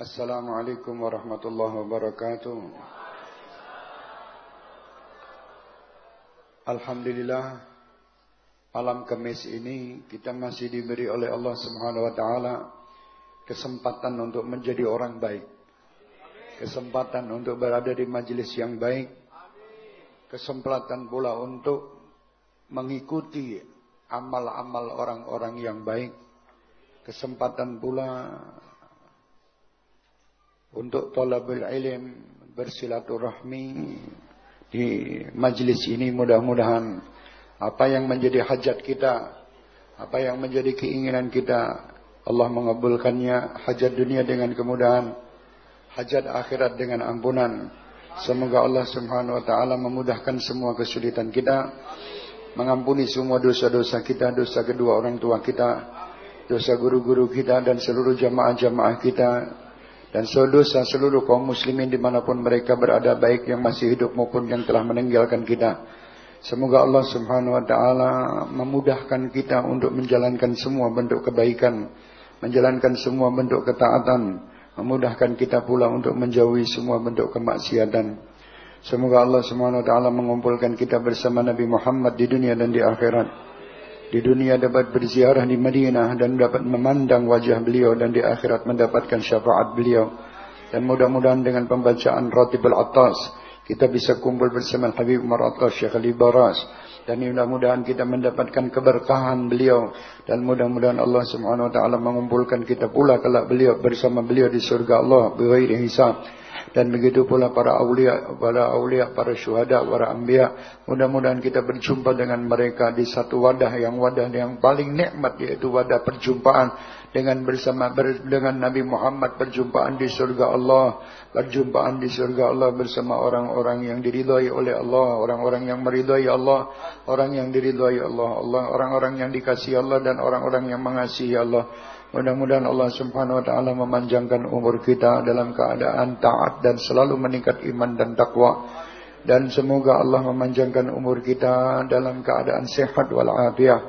Assalamualaikum warahmatullahi wabarakatuh. Alhamdulillah malam Kamis ini kita masih diberi oleh Allah Subhanahu wa taala kesempatan untuk menjadi orang baik. Kesempatan untuk berada di majelis yang baik. Kesempatan pula untuk mengikuti amal-amal orang-orang yang baik. Kesempatan pula untuk tolabul ilm bersilaturahmi di majlis ini mudah-mudahan apa yang menjadi hajat kita apa yang menjadi keinginan kita Allah mengabulkannya. Hajat dunia dengan kemudahan hajat akhirat dengan ampunan. Semoga Allah Subhanahu wa taala memudahkan semua kesulitan kita mengampuni semua dosa-dosa kita dosa kedua orang tua kita dosa guru-guru kita dan seluruh jamaah-jamaah kita dan sedosa seluruh kaum muslimin di mana pun mereka berada baik yang masih hidup maupun yang telah meninggalkan kita. Semoga Allah subhanahu wa ta'ala memudahkan kita untuk menjalankan semua bentuk kebaikan. Menjalankan semua bentuk ketaatan. Memudahkan kita pula untuk menjauhi semua bentuk kemaksiatan. Semoga Allah subhanahu wa ta'ala mengumpulkan kita bersama Nabi Muhammad di dunia dan di akhirat di dunia dapat berziarah di Madinah dan dapat memandang wajah beliau dan di akhirat mendapatkan syafaat beliau. Dan mudah-mudahan dengan pembacaan Ratib Al-Attas kita bisa kumpul bersama Habib Umar Attas Syekh Ali Baras. Dan mudah-mudahan kita mendapatkan keberkahan beliau. Dan mudah-mudahan Allah Subhanahu wa taala mengumpulkan kita pula kelak beliau bersama beliau di surga Allah bighairi hisab dan begitu pula para awliya, para awliya, para syuhada, para anbiya. Mudah-mudahan kita berjumpa dengan mereka di satu wadah yang wadah yang paling nikmat yaitu wadah perjumpaan dengan bersama ber, dengan Nabi Muhammad perjumpaan di surga Allah, perjumpaan di surga Allah bersama orang-orang yang diridhai oleh Allah, orang-orang yang meridhai Allah, orang yang diridhai Allah, Allah orang-orang yang dikasihi Allah dan orang-orang yang mengasihi Allah. Mudah-mudahan Allah Subhanahu wa taala memanjangkan umur kita dalam keadaan taat dan selalu meningkat iman dan takwa. Dan semoga Allah memanjangkan umur kita dalam keadaan sehat wal afiat.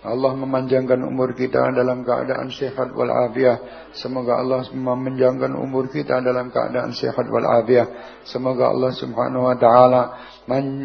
Allah memanjangkan umur kita dalam keadaan sehat wal afiat. Semoga Allah memanjangkan umur kita dalam keadaan sehat wal afiat. Semoga Allah Subhanahu wa taala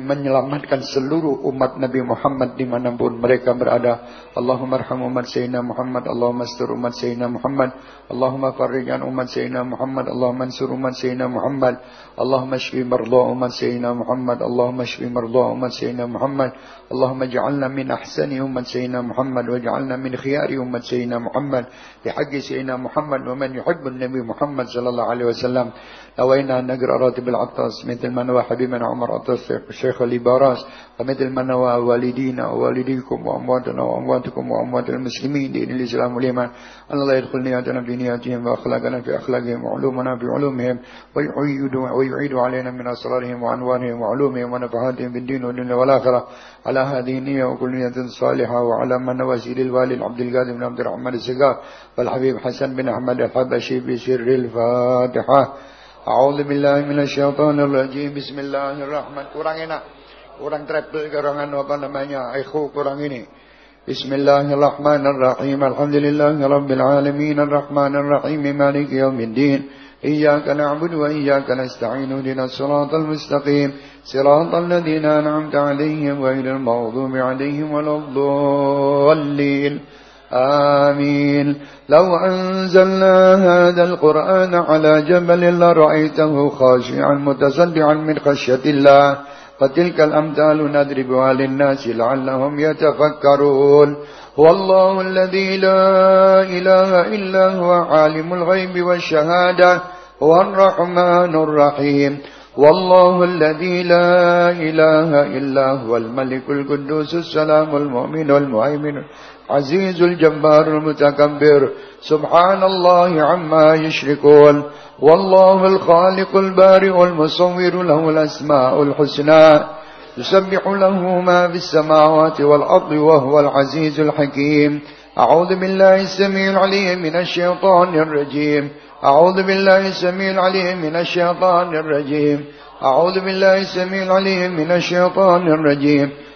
menyelamatkan seluruh umat Nabi Muhammad dimanapun mereka berada. Allahumma arham umat Sayyidina Muhammad. Allahumma astur umat Sayyidina Muhammad. Allahumma farrijan umat Sayyidina Muhammad. Allahumma ansur umat Sayyidina Muhammad. Allahumma shfi marda umat Sayyidina Muhammad. Allahumma shfi marda umat Sayyidina Muhammad. Allahumma ja'alna min ahsani umat Sayyidina محمد واجعلنا من خيار أمة سيدنا محمد بحق سيدنا محمد ومن يحب النبي محمد صلى الله عليه وسلم. نوينا نقرأ راتب العطاس مثل ما نوى حبيبنا عمر عطاس الشيخ الإباراس ومثل ما نوى والدينا ووالديكم وأمواتنا وأمواتكم وأموات المسلمين دين الإسلام والإيمان أن الله يدخل نياتنا في نياتهم وأخلاقنا في أخلاقهم وعلومنا في علومهم ويعيد, ويعيد علينا من أسرارهم وعنوانهم وعلومهم ونفحاتهم في الدين والدنيا والآخرة على هذه النية وكل نية صالحة وعلى من وسيل الوالي عبد القادر بن عبد الرحمن السقاف والحبيب حسن بن أحمد الحبشي بسر الفاتحة أعوذ بالله من الشيطان الرجيم بسم الله الرحمن enak kurang treble kurangan apa namanya? Echo kurang ini. الرحيم مالك يوم الدين إياك نعبد وإياك نستعين اهدنا الصراط المستقيم صراط الذين أنعمت عليهم غير المغضوب عليهم ولا الضالين آمين لو أنزلنا هذا القرآن على جبل لرأيته خاشعا متصدعا من خشية الله فتلك الأمثال نضربها للناس لعلهم يتفكرون. هو الله الذي لا إله إلا هو عالم الغيب والشهادة هو الرحمن الرحيم. والله الذي لا إله إلا هو الملك القدوس السلام المؤمن المؤمن عزيز الجبار المتكبر. سبحان الله عما يشركون. والله الخالق البارئ المصور له الأسماء الحسنى. يسبح له ما في السماوات والأرض وهو العزيز الحكيم. أعوذ بالله السميع العليم من الشيطان الرجيم. أعوذ بالله السميع العليم من الشيطان الرجيم. أعوذ بالله السميع العليم من الشيطان الرجيم.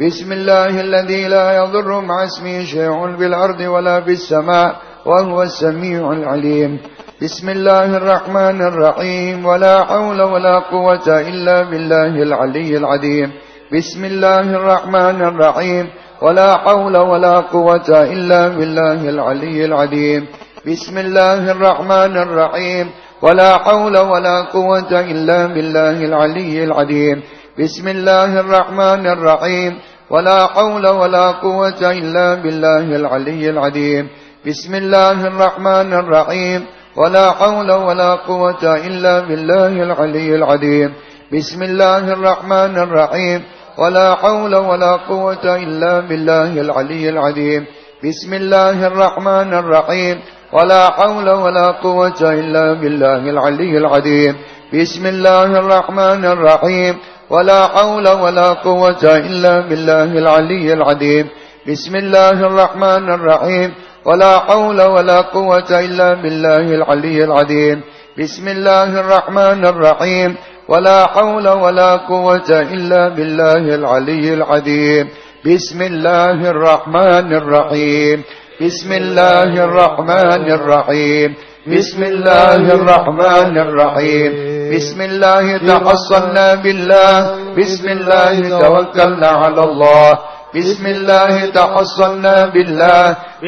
بسم الله الذي لا يضر مع اسمه شيء في الأرض ولا في السماء وهو السميع العليم. بسم الله الرحمن الرحيم. ولا حول ولا قوة إلا بالله العلي العظيم. بسم الله الرحمن الرحيم. ولا حول ولا قوة إلا بالله العلي العظيم. بسم الله الرحمن الرحيم. ولا حول ولا قوة إلا بالله العلي العظيم. بسم الله الرحمن الرحيم. ولا حول ولا قوة إلا بالله العلي العظيم. بسم الله الرحمن الرحيم. ولا حول ولا قوة إلا بالله العلي العظيم. بسم الله الرحمن الرحيم. ولا حول ولا قوة إلا بالله العلي العظيم. بسم الله الرحمن الرحيم. ولا حول ولا قوة إلا بالله العلي العظيم. بسم الله الرحمن الرحيم. ولا حول ولا قوة إلا بالله العلي العظيم. بسم الله الرحمن الرحيم. ولا حول ولا قوة إلا بالله العلي العظيم. بسم الله الرحمن الرحيم. ولا حول ولا قوة إلا بالله العلي العظيم. بسم الله الرحمن الرحيم. بسم الله الرحمن الرحيم بسم الله الرحمن الرحيم بسم الله تحصلنا بالله بسم الله توكلنا على الله بسم الله تحصلنا بالله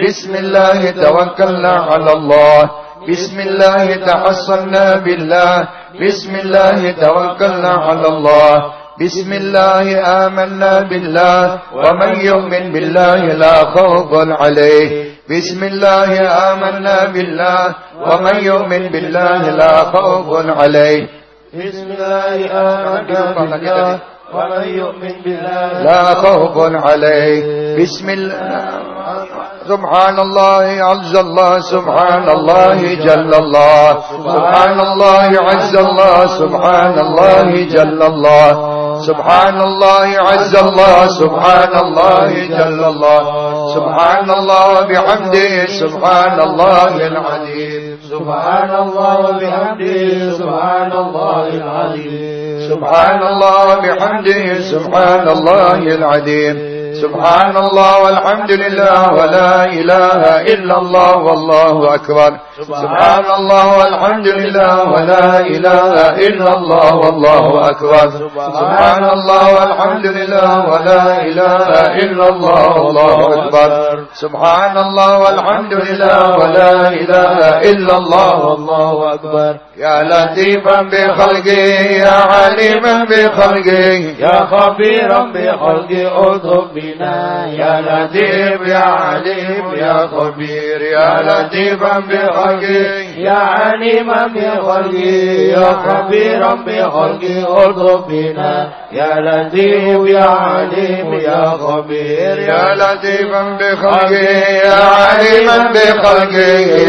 بسم الله توكلنا على الله بسم الله تحصلنا بالله بسم الله توكلنا على الله بسم الله آمنا بالله ومن يؤمن بالله لا خوف عليه. بسم الله آمنا بالله ومن يؤمن بالله لا خوف عليه. بسم الله آمنا بالله ومن يؤمن بالله لا خوف عليه. بسم الله سبحان الله عز الله سبحان الله جل الله. سبحان الله عز الله سبحان الله جل الله. سبحان الله عز الله سبحان الله جل الله. سبحان الله بحمده سبحان الله العظيم. سبحان الله وبحمده سبحان الله العظيم. سبحان الله بحمده سبحان الله العظيم. سبحان الله والحمد لله ولا إله إلا الله والله أكبر. سبحان الله والحمد لله ولا إله إلا الله والله أكبر. سبحان الله والحمد لله ولا إله إلا الله والله أكبر. سبحان الله والحمد لله ولا إله إلا الله والله أكبر. يا لطيفا بخلقه يا عليما بخلقه يا خبيرا بخلق أذب بنا. يا لطيف يا عليم يا خبير يا لطيفا بخلقه Parking يا عليما بخلقه يا خبيرا بخلقه أذب بنا يا لطيف يا عليم يا خبير. يا لطيفا بخلقه يا عليما بخلقه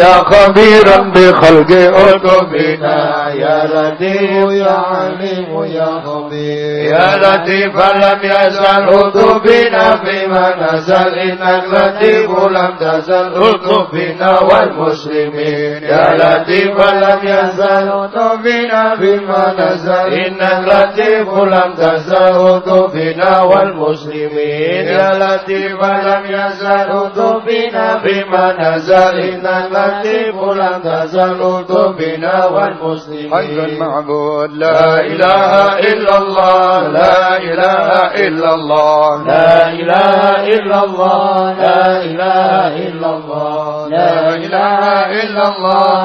يا خبيرا بخلقه ارتب بنا يا لطيف يا عليم يا خبير. يا لطيفا لم يزل ارتب بنا فيما نزل. انك لطيف لم تزل ارتب بنا والمسلمين. يا اللطيف لم يزل. تبنا فيما نزل. إن اللطيف لم تزل. تبنا والمسلمين. يا لطيف لم يزل. تبنا فيما نزل. إن اللطيف لم تزل. تبنا والمسلمين. حي المعبود لا إله إلا الله. لا إله إلا الله. لا إله إلا الله. لا إله إلا الله. لا إله إلا الله.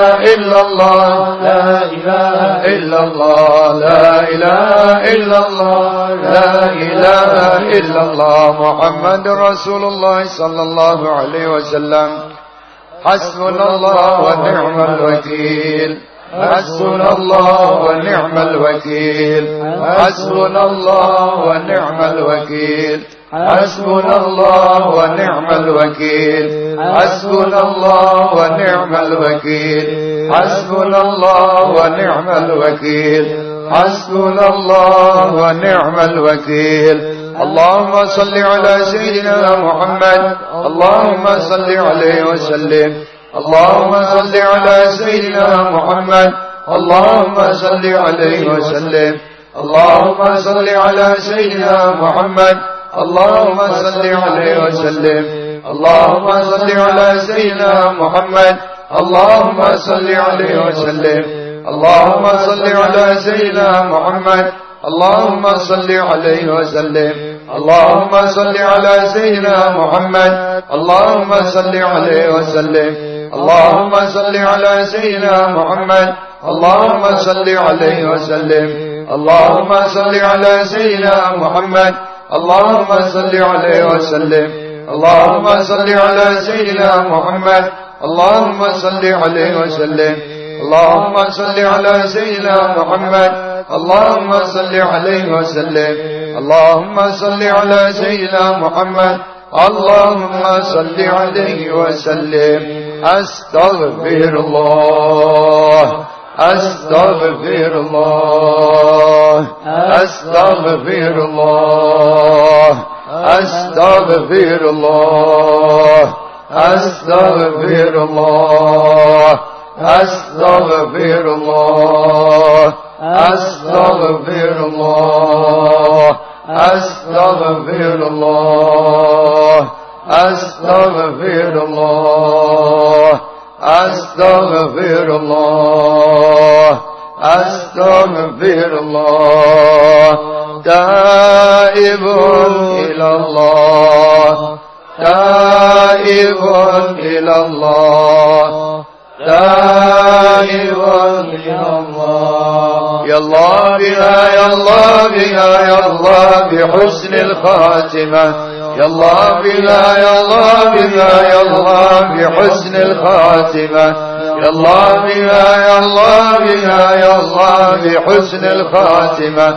إلا الله لا إله إلا الله لا إله إلا الله لا إله إلا الله محمد رسول الله صلى الله عليه وسلم. حسبنا الله ونعم الوكيل. حسبنا الله ونعم الوكيل. حسبنا الله ونعم الوكيل. حسبنا الله ونعم الوكيل. حسبنا الله ونعم الوكيل. حسبنا الله ونعم الوكيل. حسبنا الله ونعم الوكيل. اللهم صل على سيدنا محمد. اللهم صل عليه وسلم. اللهم صل على سيدنا محمد اللهم صل عليه وسلم اللهم صل على سيدنا محمد اللهم صل عليه وسلم اللهم صل على سيدنا محمد اللهم صل عليه وسلم اللهم صل على سيدنا محمد اللهم صل عليه وسلم اللهم صل على سيدنا محمد اللهم صل عليه وسلم اللهم صل على سيدنا محمد اللهم صل عليه وسلم اللهم صل على سيدنا محمد اللهم صل عليه وسلم اللهم صل على سيدنا محمد اللهم صل عليه وسلم اللهم صل على سيدنا محمد اللهم صل عليه وسلم اللهم صل على سيدنا محمد اللهم صل عليه وسلم استغفر الله. استغفر الله. استغفر الله. استغفر الله. استغفر الله. استغفر الله. استغفر الله. استغفر الله. أستغفر الله. أستغفر الله. أستغفر الله. تائب إلى الله. تائب إلى الله. تائب إلى الله. يا الله بها يا الله بها يا الله بحسن الخاتمة. يا الله بها يا الله بها يا الله بحسن الخاتمة. يا الله بها يا الله بها يا الله بحسن الخاتمة.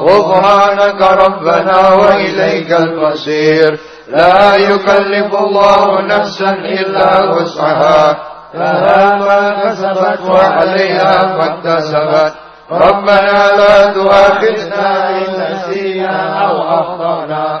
غفرانك ربنا وإليك المصير. لا يكلف الله نفسا إلا وسعها. لها ما كسبت وعليها ما اكتسبت. ربنا لا تؤاخذنا إن نسينا أو أخطأنا.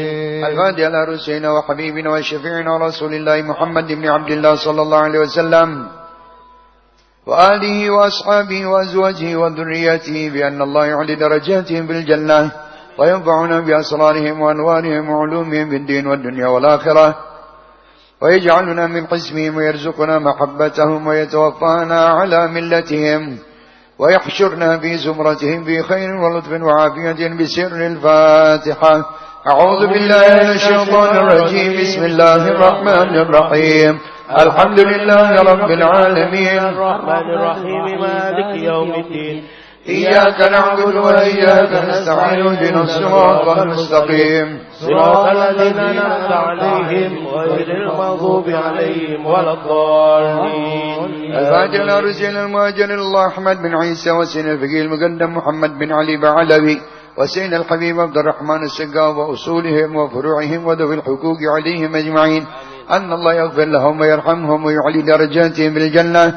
الفاتحة على رسولنا وحبيبنا وشفيعنا رسول الله محمد بن عبد الله صلى الله عليه وسلم وآله وأصحابه وأزواجه وذريته بأن الله يعلي درجاتهم بالجنة وينفعنا بأسرارهم وأنوارهم وعلومهم في الدين والدنيا والآخرة ويجعلنا من قسمهم ويرزقنا محبتهم ويتوفانا على ملتهم ويحشرنا في زمرتهم في خير ولطف وعافية بسر الفاتحة أعوذ بالله من الشيطان الرجيم. بسم الله الرحمن الرحيم. الحمد لله رب العالمين. الرحمن الرحيم. مالك يوم الدين. إياك نعبد وإياك نستعين. اهدنا الصراط المستقيم. صراط الذين أنعمت عليهم غير المغضوب عليهم ولا الضالين. الفاتح الأرسل المهاجر الله أحمد بن عيسى وسين الفقيه المقدم محمد بن علي بعلوي. وسين الحبيب عبد الرحمن السقاف وأصولهم وفروعهم وذوي الحقوق عليهم أجمعين. أن الله يغفر لهم ويرحمهم ويعلي درجاتهم بالجنة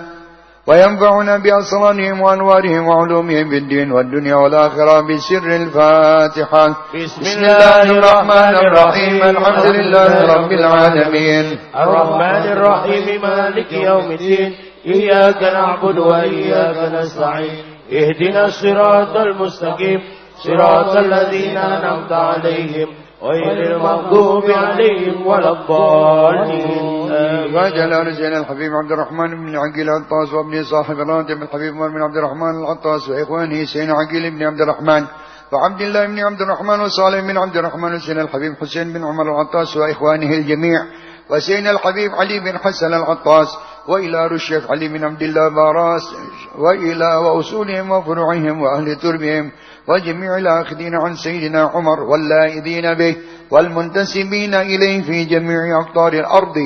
وينفعنا بأسرارهم وأنوارهم وعلومهم في الدين والدنيا والآخرة بسر الفاتحة. بسم الله الرحمن الرحيم. الحمد لله رب العالمين. الرحمن الرحيم. مالك يوم الدين. إياك نعبد وإياك نستعين. اهدنا الصراط المستقيم. صراط الذين أنعمت عليهم غير المغضوب عليهم ولا الضالين. وجل رجال الحبيب عبد الرحمن بن عقيل العطاس وابن صاحب الراتب الحبيب عمر بن عبد الرحمن العطاس وإخوانه سين عقيل بن عبد الرحمن وعبد الله بن عبد الرحمن وصالح بن عبد الرحمن وسين الحبيب حسين بن عمر العطاس وإخوانه الجميع وسين الحبيب علي بن حسن العطاس وإلى رشيف علي بن عبد الله باراس وإلى وأصولهم وفروعهم وأهل تربهم وجميع الآخذين عن سيدنا عمر واللائذين به والمنتسبين إليه في جميع أقطار الأرض.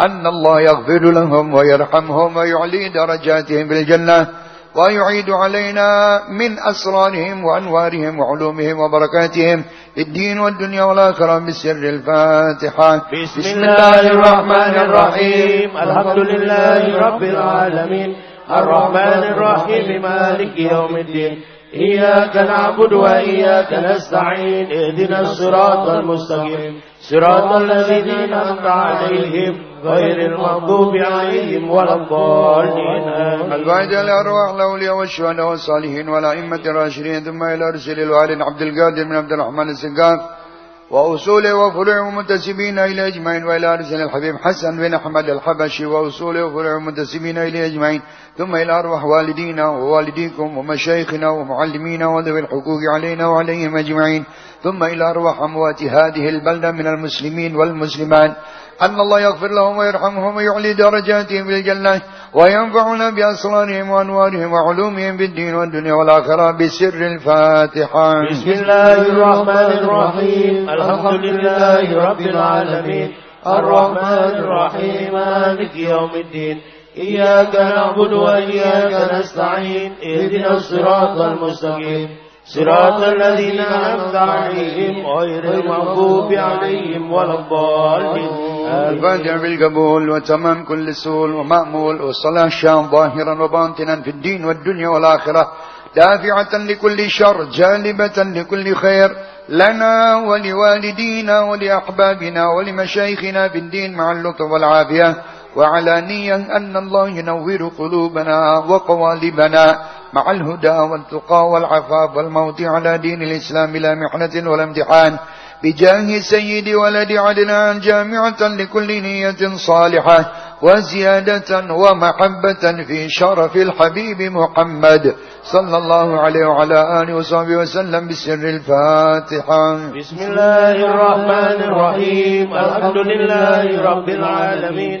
أن الله يغفر لهم ويرحمهم ويعلي درجاتهم بالجنة ويعيد علينا من أسرارهم وأنوارهم وعلومهم وبركاتهم في الدين والدنيا والآخرة بسر الفاتحة. بسم, بسم الله الرحمن الرحيم. الحمد لله رب العالمين. الرحمن الرحيم. مالك يوم الدين. إياك نعبد وإياك نستعين اهدنا الصراط المستقيم. صراط الذين أنعمت عليهم غير المغضوب عليهم ولا الضالين. الواحد الأرواح الأولياء والشهداء والصالحين والأئمة الراشدين ثم إلى رسل الوالد عبد القادر من عبد الرحمن السقاف وأصوله وفروع منتسبين إلى أجمعين وإلى رسل الحبيب حسن بن أحمد الحبشي وأصوله وفروع منتسبين إلى أجمعين. ثم إلى أرواح والدينا ووالديكم ومشايخنا ومعلمينا وذوي الحقوق علينا وعليهم أجمعين. ثم إلى أرواح أموات هذه البلدة من المسلمين والمسلمات. أن الله يغفر لهم ويرحمهم ويعلي درجاتهم في الجنة وينفعنا بأسرارهم وأنوارهم وعلومهم في الدين والدنيا والآخرة بسر الفاتحة. بسم الله الرحمن الرحيم. الحمد لله رب العالمين. الرحمن الرحيم. مالك يوم الدين. إياك نعبد وإياك نستعين. اهدنا الصراط المستقيم. صراط الذين أنعمت عليهم غير المغضوب عليهم ولا الضالين. الفاتح بالقبول وتمام كل سول ومأمول والصلاة شام ظاهرا وباطنا في الدين والدنيا والآخرة دافعة لكل شر جالبة لكل خير لنا ولوالدينا ولأحبابنا ولمشايخنا في الدين مع اللطف والعافية وعلانيا أن الله ينور قلوبنا وقوالبنا مع الهدى والتقى والعفاف والموت على دين الإسلام لا محنة ولا امتحان. بجاه سيد ولد عدنان جامعة لكل نية صالحة وزيادة ومحبة في شرف الحبيب محمد صلى الله عليه وعلى آله وصحبه وسلم بسر الفاتحة. بسم الله الرحمن الرحيم. الحمد لله رب العالمين.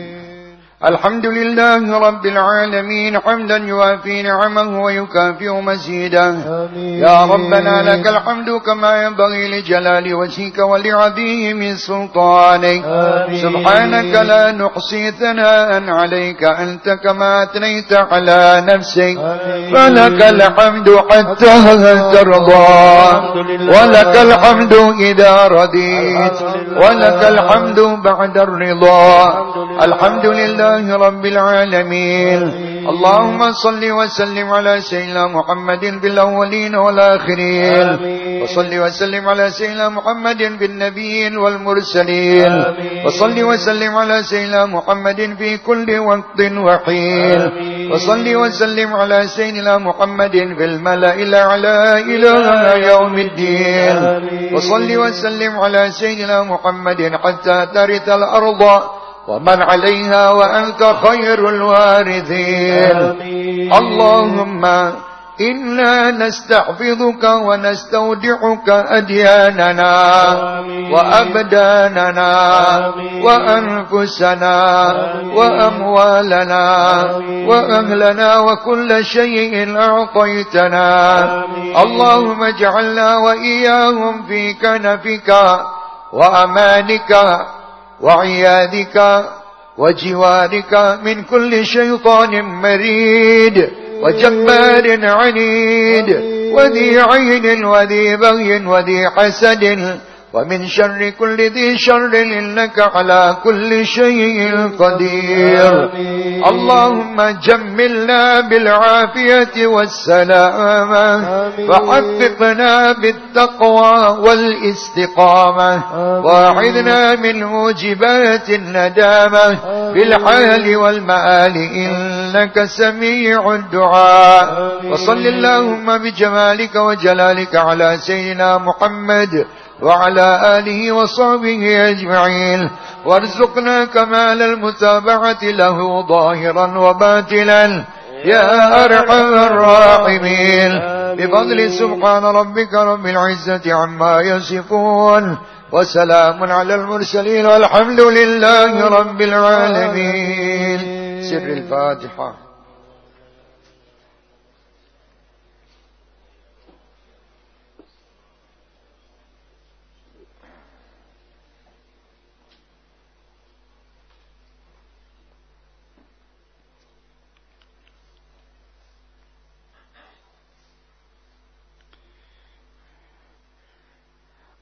الحمد لله رب العالمين حمدا يوافي نعمه ويكافئ مزيدا يا ربنا لك الحمد كما ينبغي لجلال وجهك ولعظيم سلطانك. سبحانك لا نحصي ثناء عليك أنت كما أثنيت على نفسك. فلك الحمد حتى ترضى ولك الحمد إذا رضيت. ولك الحمد بعد الرضا. الحمد لله. لله رب العالمين. اللهم صل وسلم على سيدنا محمد في الأولين والآخرين وصل وسلم على سيدنا محمد في النبيين والمرسلين وصل وسلم على سيدنا محمد في كل وقت وحين. وصل وسلم على سيدنا محمد في الملأ الأعلى إلى يوم الدين. وصل وسلم على سيدنا محمد حتى ترث الأرض. ومن عليها وأنت خير الوارثين. اللهم إنا نستحفظك ونستودعك أدياننا وأبداننا وأنفسنا وأموالنا وأهلنا وكل شيء أعطيتنا. اللهم اجعلنا وإياهم في كنفك وأمانك وعيادك وجوارك من كل شيطان مريد وجبار عنيد وذي عين وذي بغي وذي حسد ومن شر كل ذي شر إنك على كل شيء قدير. اللهم جملنا بالعافية والسلامة وحققنا بالتقوى والاستقامة وأعذنا من موجبات الندامة بالحال والمآل إنك سميع الدعاء. وصل اللهم بجمالك وجلالك على سيدنا محمد وعلى آله وصحبه أجمعين. وارزقنا كمال المتابعة له ظاهرا وباطلا يا أرحم الراحمين. بفضل سبحان ربك رب العزة عما يصفون. وسلام على المرسلين والحمد لله رب العالمين. سر الفاتحة.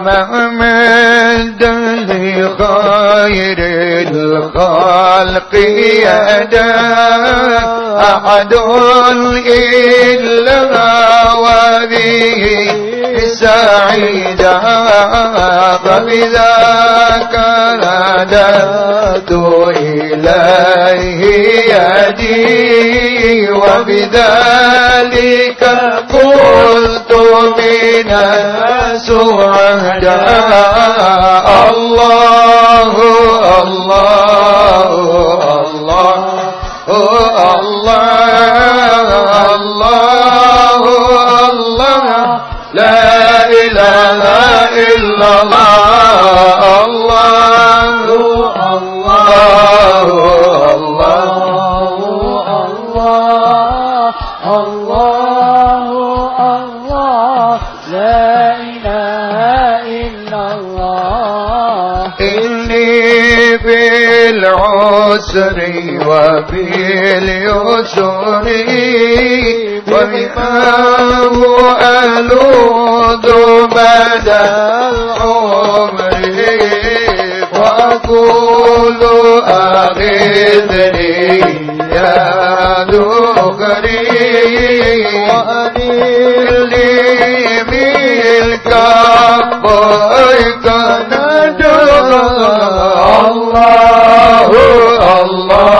محمد لخير الخلق يدا أحد إلا وذي وبه سعيدا فبذاك ندت إليه يدي وبذلك قلت من السعداء الله الله الله. الله الله الله الله الله لا إله إلا الله إني بالعسر وباليسر هو ألوذ مدى العمر وأقول أغذني يا ذكري وأنيل لي ملك بيك ندر الله الله.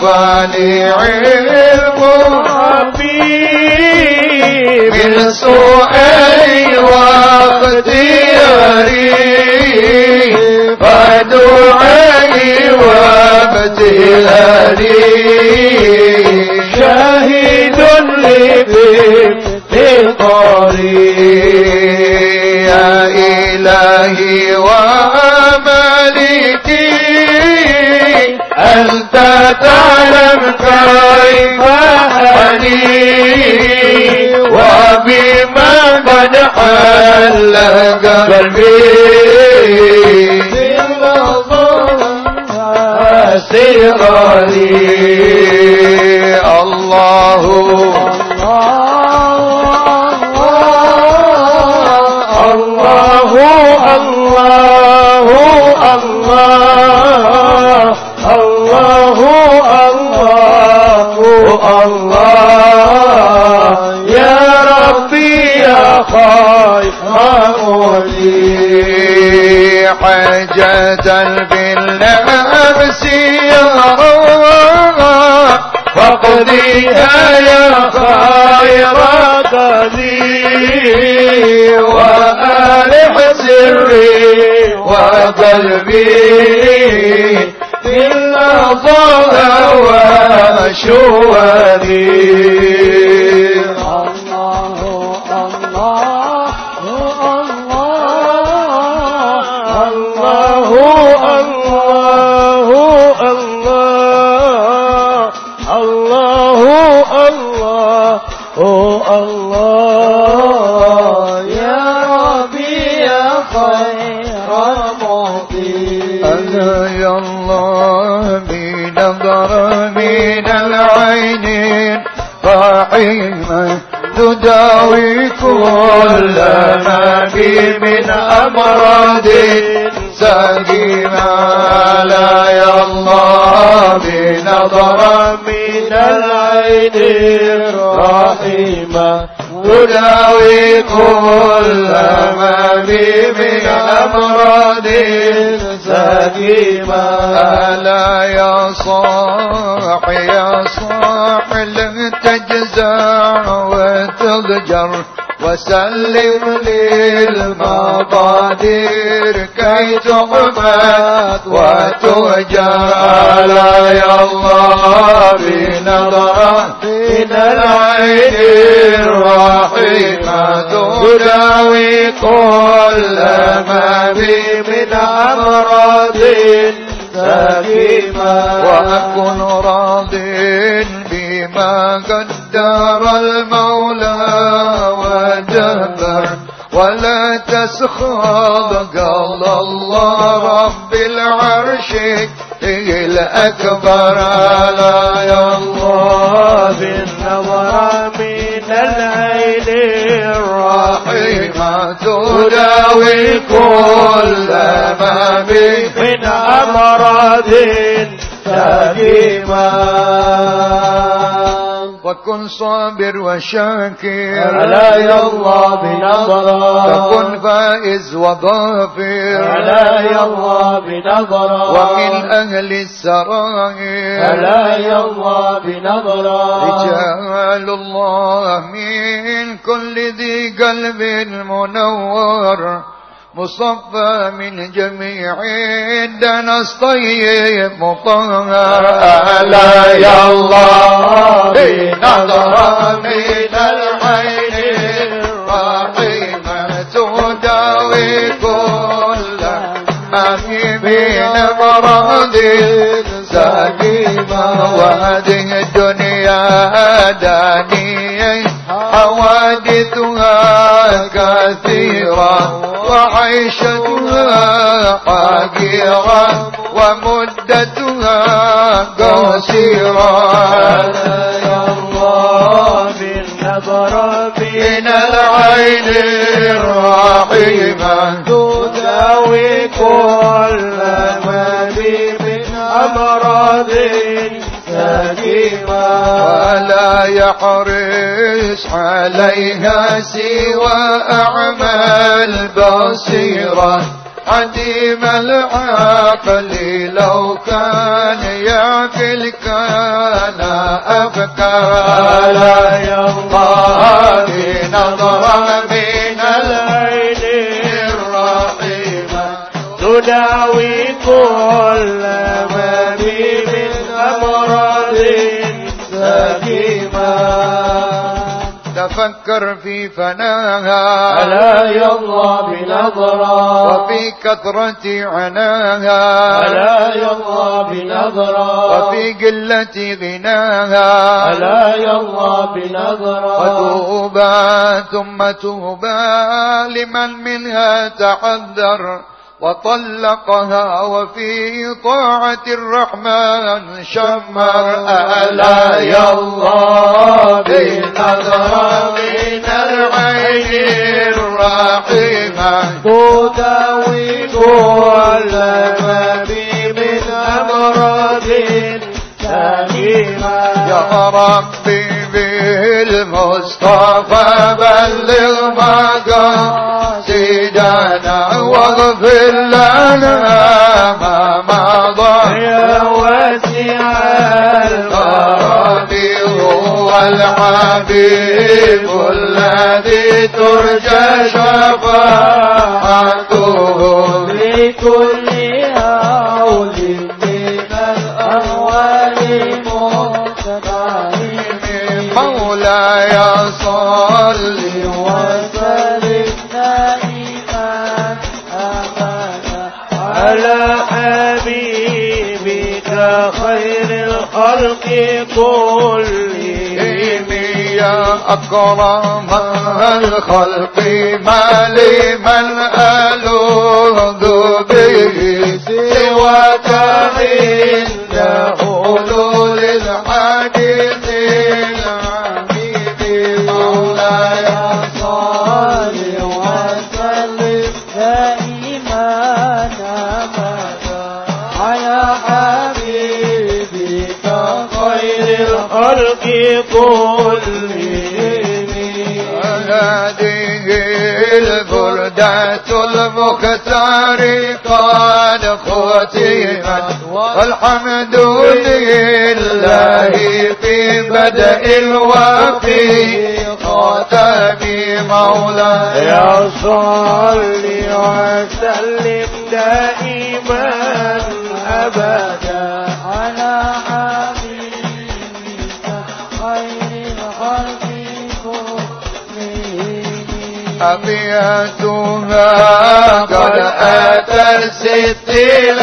كفاني علم من سؤالي واختياري فدعائي وابتلالي شاهد لي بافتقاري يا إلهي وملكي حالي وبما قد حل قلبي سراري الله قتل يا الله فاقضيها يا خير قدي وألح سري وقلبي في النظر وشوادي العين الرحيمة تداوي كل ما في من أمراض سقيما ألا يا صاح يا صاح لن تجزع وتضجر. وسلم للمقادير كي تحمد وتجعل يا الله بنظرة من العين الرحيمة تداوي كل ما بي من أمراض سليمة. وأكن راض بما قدر المولى ولا تسخط قال الله رب العرش الأكبر لا يا الله بالنظر من العين الرحيمة تداوي كل ما من أمراض سليمة وكن صابر وشاكر. على الله بنظرة وكن فائز وظافر على الله بنظرة ومن أهل السرائر. على الله بنظرة رجال الله من كل ذي قلب منور. مصفى من جميع الدنس طيب مطهر. ألا يا الله بنظرة من العين الرحيمة تداوي كل بين مرض سليمة وهذه الدنيا دانية. حوادثها كثيرة وعيشتها حقيرة ومدتها قصيرة. الله بالنظرة من العين الرحيمة. تداوي كل ما بي من أمراض ولا يحرص عليها سوى أعمال بصيرة. عديم العقل لو كان يعقل كان أفكار لا يرضى بنظرة من العين الرحيمة. تداوي كل تفكر في فناها. ألا يرضى بنظرة. وفي كثرة عناها. ألا يرضى بنظرة. وفي قلة غناها. ألا يرضى بنظرة. وتوبى ثم توبى لمن منها تعذر. وطلقها وفي طاعة الرحمن شمر ألا يرضى بنظرة من العين الرحيمة تداوي بي من أمراض سكيمة يا ربي بالمصطفى مقاصدنا واغفر لنا ما مضى. يا واسع ربي هو الحبيب الذي ترجى شفاعته. لكل مولاي صل الخلق كلهم يا أكرم الخلق ما لي من ألوذ به؟ سواك عند كلهم هذه البردة المختار قد ختمت والحمد لله في بدء وفي خاتم مولاي يا صل وسلم دائما أبدا. أبياتها قد أتى الستين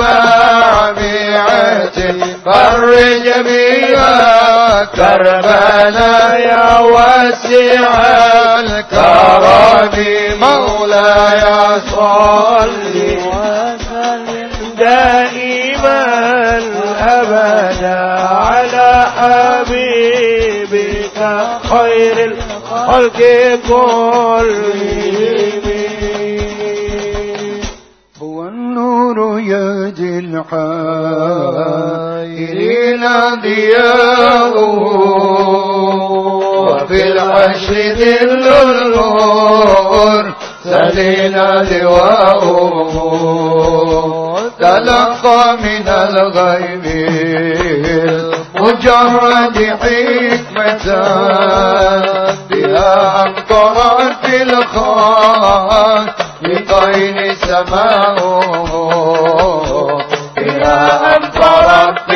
مع مئة فرج بها كربنا يا واسع الكرم مولاي صل وسلم. دائما أبدا على حبيبك خير الخلق كلهم هو النور يهدي الحائرين ضياؤه وفي الحشر ذل النور سلينا لواؤه. تلقى من الغيب مجرد حكمة. أمطرت بالخاص من طين سماء يا أمطرت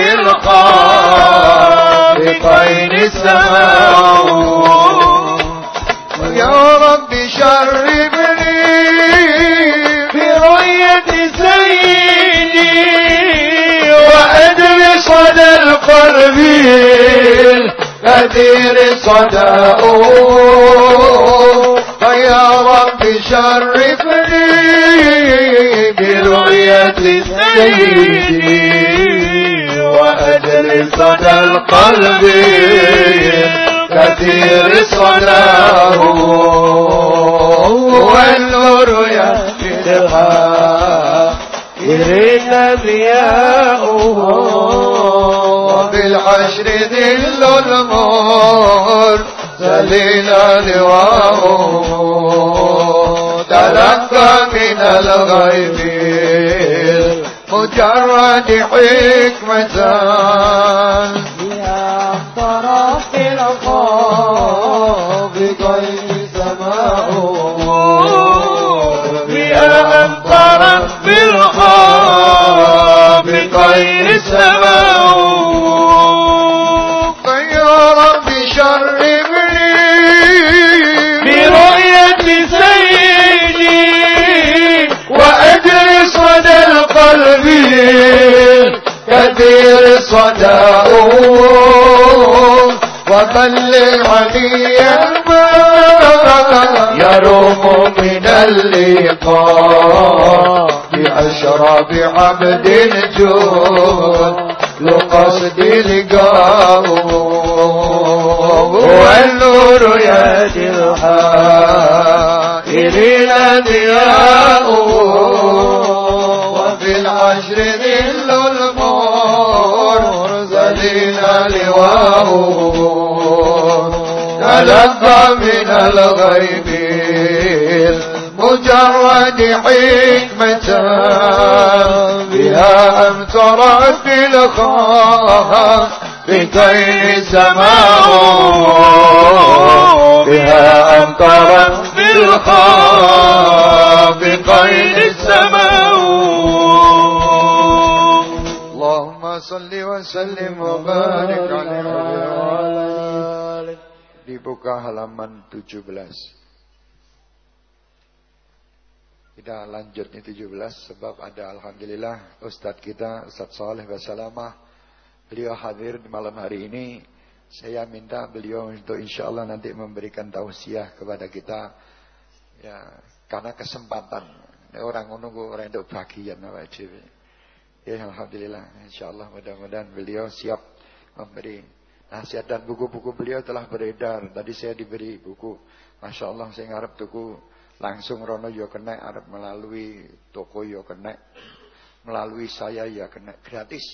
يا رب شربني برؤية سيدي وأدرس على القلب الكثير صداؤه فيا رب شرفني برؤية سيدي وأدل صدى القلب. كثير صلاه والنور يهدها إليك ضياؤه وبالحشر ذل المور سليل لواءه تلقى من الغيب مجرد حكمة. يا طرف الخوف بغير سماء. يا أمطر بالخوف خير السماء. يا بشر شرفني. برؤية سيدي وأدري صدى القلب. كثير صداؤه. علي الباب يروم من اللقاء بأشرف عبد الجود لقصد لقاه والنور يهدي الحائرين ضياؤه وفي العشر ذل المرسلين لواؤه تلقى من الغيب المجرد حكمة. بها أمطرت بالخاص بكين سماء. بها أمطرت بالخاف بقيد السماء اللهم صل وسلم وبارك على Dibuka halaman 17 Kita lanjut nih 17 Sebab ada Alhamdulillah Ustadz kita Ustadz Saleh Basalamah Beliau hadir di malam hari ini Saya minta beliau untuk insya Allah nanti memberikan tausiah kepada kita Ya karena kesempatan Orang menunggu orang untuk bagian apa Ya Alhamdulillah Insya Allah mudah-mudahan beliau siap memberi Nasihat dan buku-buku beliau telah beredar. Tadi saya diberi buku. Masya Allah saya ngarep tuku langsung rono yo kena arep melalui toko yo kena melalui saya ya kena gratis.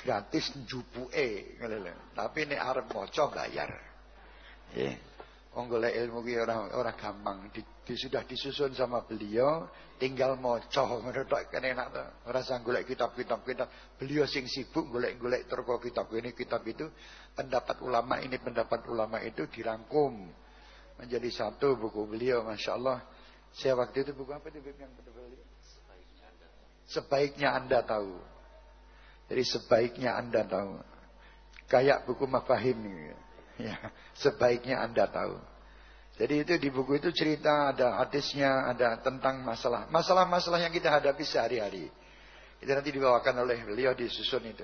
Gratis jupuke tapi nek arep maca bayar. Nggih. Wong golek ilmu ki ora ora gampang. Di, di, sudah disusun sama beliau tinggal maca ngono tok kene enak to. Ora golek kitab-kitab kitab. Beliau sing sibuk golek-golek toko kitab ini kitab itu. Pendapat ulama ini pendapat ulama itu dirangkum menjadi satu buku beliau Masya Allah saya waktu itu buku apa itu yang beliau sebaiknya anda tahu jadi sebaiknya anda tahu kayak buku mafahim ya sebaiknya anda tahu jadi itu di buku itu cerita ada hadisnya, ada tentang masalah masalah-masalah yang kita hadapi sehari-hari. Itu nanti dibawakan oleh beliau disusun itu.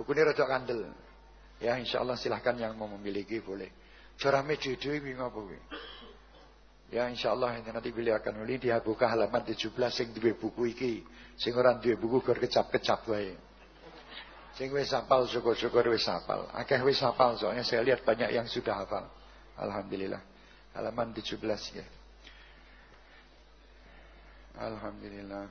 Buku ini rada kandel. Ya insya Allah silahkan yang mau memiliki boleh. Corame judul ini apa Ya insya Allah ini nanti beliau akan nulis dia buka halaman 17 sing duwe buku iki. Sing ora duwe buku gor kecap-kecap wae. Sing wis hafal syukur-syukur wis hafal. Akeh wis hafal soalnya saya lihat banyak yang sudah hafal. Alhamdulillah halaman 17 ya. Alhamdulillah.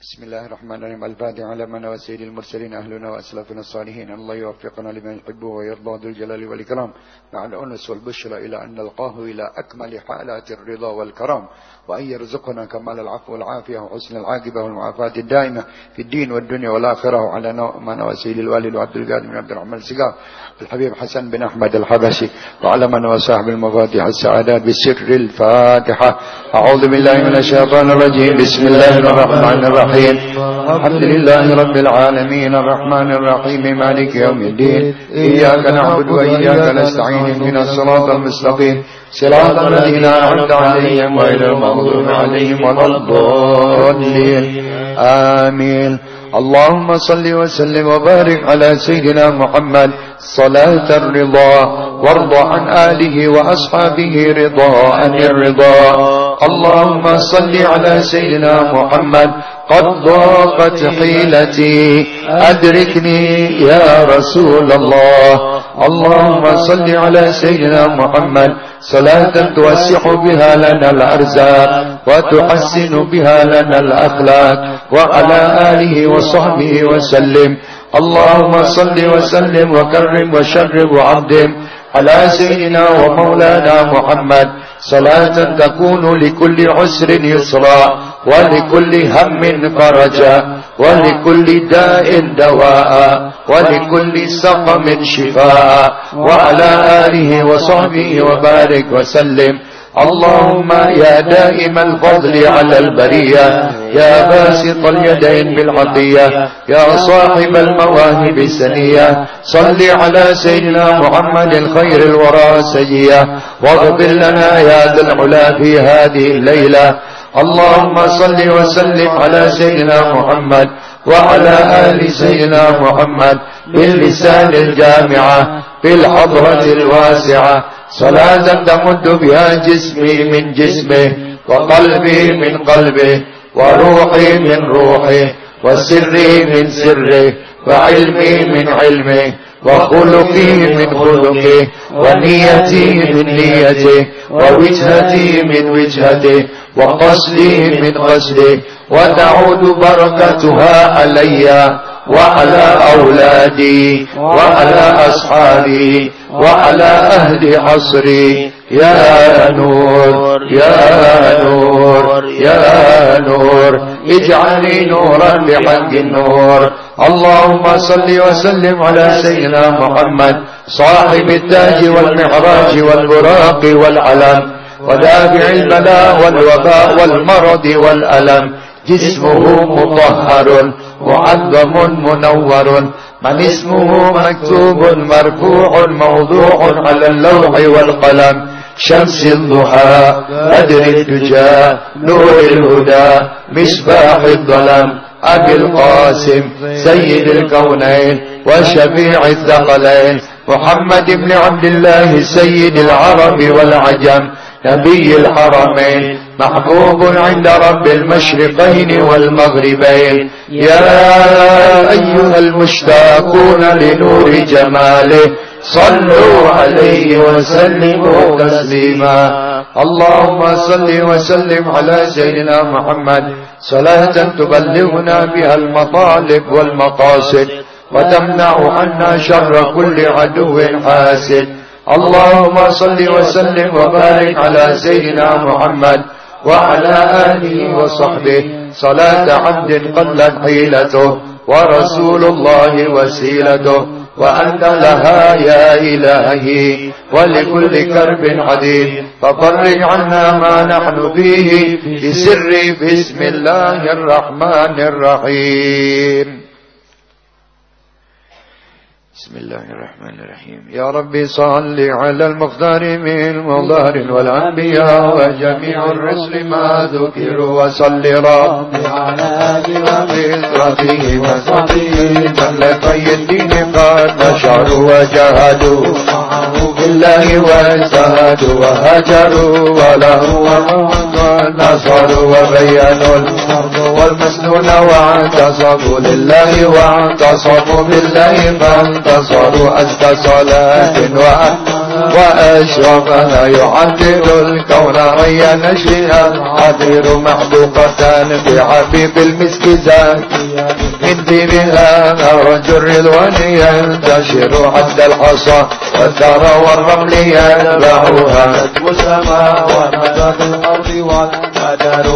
بسم الله الرحمن الرحيم الفاتحة على من وسيد المرسلين أهلنا وأسلافنا الصالحين الله يوفقنا لما يحبه ويرضى ذو الجلال والإكرام مع الأنس والبشرى إلى أن نلقاه إلى أكمل حالات الرضا والكرام وأن يرزقنا كمال العفو والعافية وحسن العاقبة والمعافاة الدائمة في الدين والدنيا والآخرة وعلى من وسيد الوالد وعبد القادر بن عبد الرحمن السقاف الحبيب حسن بن أحمد الحبشي وعلى من وصاحب المفاتيح السعادات بسر الفاتحة أعوذ بالله من الشيطان الرجيم بسم الله الرحمن الرحيم الرحيم. الحمد لله رب العالمين الرحمن الرحيم مالك يوم الدين إياك نعبد وإياك نستعين من الصراط المستقيم. صراط الذين أنعمت عليهم غير المغضوب عليهم ولا الضالين. آمين. اللهم صل وسلم وبارك على سيدنا محمد. صلاة الرضا وارض عن آله وأصحابه رضا عن الرضا. اللهم صل على سيدنا محمد قد ضاقت حيلتي. أدركني يا رسول الله. اللهم صل على سيدنا محمد. صلاة توسع بها لنا الأرزاق وتحسن بها لنا الأخلاق وعلى آله وصحبه وسلم. اللهم صل وسلم وكرم وشرب وعظم على سيدنا ومولانا محمد. صلاة تكون لكل عسر يسرا ولكل هم فرجا ولكل داء دواء ولكل سقم شفاء وعلى آله وصحبه وبارك وسلم اللهم يا دائم الفضل على البرية يا باسط اليدين بالعطية يا صاحب المواهب السنية. صل على سيدنا محمد الخير الورى سجية واغفر لنا يا ذا العلا في هذه الليلة. اللهم صل وسلم على سيدنا محمد وعلى آل سيدنا محمد باللسان الجامعة بالحضرة الواسعة. صلاة تمد بها جسمي من جسمه وقلبي من قلبه وروحي من روحه وسري من سره وعلمي من علمه وخلقي من خلقه ونيتي من نيته ووجهتي من وجهته وقصدي من قصده وتعود بركتها علي وعلى أولادي وعلى أصحابي وعلى أهل عصري. يا نور يا نور يا نور. اجعلني نورا بحق النور. اللهم صل وسلم على سيدنا محمد صاحب التاج والمعراج والبراق والعلم ودافع البلاء والوباء والمرض والألم. جسمه مطهر معظم منور. من اسمه مكتوب مرفوع موضوع على اللوح والقلم. شمس الضحى بدر الدجى نور الهدى مصباح الظلم أبي القاسم سيد الكونين وشفيع الثقلين. محمد بن عبد الله سيد العرب والعجم. نبي الحرمين محبوب عند رب المشرقين والمغربين. يا أيها المشتاقون لنور جماله صلوا عليه وسلموا تسليما. اللهم صل وسلم على سيدنا محمد. صلاة تبلغنا بها المطالب والمقاصد وتمنع عنا شر كل عدو حاسد. اللهم صل وسلم وبارك على سيدنا محمد وعلى آله وصحبه. صلاة عبد قلت حيلته ورسول الله وسيلته وأنت لها يا إلهي ولكل كرب عديد. ففرج عنا ما نحن فيه بسر بسم الله الرحمن الرحيم. بسم الله الرحمن الرحيم. يا ربي صل على المختار من المظهر والأنبياء وجميع الرسل ما ذكروا وصل ربي على ربه وصحبه من لقي الدين قد نشروا وجاهدوا. معه بالله واجتهدوا وهجروا وله نصروا وبينوا. الأرض والمسنون واعتصموا لله واعتصموا بالله فانتصروا أزكى صلاة وأشرفها يعدل الكون ريا نشيئا. عذير محدوقة بعفيف المسك زاكيا من دينها أرج الرضوان ينتشر عند الحصى والثرى والرمل ينبعها وسماء ومدى في الأرض والقدر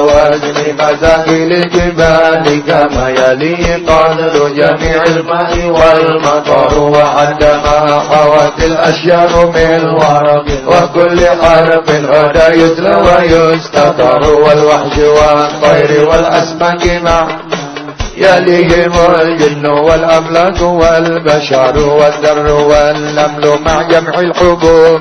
وزن مزاهل الجبال كما يلي قدر جميع الماء والمطر وعندما حوت الأشياء الأشجار من ورق وكل حرف غدا يتلى ويستطر والوحش والطير والأسماك مع يليهم الجن والأملاك والبشر والذر والنمل مع جمع الحبوب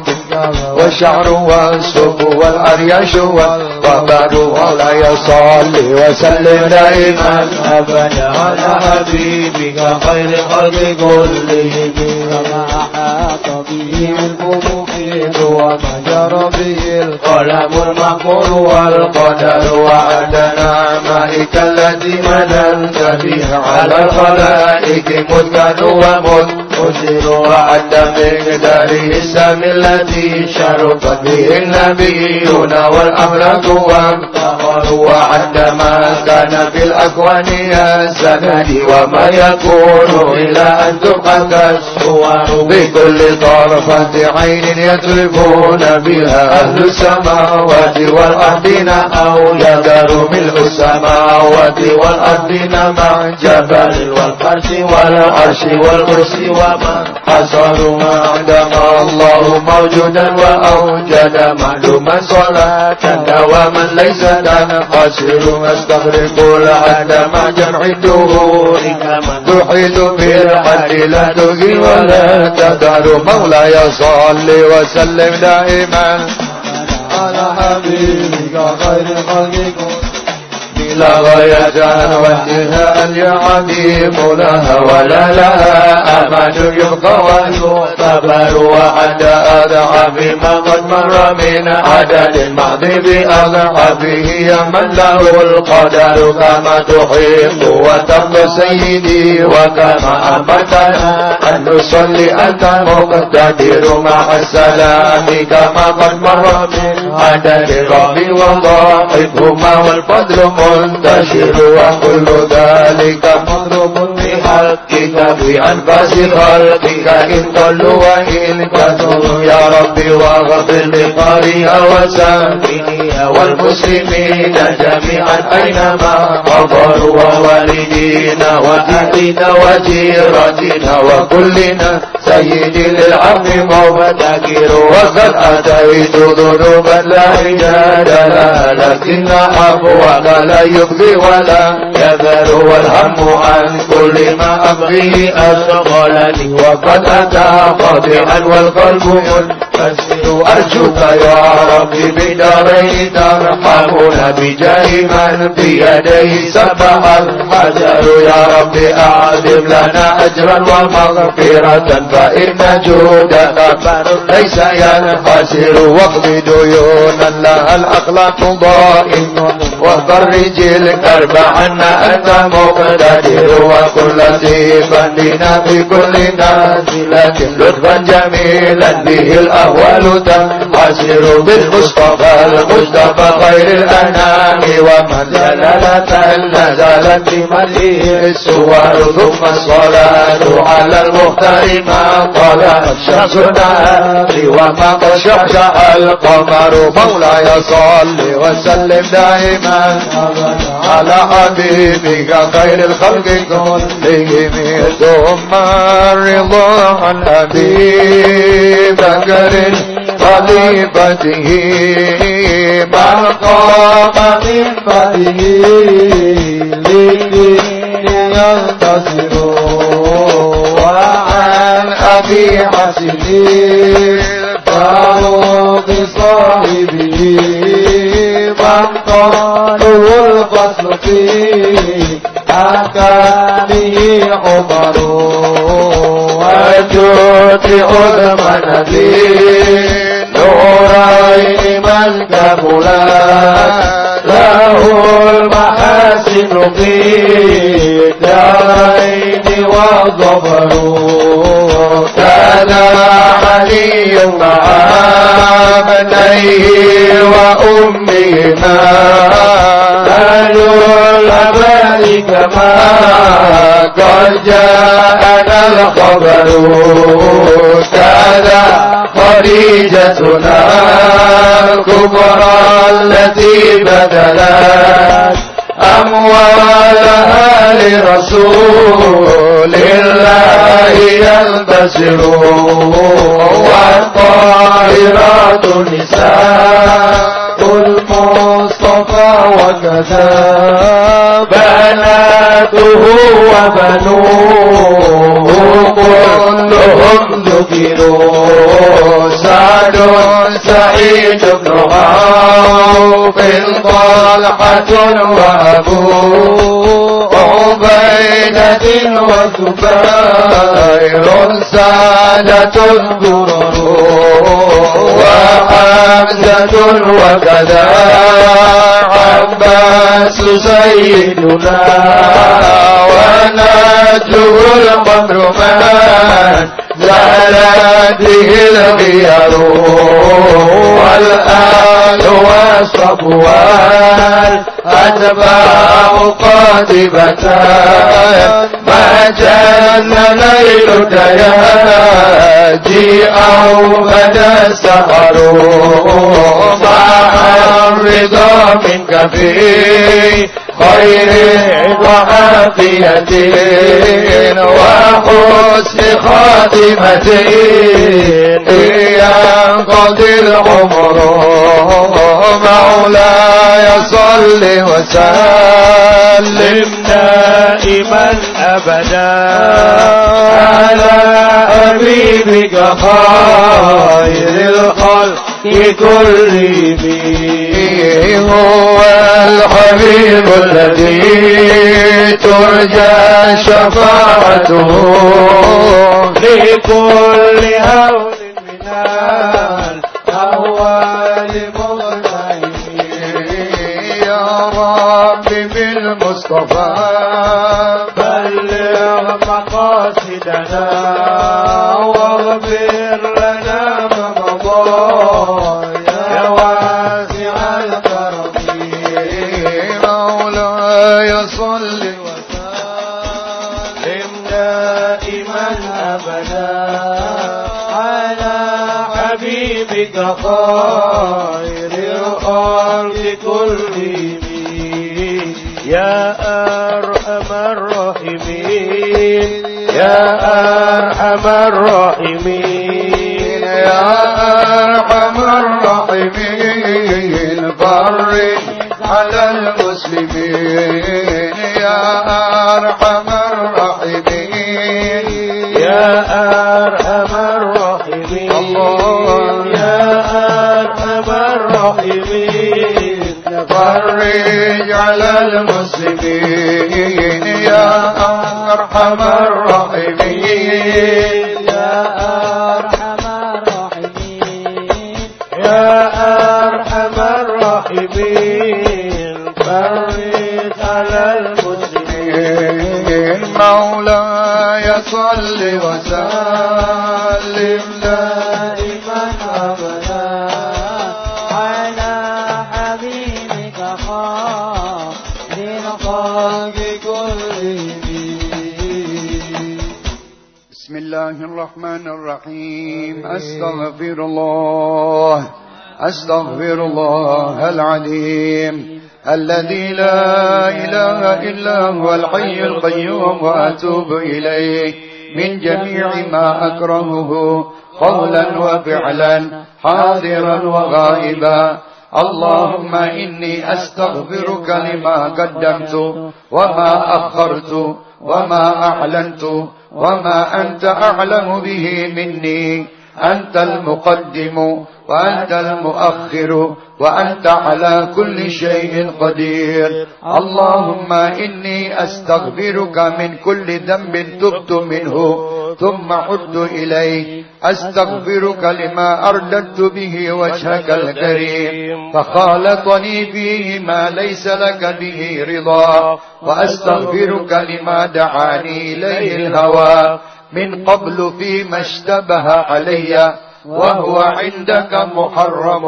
والشعر والسب والأرياش والضباب ولا يصلي وسلم دائما أبدا على حبيبك خير خلق كلهم كما أحاط به المحيط وما جرى به القلم المحفور والقدر وعدنا مائك الذي مننت به على الخلائق مذكر ومذكر وعد مقداره السم الذي شرفت به النبيون والأملاك وابتغى الدهر وعندما كان في الأكوان يا سندي وما يكون إلى أن تبقى الصور بكل طرفة عين يطلبون بها أهل السماوات والأرضين أو يدر ملء السماوات والأرضين مع جبل والفرش والعرش والكرسي حصلوا ما عندما الله موجودا وأوجد معلوما صلاة دواما ليس تنقصر استغرق العدم جمع الدهور. تحيط بالحد لا تغي ولا تدار مولاي صل وسلم دائما على حبيبك خير خلقكم وانتهاء يا عظيم لها ولا لها أمد يبقى ويعتبر وعد أضعف ما قد مر من عدد الماضي بأضعفه من له القدر كما تحب وترضى سيدي وكما أمتنا أن نصلي أنت مقتدر مع السلام كما قد مر من عدد الرب وضاحكهما والفضل منتشر وكل ذلك مضرب بحقك بأنفاس خلقك إن ضلوا وإن كثروا يا ربي واغفر لقارئها وسامعها والمسلمين جميعا أينما حضروا ووالدينا وأهلنا وجيرتنا وكلنا سيدي للعفو مبتكر. وقد أتيت ذنوبا لا عداد لها لكن عفوك لا يبغي ولا يذر. والهم عن كل ما أبغي أشغلني وقد أتى خاطئا والقلب منكسر أرجوك يا ربي بدارين ترحمنا بجاه من بيديه سبح الحجر. يا ربي أعظم لنا أجرا ومغفرة فإن جودك ليس ينحسر واقض ديونا لها الأخلاق ضائم وفرج الكرب عنا أنت مقتدر. وكل لطيفا بنا في كل نازلة لطفا جميلا به الأهوال تنحسر بالمصطفى المصطفى خير الأنام ومن جلالة نزلت بملئه السور ثم الصلاة على المختار ما طلع الشمس النهار وما قد شعشع القمر. مولاي صل وسلم دائما على حبيبك خير الخلق كلهم. ثم الرضا عن أبي بكر خليفته ما قام من بعده للدين ينتصر وعن أبي حسن الفاروق صاحبه من قاله الفصل في أحكامه عمر وجود نورين من له المحاسن في اليدين والظفر كان علي مع بنيه وأمهما أهل الملك كما قد جاء الخبر كذا خديجتنا الكبرى التي بدلت أموالها لرسول الله ينبسر والطاهرات النساء المصطفى وكذا بناته وبنوه كلهم ذكروا سعد سعيد بن عوف طلحة وأبوه عبيدة وزبير سادة الدرر بغدة وكذا. عباس سيدنا ونجله القدر مان زالت به الغيار والآل والصفوان أتباع قاطبة ما جن ليل دياجي أو بدا السهر مع الرضا منك في خير وعافية وحسن خاتمة ينقضي العمر مولاي صل وسلم. دائما أبدا. على حبيبك خير الخلق كلهم. هو الحبيب الذي ترجى شفاعته لكل هول من الأهوال مغنين يا رب بالمصطفى بلغ مقاصدنا واغفر أرحم الراحمين. يا أرحم الراحمين. فرج على المسلمين. يا أرحم الراحمين. يا أرحم الراحمين. يا أرحم الراحمين. فرج على المسلمين. يا أرحم الراحمين. يا أرحم الراحمين. يا أرحم الراحمين. فرج على المسلمين. مولاي صل وسلم. الرحمن الرحيم. أستغفر الله أستغفر الله العظيم. الذي لا إله إلا هو الحي القيوم وأتوب إليه. من جميع ما أكرهه قولا وفعلا حاضرا وغائبا. اللهم إني أستغفرك لما قدمت وما أخرت وما أعلنت وما أنت أعلم به مني. أنت المقدم وأنت المؤخر وأنت على كل شيء قدير. اللهم إني أستغفرك من كل ذنب تبت منه ثم عدت إليه أستغفرك لما أرددت به وجهك الكريم. فخالطني فيه ما ليس لك به رضا. وأستغفرك لما دعاني إليه الهوى. من قبل فيما اشتبه علي وهو عندك محرم.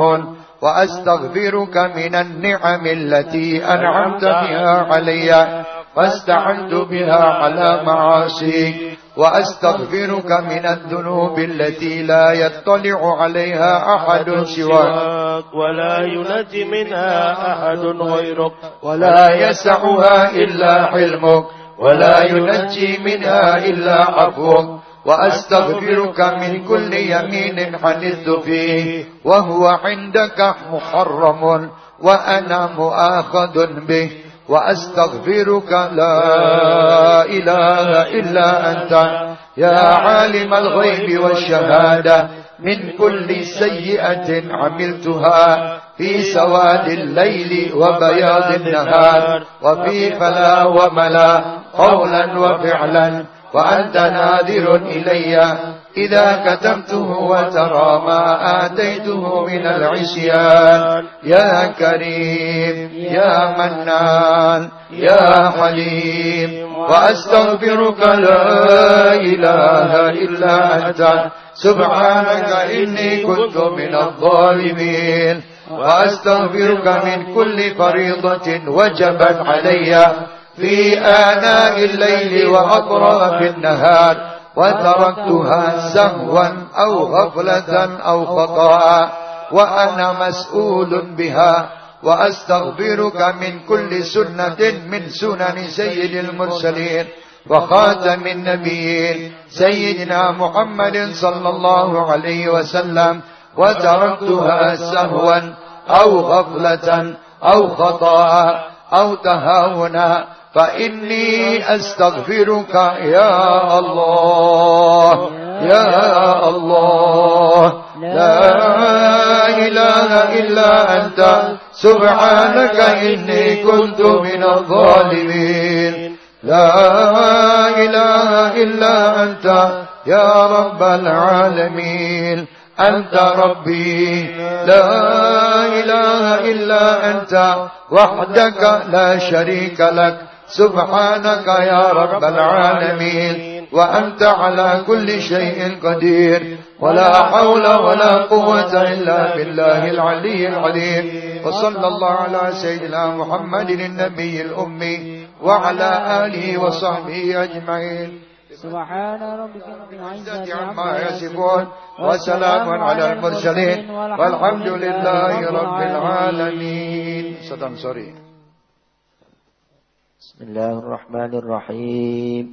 وأستغفرك من النعم التي أنعمت بها علي فاستعنت بها على معاصيك. وأستغفرك من الذنوب التي لا يطلع عليها أحد سواك. ولا ينجي منها أحد غيرك. ولا يسعها إلا حلمك ولا ينجي منها إلا عفوك وأستغفرك من كل يمين حنثت فيه وهو عندك محرم وأنا مؤاخذ به وأستغفرك لا إله إلا أنت. يا عالم الغيب والشهادة من كل سيئة عملتها في سواد الليل وبياض النهار وفي فلا وملا قولا وفعلا وأنت ناذر إلي. إذا كتمته وترى ما آتيته من العصيان. يا كريم يا منان يا حليم. وأستغفرك لا إله إلا أنت. سبحانك إني كنت من الظالمين. وأستغفرك من كل فريضة وجبت علي. في آناء الليل وأطراف النهار وتركتها سهوا أو غفلة أو خطأ وأنا مسؤول بها وأستغفرك من كل سنة من سنن سيد المرسلين وخاتم النبيين سيدنا محمد صلى الله عليه وسلم وتركتها سهوا أو غفلة أو خطأ أو تهاونا فإني أستغفرك يا الله يا الله. لا إله إلا أنت سبحانك إني كنت من الظالمين. لا إله إلا أنت يا رب العالمين. أنت ربي. لا إله إلا أنت وحدك لا شريك لك. سبحانك يا رب العالمين وأنت على كل شيء قدير. ولا حول ولا قوة إلا بالله العلي العظيم. وصلى الله على سيدنا محمد النبي الأمي وعلى آله وصحبه أجمعين. سبحان ربك رب العزة عما يصفون وسلام على المرسلين والحمد لله رب العالمين. صدام سوري بسم الله الرحمن الرحيم.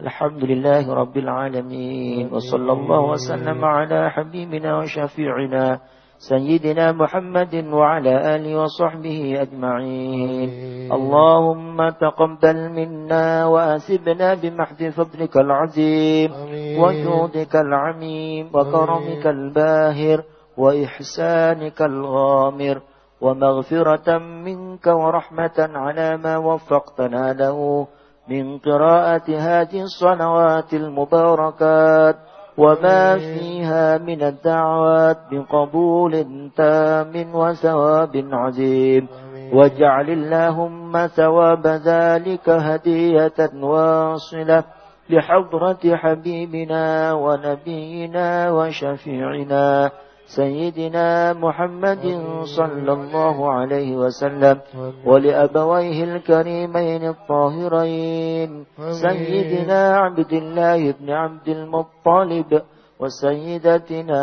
الحمد لله رب العالمين وصلى الله وسلم على حبيبنا وشفيعنا سيدنا محمد وعلى آله وصحبه أجمعين. اللهم تقبل منا وآسبنا بمحض فضلك العظيم وجودك العميم وكرمك الباهر وإحسانك الغامر ومغفرة منك ورحمة على ما وفقتنا له من قراءة هذه الصلوات المباركات وما فيها من الدعوات بقبول تام وثواب عظيم واجعل اللهم ثواب ذلك هدية واصلة لحضرة حبيبنا ونبينا وشفيعنا. سيدنا محمد صلى الله عليه وسلم ولأبويه الكريمين الطاهرين سيدنا عبد الله بن عبد المطلب وسيدتنا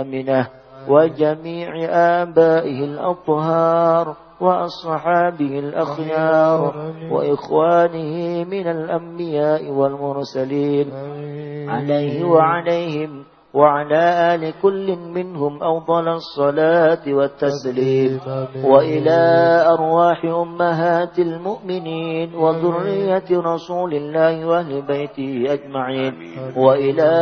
آمنة وجميع آبائه الأطهار وأصحابه الأخيار وإخوانه من الأنبياء والمرسلين عليه وعليهم وعلى آل كل منهم أفضل الصلاة والتسليم. وإلى أرواح أمهات المؤمنين وذرية رسول الله وأهل بيته أجمعين. وإلى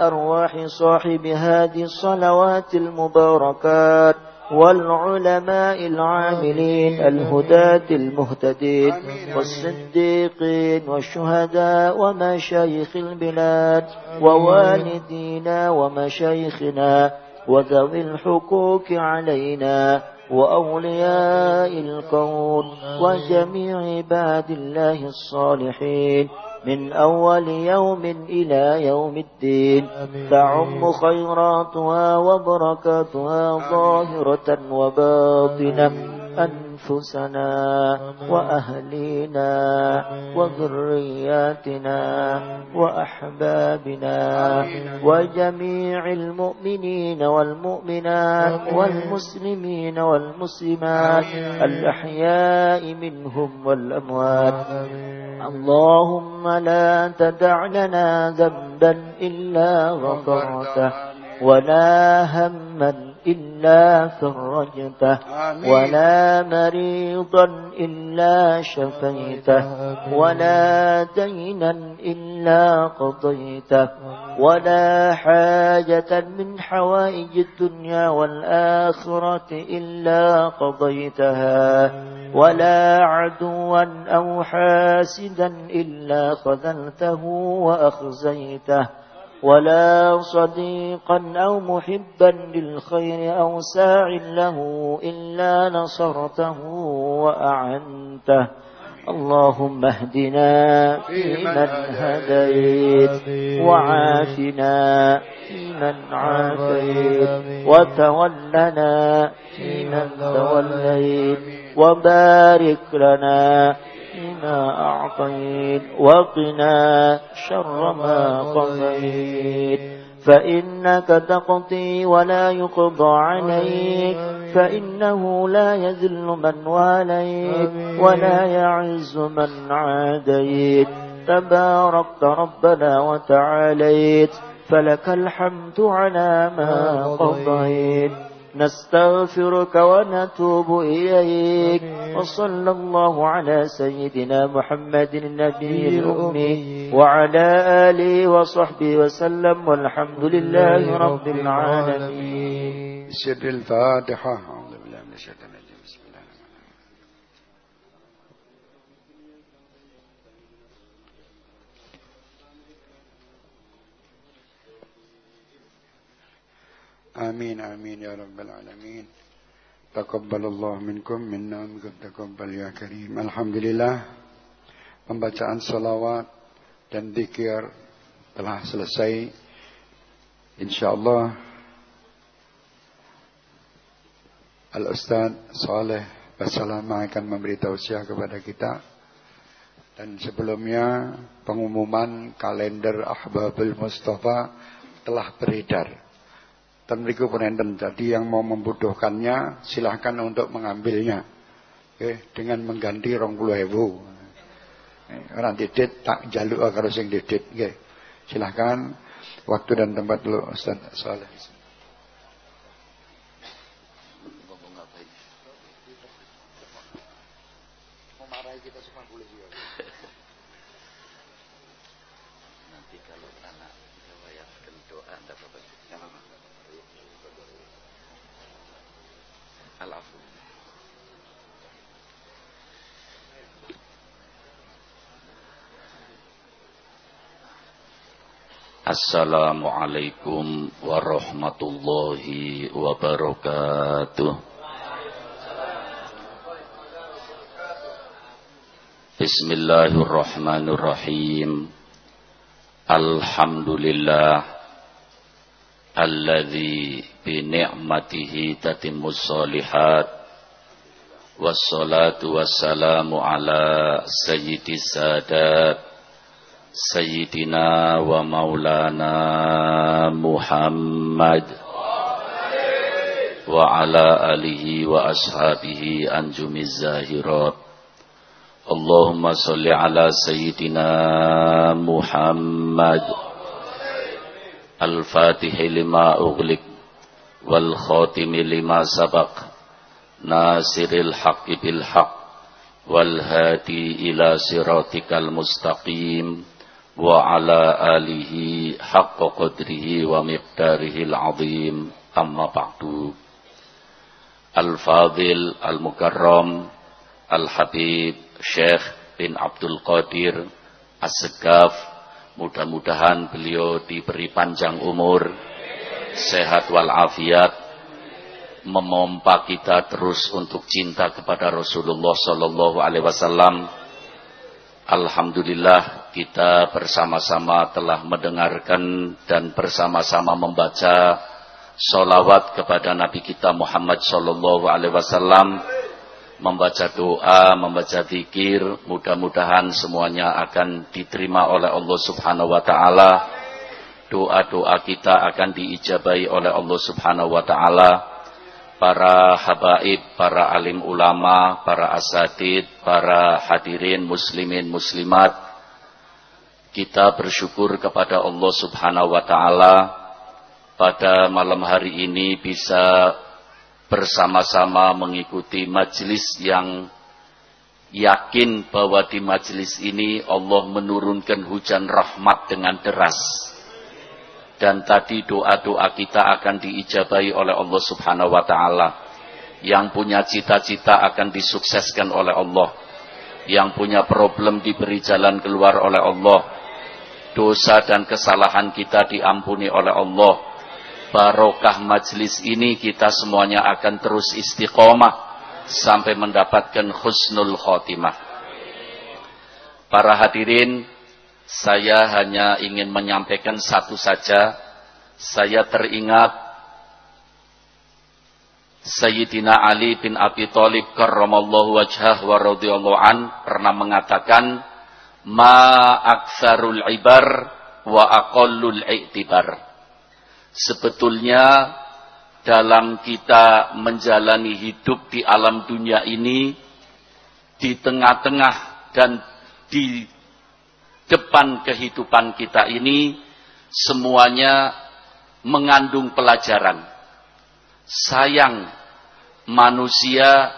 أرواح صاحب هذه الصلوات المباركات والعلماء العاملين الهداة المهتدين والصديقين والشهداء ومشايخ البلاد ووالدينا ومشايخنا وذوي الحقوق علينا وأولياء الكون وجميع عباد الله الصالحين. من أول يوم إلى يوم الدين. تعم خيراتها وبركاتها ظاهرة وباطنة. أنفسنا وأهلينا وذرياتنا وأحبابنا وجميع المؤمنين والمؤمنات والمسلمين والمسلمات الأحياء منهم والأموات. اللهم لا تدع لنا ذنبا إلا غفرته ولا هما إلا فرجته ولا مريضا إلا شفيته ولا دينا إلا قضيته ولا حاجة من حوائج الدنيا والآخرة إلا قضيتها ولا عدوا أو حاسدا إلا خذلته وأخزيته. ولا صديقا أو محبا للخير أو ساع له إلا نصرته وأعنته. اللهم اهدنا فيمن هديت وعافنا فيمن عافيت وتولنا فيمن توليت وبارك لنا فيما أعطيت وقنا شر ما قضيت. فإنك تقضي ولا يقضى عليك. فإنه لا يذل من واليت ولا يعز من عاديت. تباركت ربنا وتعاليت. فلك الحمد على ما قضيت. نستغفرك ونتوب إليك. وصلى الله على سيدنا محمد النبي الأمي وعلى آله وصحبه وسلم. والحمد لله رب العالمين. سر الفاتحة. آمين آمين يا رب العالمين تقبل الله منكم منا ومنكم تقبل يا كريم الحمد لله pembacaan salawat dan dikir telah selesai insyaallah Al-Ustaz Saleh Basalama akan memberi tausiah kepada kita dan sebelumnya pengumuman kalender Ahbabul Mustafa telah beredar dan berikut penenten jadi yang mau membutuhkannya silahkan untuk mengambilnya. Oke, dengan mengganti rong puluh ribu orang didit tak jaluk kalau sing didit Oke, silahkan waktu dan tempat dulu Ustaz. Saleh Assalamualaikum warahmatullahi wabarakatuh. Bismillahirrahmanirrahim. Alhamdulillah alladzi bi ni'matihi tatimmus shalihat wassalatu wassalamu ala sayyidis sadat سيدنا ومولانا محمد. وعلى آله وأصحابه أنجم الزاهرات. اللهم صل على سيدنا محمد. الفاتح لما أغلق والخاتم لما سبق. ناصر الحق بالحق والهادي إلى صراطك المستقيم. وعلى آله حق قدره ومقداره العظيم أما بعد الفاضل المكرم الحبيب Syekh bin Abdul Qadir As-Segaf mudah-mudahan beliau diberi panjang umur sehat walafiat memompa kita terus untuk cinta kepada Rasulullah sallallahu alaihi wasallam Alhamdulillah kita bersama-sama telah mendengarkan dan bersama-sama membaca solawat kepada Nabi kita Muhammad Sallallahu Alaihi Wasallam, membaca doa, membaca zikir, mudah-mudahan semuanya akan diterima oleh Allah Subhanahu Wa Taala. Doa-doa kita akan diijabai oleh Allah Subhanahu Wa Taala para habaib, para alim ulama, para asatid, para hadirin muslimin muslimat. Kita bersyukur kepada Allah Subhanahu wa taala pada malam hari ini bisa bersama-sama mengikuti majelis yang yakin bahwa di majelis ini Allah menurunkan hujan rahmat dengan deras dan tadi doa-doa kita akan diijabahi oleh Allah Subhanahu wa taala. Yang punya cita-cita akan disukseskan oleh Allah. Yang punya problem diberi jalan keluar oleh Allah. dosa dan kesalahan kita diampuni oleh Allah. Barokah majlis ini kita semuanya akan terus istiqomah sampai mendapatkan husnul khotimah. Para hadirin, saya hanya ingin menyampaikan satu saja. Saya teringat Sayyidina Ali bin Abi Thalib karramallahu wajhah wa radhiyallahu an pernah mengatakan ma aktsarul ibar wa aqallul i'tibar. Sebetulnya dalam kita menjalani hidup di alam dunia ini di tengah-tengah dan di depan kehidupan kita ini semuanya mengandung pelajaran sayang manusia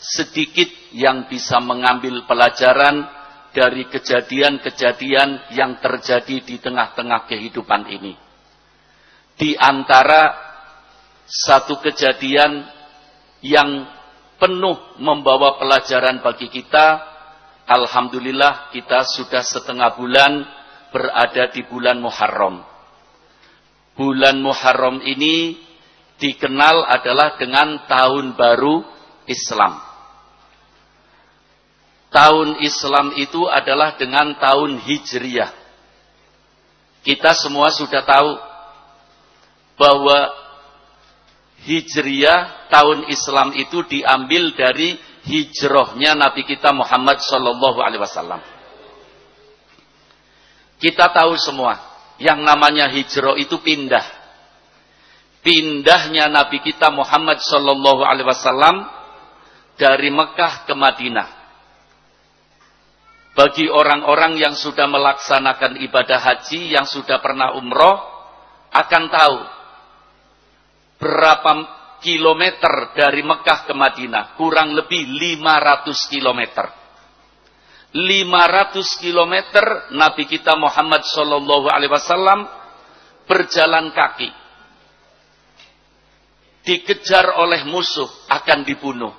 sedikit yang bisa mengambil pelajaran dari kejadian-kejadian yang terjadi di tengah-tengah kehidupan ini. Di antara satu kejadian yang penuh membawa pelajaran bagi kita, Alhamdulillah kita sudah setengah bulan berada di bulan Muharram. Bulan Muharram ini dikenal adalah dengan tahun baru Islam. Tahun Islam itu adalah dengan tahun Hijriyah. Kita semua sudah tahu bahwa Hijriyah tahun Islam itu diambil dari hijrahnya Nabi kita Muhammad Sallallahu Alaihi Wasallam. Kita tahu semua yang namanya hijrah itu pindah pindahnya Nabi kita Muhammad Shallallahu Alaihi Wasallam dari Mekah ke Madinah. Bagi orang-orang yang sudah melaksanakan ibadah haji, yang sudah pernah umroh, akan tahu berapa kilometer dari Mekah ke Madinah. Kurang lebih 500 kilometer. 500 kilometer Nabi kita Muhammad Wasallam berjalan kaki dikejar oleh musuh akan dibunuh.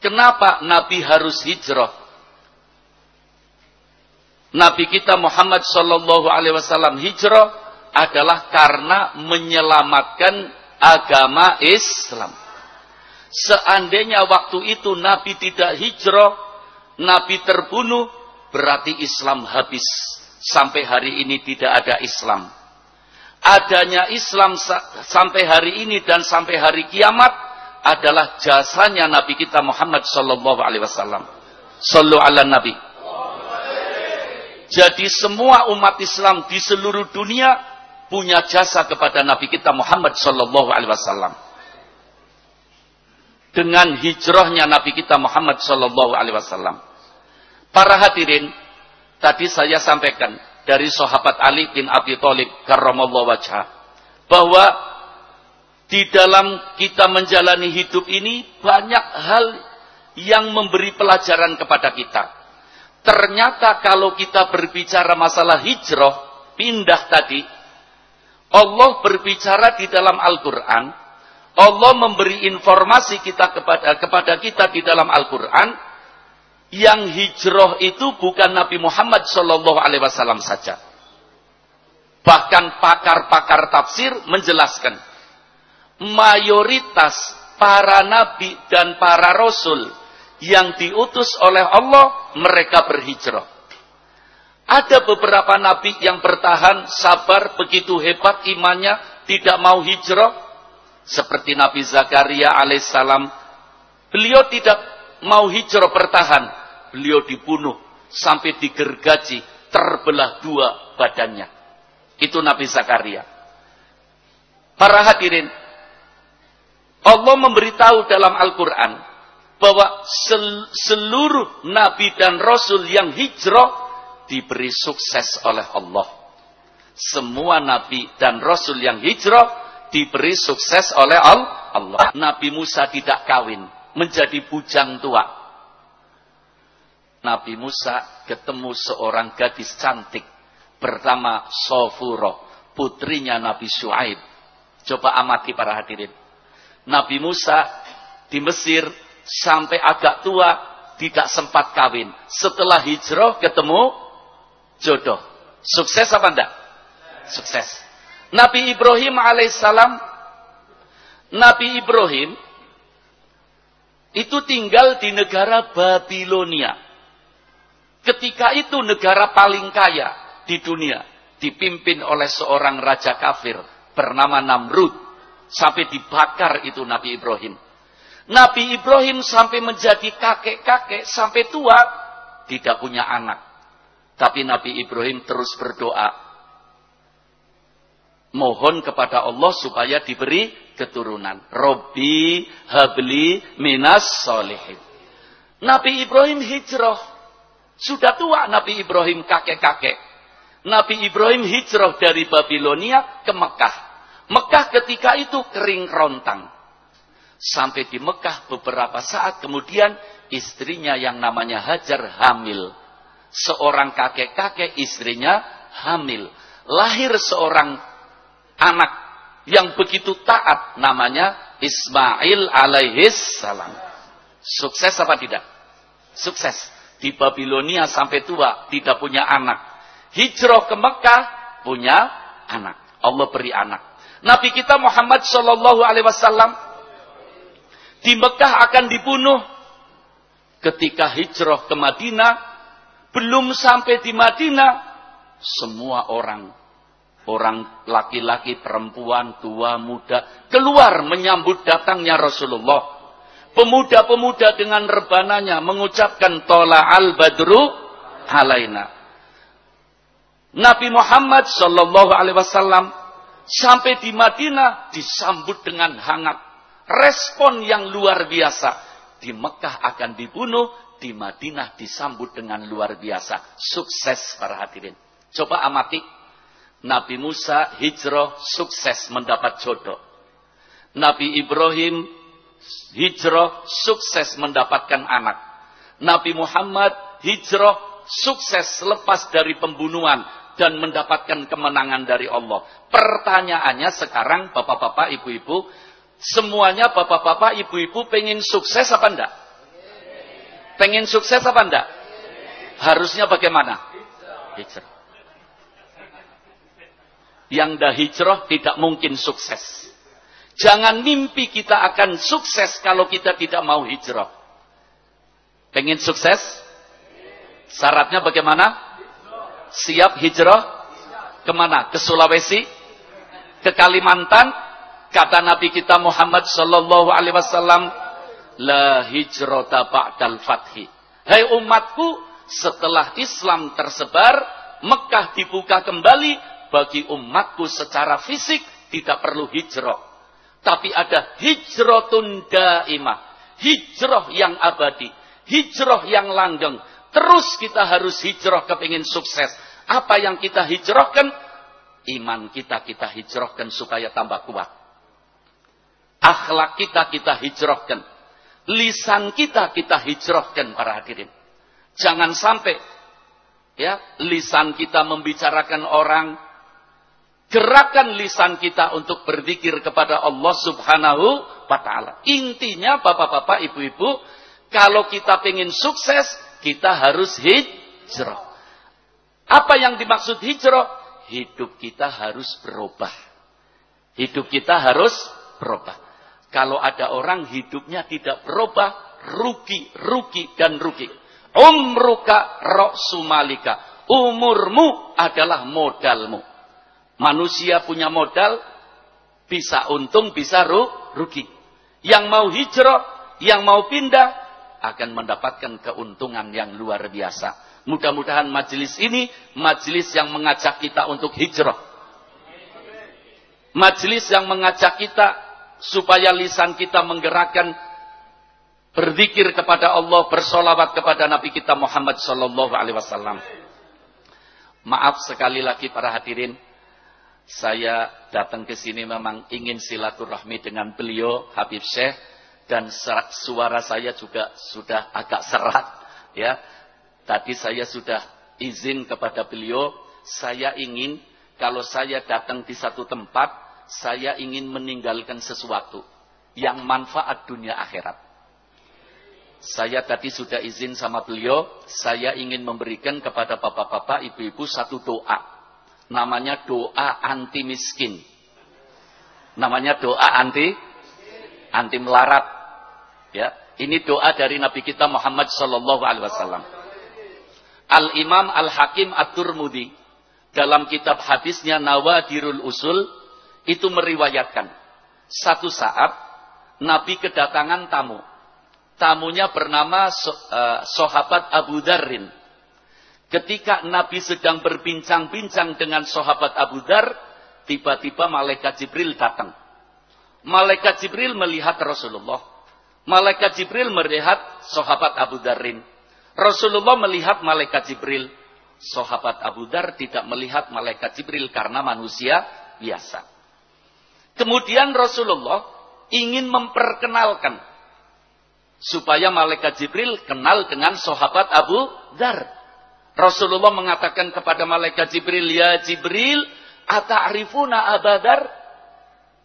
Kenapa Nabi harus hijrah? Nabi kita Muhammad Wasallam hijrah adalah karena menyelamatkan agama Islam. Seandainya waktu itu Nabi tidak hijrah, Nabi terbunuh, berarti Islam habis. Sampai hari ini tidak ada Islam adanya Islam sampai hari ini dan sampai hari kiamat adalah jasanya Nabi kita Muhammad sallallahu alaihi wasallam. Sallu ala Nabi. Jadi semua umat Islam di seluruh dunia punya jasa kepada Nabi kita Muhammad sallallahu alaihi wasallam. Dengan hijrahnya Nabi kita Muhammad sallallahu alaihi wasallam. Para hadirin, tadi saya sampaikan dari sahabat Ali bin Abi Thalib karramallahu wajha bahwa di dalam kita menjalani hidup ini banyak hal yang memberi pelajaran kepada kita. Ternyata kalau kita berbicara masalah hijrah, pindah tadi, Allah berbicara di dalam Al-Quran, Allah memberi informasi kita kepada kepada kita di dalam Al-Quran, yang hijrah itu bukan Nabi Muhammad Shallallahu Alaihi Wasallam saja. Bahkan pakar-pakar tafsir menjelaskan mayoritas para nabi dan para rasul yang diutus oleh Allah mereka berhijrah. Ada beberapa nabi yang bertahan, sabar, begitu hebat imannya, tidak mau hijrah. Seperti Nabi Zakaria alaihissalam. Beliau tidak mau hijrah bertahan beliau dibunuh sampai digergaji, terbelah dua badannya. Itu Nabi Zakaria. Para hadirin, Allah memberitahu dalam Al-Quran bahwa sel seluruh nabi dan rasul yang hijrah diberi sukses oleh Allah. Semua nabi dan rasul yang hijrah diberi sukses oleh Allah. Nabi Musa tidak kawin, menjadi bujang tua. Nabi Musa ketemu seorang gadis cantik pertama Sofuro, putrinya Nabi Shu'aib. Coba amati para hadirin. Nabi Musa di Mesir sampai agak tua tidak sempat kawin. Setelah hijrah ketemu jodoh. Sukses apa enggak? Sukses. Nabi Ibrahim alaihissalam, Nabi Ibrahim itu tinggal di negara Babilonia. Ketika itu negara paling kaya di dunia. Dipimpin oleh seorang raja kafir bernama Namrud. Sampai dibakar itu Nabi Ibrahim. Nabi Ibrahim sampai menjadi kakek-kakek, sampai tua, tidak punya anak. Tapi Nabi Ibrahim terus berdoa. Mohon kepada Allah supaya diberi keturunan. Robbi habli minas solihin. Nabi Ibrahim hijrah. Sudah tua Nabi Ibrahim kakek-kakek. Nabi Ibrahim hijrah dari Babilonia ke Mekah. Mekah ketika itu kering rontang. Sampai di Mekah beberapa saat kemudian istrinya yang namanya Hajar hamil. Seorang kakek-kakek istrinya hamil. Lahir seorang anak yang begitu taat namanya Ismail alaihis salam. Sukses apa tidak? Sukses di Babilonia sampai tua tidak punya anak. Hijrah ke Mekah punya anak. Allah beri anak. Nabi kita Muhammad Shallallahu Alaihi Wasallam di Mekah akan dibunuh. Ketika hijrah ke Madinah, belum sampai di Madinah, semua orang, orang laki-laki, perempuan, tua, muda, keluar menyambut datangnya Rasulullah pemuda-pemuda dengan rebananya mengucapkan tola al badru alaina. Nabi Muhammad Shallallahu Alaihi Wasallam sampai di Madinah disambut dengan hangat. Respon yang luar biasa. Di Mekah akan dibunuh, di Madinah disambut dengan luar biasa. Sukses para hadirin. Coba amati. Nabi Musa hijrah sukses mendapat jodoh. Nabi Ibrahim hijrah sukses mendapatkan anak. Nabi Muhammad hijrah sukses lepas dari pembunuhan dan mendapatkan kemenangan dari Allah. Pertanyaannya sekarang bapak-bapak, ibu-ibu, semuanya bapak-bapak, ibu-ibu pengen sukses apa enggak? Pengen sukses apa enggak? Harusnya bagaimana? Hijrah. Yang dah hijrah tidak mungkin sukses. Jangan mimpi kita akan sukses kalau kita tidak mau hijrah. Pengen sukses? Syaratnya bagaimana? Siap hijrah? Ke mana? Ke Sulawesi? Ke Kalimantan? Kata Nabi kita Muhammad Sallallahu Alaihi Wasallam, La hijrata ba'dal fathi. Hai umatku, setelah Islam tersebar, Mekah dibuka kembali, bagi umatku secara fisik tidak perlu hijrah. Tapi ada hijratun daimah. Hijrah yang abadi. Hijrah yang langgeng. Terus kita harus hijrah kepingin sukses. Apa yang kita hijrahkan? Iman kita kita hijrahkan supaya tambah kuat. Akhlak kita kita hijrahkan. Lisan kita kita hijrahkan para hadirin. Jangan sampai ya lisan kita membicarakan orang Gerakan lisan kita untuk berzikir kepada Allah subhanahu wa ta'ala. Intinya bapak-bapak, ibu-ibu, kalau kita ingin sukses, kita harus hijrah. Apa yang dimaksud hijrah? Hidup kita harus berubah. Hidup kita harus berubah. Kalau ada orang hidupnya tidak berubah, rugi, rugi, dan rugi. Umruka roksumalika. Umurmu adalah modalmu. Manusia punya modal, bisa untung, bisa rugi. Yang mau hijrah, yang mau pindah, akan mendapatkan keuntungan yang luar biasa. Mudah-mudahan majelis ini, majelis yang mengajak kita untuk hijrah. Majelis yang mengajak kita, supaya lisan kita menggerakkan berzikir kepada Allah, bersolawat kepada Nabi kita Muhammad Sallallahu Alaihi Wasallam. Maaf sekali lagi para hadirin, saya datang ke sini memang ingin silaturahmi dengan beliau Habib Syekh dan suara saya juga sudah agak serat ya. Tadi saya sudah izin kepada beliau, saya ingin kalau saya datang di satu tempat, saya ingin meninggalkan sesuatu yang manfaat dunia akhirat. Saya tadi sudah izin sama beliau, saya ingin memberikan kepada bapak-bapak, ibu-ibu satu doa. Namanya doa anti miskin. Namanya doa anti anti melarat. Ya, ini doa dari Nabi kita Muhammad sallallahu alaihi wasallam. Al Imam Al Hakim At-Turmudi dalam kitab hadisnya Nawadirul Usul itu meriwayatkan satu saat Nabi kedatangan tamu tamunya bernama uh, sahabat Abu Darrin. Ketika Nabi sedang berbincang-bincang dengan sahabat Abu Dar, tiba-tiba malaikat Jibril datang. Malaikat Jibril melihat Rasulullah. Malaikat Jibril melihat sahabat Abu Darrin. Rasulullah melihat malaikat Jibril. Sahabat Abu Dar tidak melihat malaikat Jibril karena manusia biasa. Kemudian Rasulullah ingin memperkenalkan supaya malaikat Jibril kenal dengan sahabat Abu Dar. Rasulullah mengatakan kepada malaikat Jibril, "Ya Jibril, ata'rifuna Abadar?"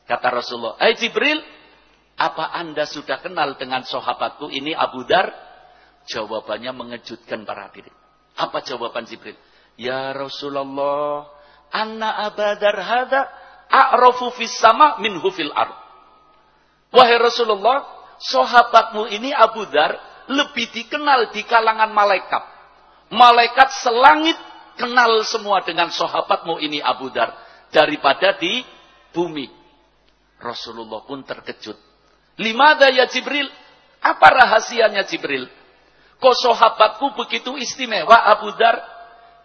Kata Rasulullah, "Eh Jibril, apa Anda sudah kenal dengan sahabatku ini Abu Dar?" Jawabannya mengejutkan para hadirin. Apa jawaban Jibril? "Ya Rasulullah, anna Abadar hada a'rafu fis sama minhu fil ard." Wahai Rasulullah, sahabatmu ini Abu Dar lebih dikenal di kalangan malaikat. Malaikat selangit kenal semua dengan sahabatmu ini Abu Dar daripada di bumi. Rasulullah pun terkejut. Limada ya Jibril? Apa rahasianya Jibril? Kok sahabatku begitu istimewa Abu Dar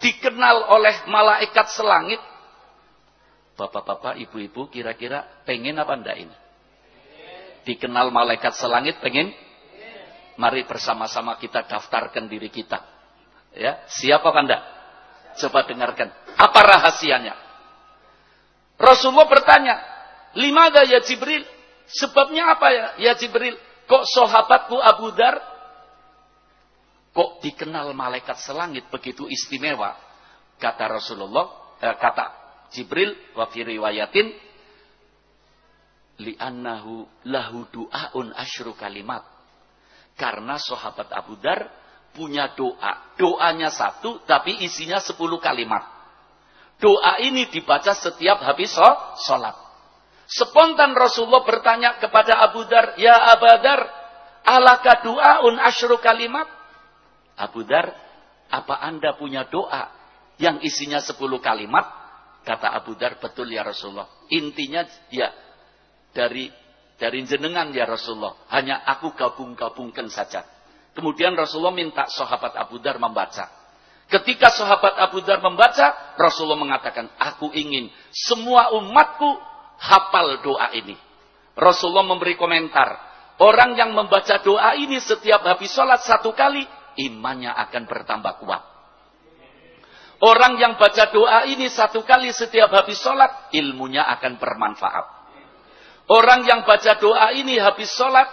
dikenal oleh malaikat selangit? Bapak-bapak, ibu-ibu kira-kira pengen apa enggak ini? dikenal malaikat selangit pengen? Mari bersama-sama kita daftarkan diri kita. Ya, siapa Anda? Coba dengarkan. Apa rahasianya? Rasulullah bertanya, lima ada ya Jibril? Sebabnya apa ya, ya Jibril? Kok sahabatku Abu Dar kok dikenal malaikat selangit begitu istimewa? Kata Rasulullah, eh, kata Jibril, wa fi riwayatin li'annahu lahu du'aun asyru kalimat. Karena sahabat Abu Dar punya doa. Doanya satu tapi isinya sepuluh kalimat. Doa ini dibaca setiap habis sholat. Spontan Rasulullah bertanya kepada Abu Dar, Ya Abu Dar, alaka du'aun asyru kalimat? Abu Dar, apa anda punya doa yang isinya sepuluh kalimat? Kata Abu Dar, betul ya Rasulullah. Intinya ya dari dari jenengan ya Rasulullah. Hanya aku gabung-gabungkan saja. Kemudian Rasulullah minta sahabat Abu Dar membaca. Ketika sahabat Abu Dar membaca, Rasulullah mengatakan, aku ingin semua umatku hafal doa ini. Rasulullah memberi komentar, orang yang membaca doa ini setiap habis sholat satu kali, imannya akan bertambah kuat. Orang yang baca doa ini satu kali setiap habis sholat, ilmunya akan bermanfaat. Orang yang baca doa ini habis sholat,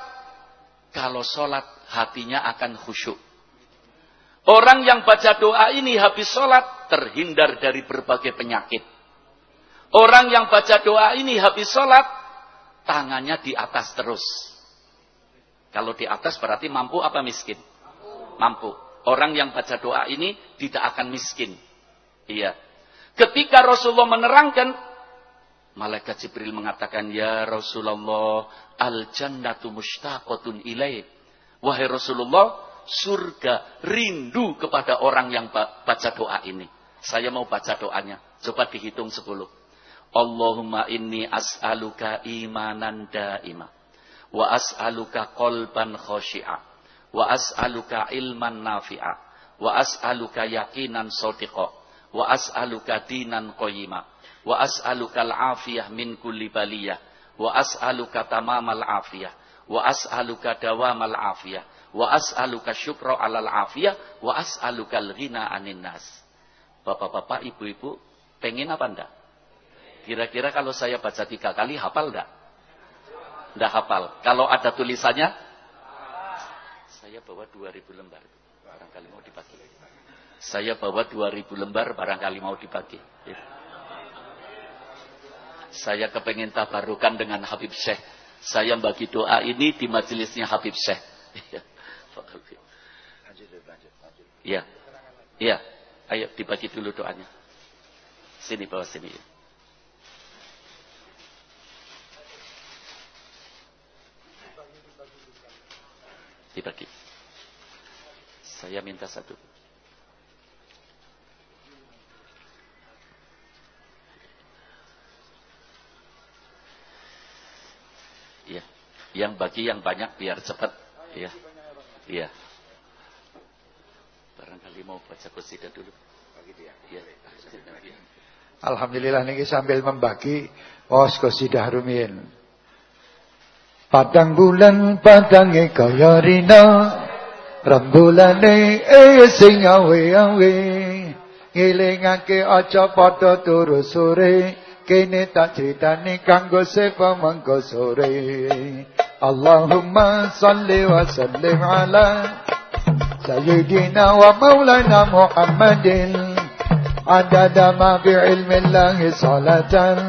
kalau sholat hatinya akan khusyuk. Orang yang baca doa ini habis sholat, terhindar dari berbagai penyakit. Orang yang baca doa ini habis sholat, tangannya di atas terus. Kalau di atas berarti mampu apa miskin? Mampu. Orang yang baca doa ini tidak akan miskin. Iya. Ketika Rasulullah menerangkan Malaikat Jibril mengatakan, Ya Rasulullah, al-jannatu mustaqatun ilaih. Wahai Rasulullah, surga rindu kepada orang yang baca doa ini. Saya mau baca doanya. Coba dihitung sepuluh. Allahumma inni as'aluka imanan da'ima. Wa as'aluka kolban khosyi'a. Wa as'aluka ilman nafi'a. Wa as'aluka yakinan sodiqa. Wa as'aluka dinan qoyimah wa as'aluka al-afiyah min kulli baliyah wa as'aluka tamamal afiyah wa as'aluka dawamal afiyah wa as'aluka syukra alal afiyah wa as'aluka al-ghina anin nas Bapak-bapak, ibu-ibu, pengen apa enggak? Kira-kira kalau saya baca tiga kali, hafal enggak? Enggak hafal. Kalau ada tulisannya, saya bawa 2000 lembar. Barangkali mau dibagi. Saya bawa 2000 lembar, barangkali mau dibagi. Saya kepengen tabarukan dengan Habib Syekh. Saya bagi doa ini di majelisnya Habib Syekh. Iya. Iya. Ayo dibagi dulu doanya. Sini bawah sini. Dibagi. Saya minta satu. Iya. Yang bagi yang banyak biar cepat. Iya. Iya. Barangkali mau baca qasidah dulu. Iya. Alhamdulillah niki sambil membagi pos qasidah rumiyin. Padang bulan padange kaya rina rembulane eh sing awe-awe ngelingake aja padha turu sore kene tak critani kanggo sepa mangko sore. Allahumma salli wa sallim ala sayyidina wa maulana Muhammadin. Ma bi ilmi Allah salatan.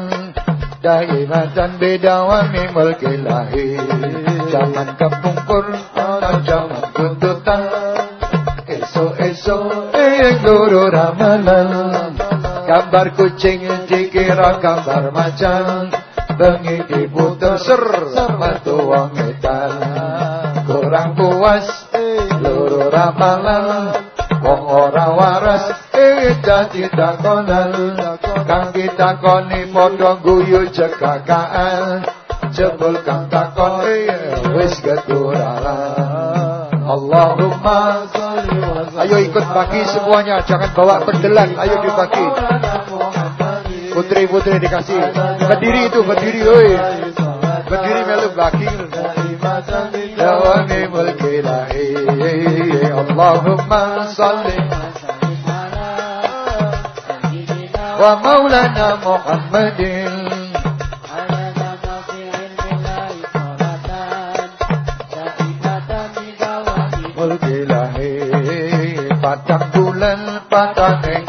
Daimatan bidawami mulki lahi. Jangan kepungkur atau jangan tuntutan. Esok-esok yang luru ramalan Gambar kucing dikira gambar macan. Bengi diputus ser sama tuang etan Kurang puas luru ramalan Wong ora waras eh dadi takonan Kang ditakoni padha guyu cekakaan Jebul kang takon eh, wis ketularan Allahumma Ayo ikut bagi semuanya Jangan bawa pendelan. Ayo dibagi. Putri-putri dikasih. Berdiri itu berdiri oi. Berdiri melu bagi. Dawami mulki lahi Allahumma salli. Wa maulana Muhammadin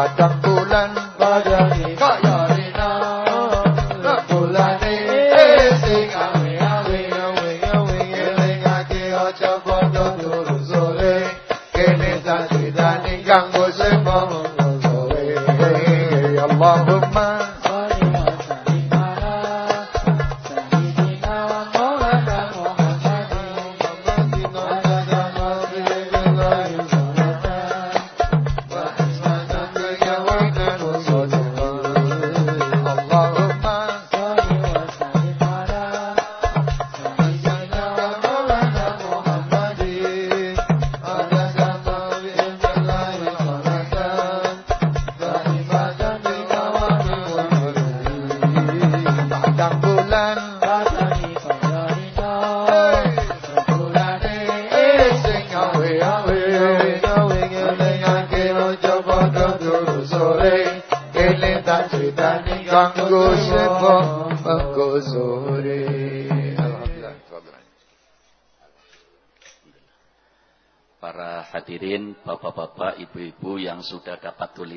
Kata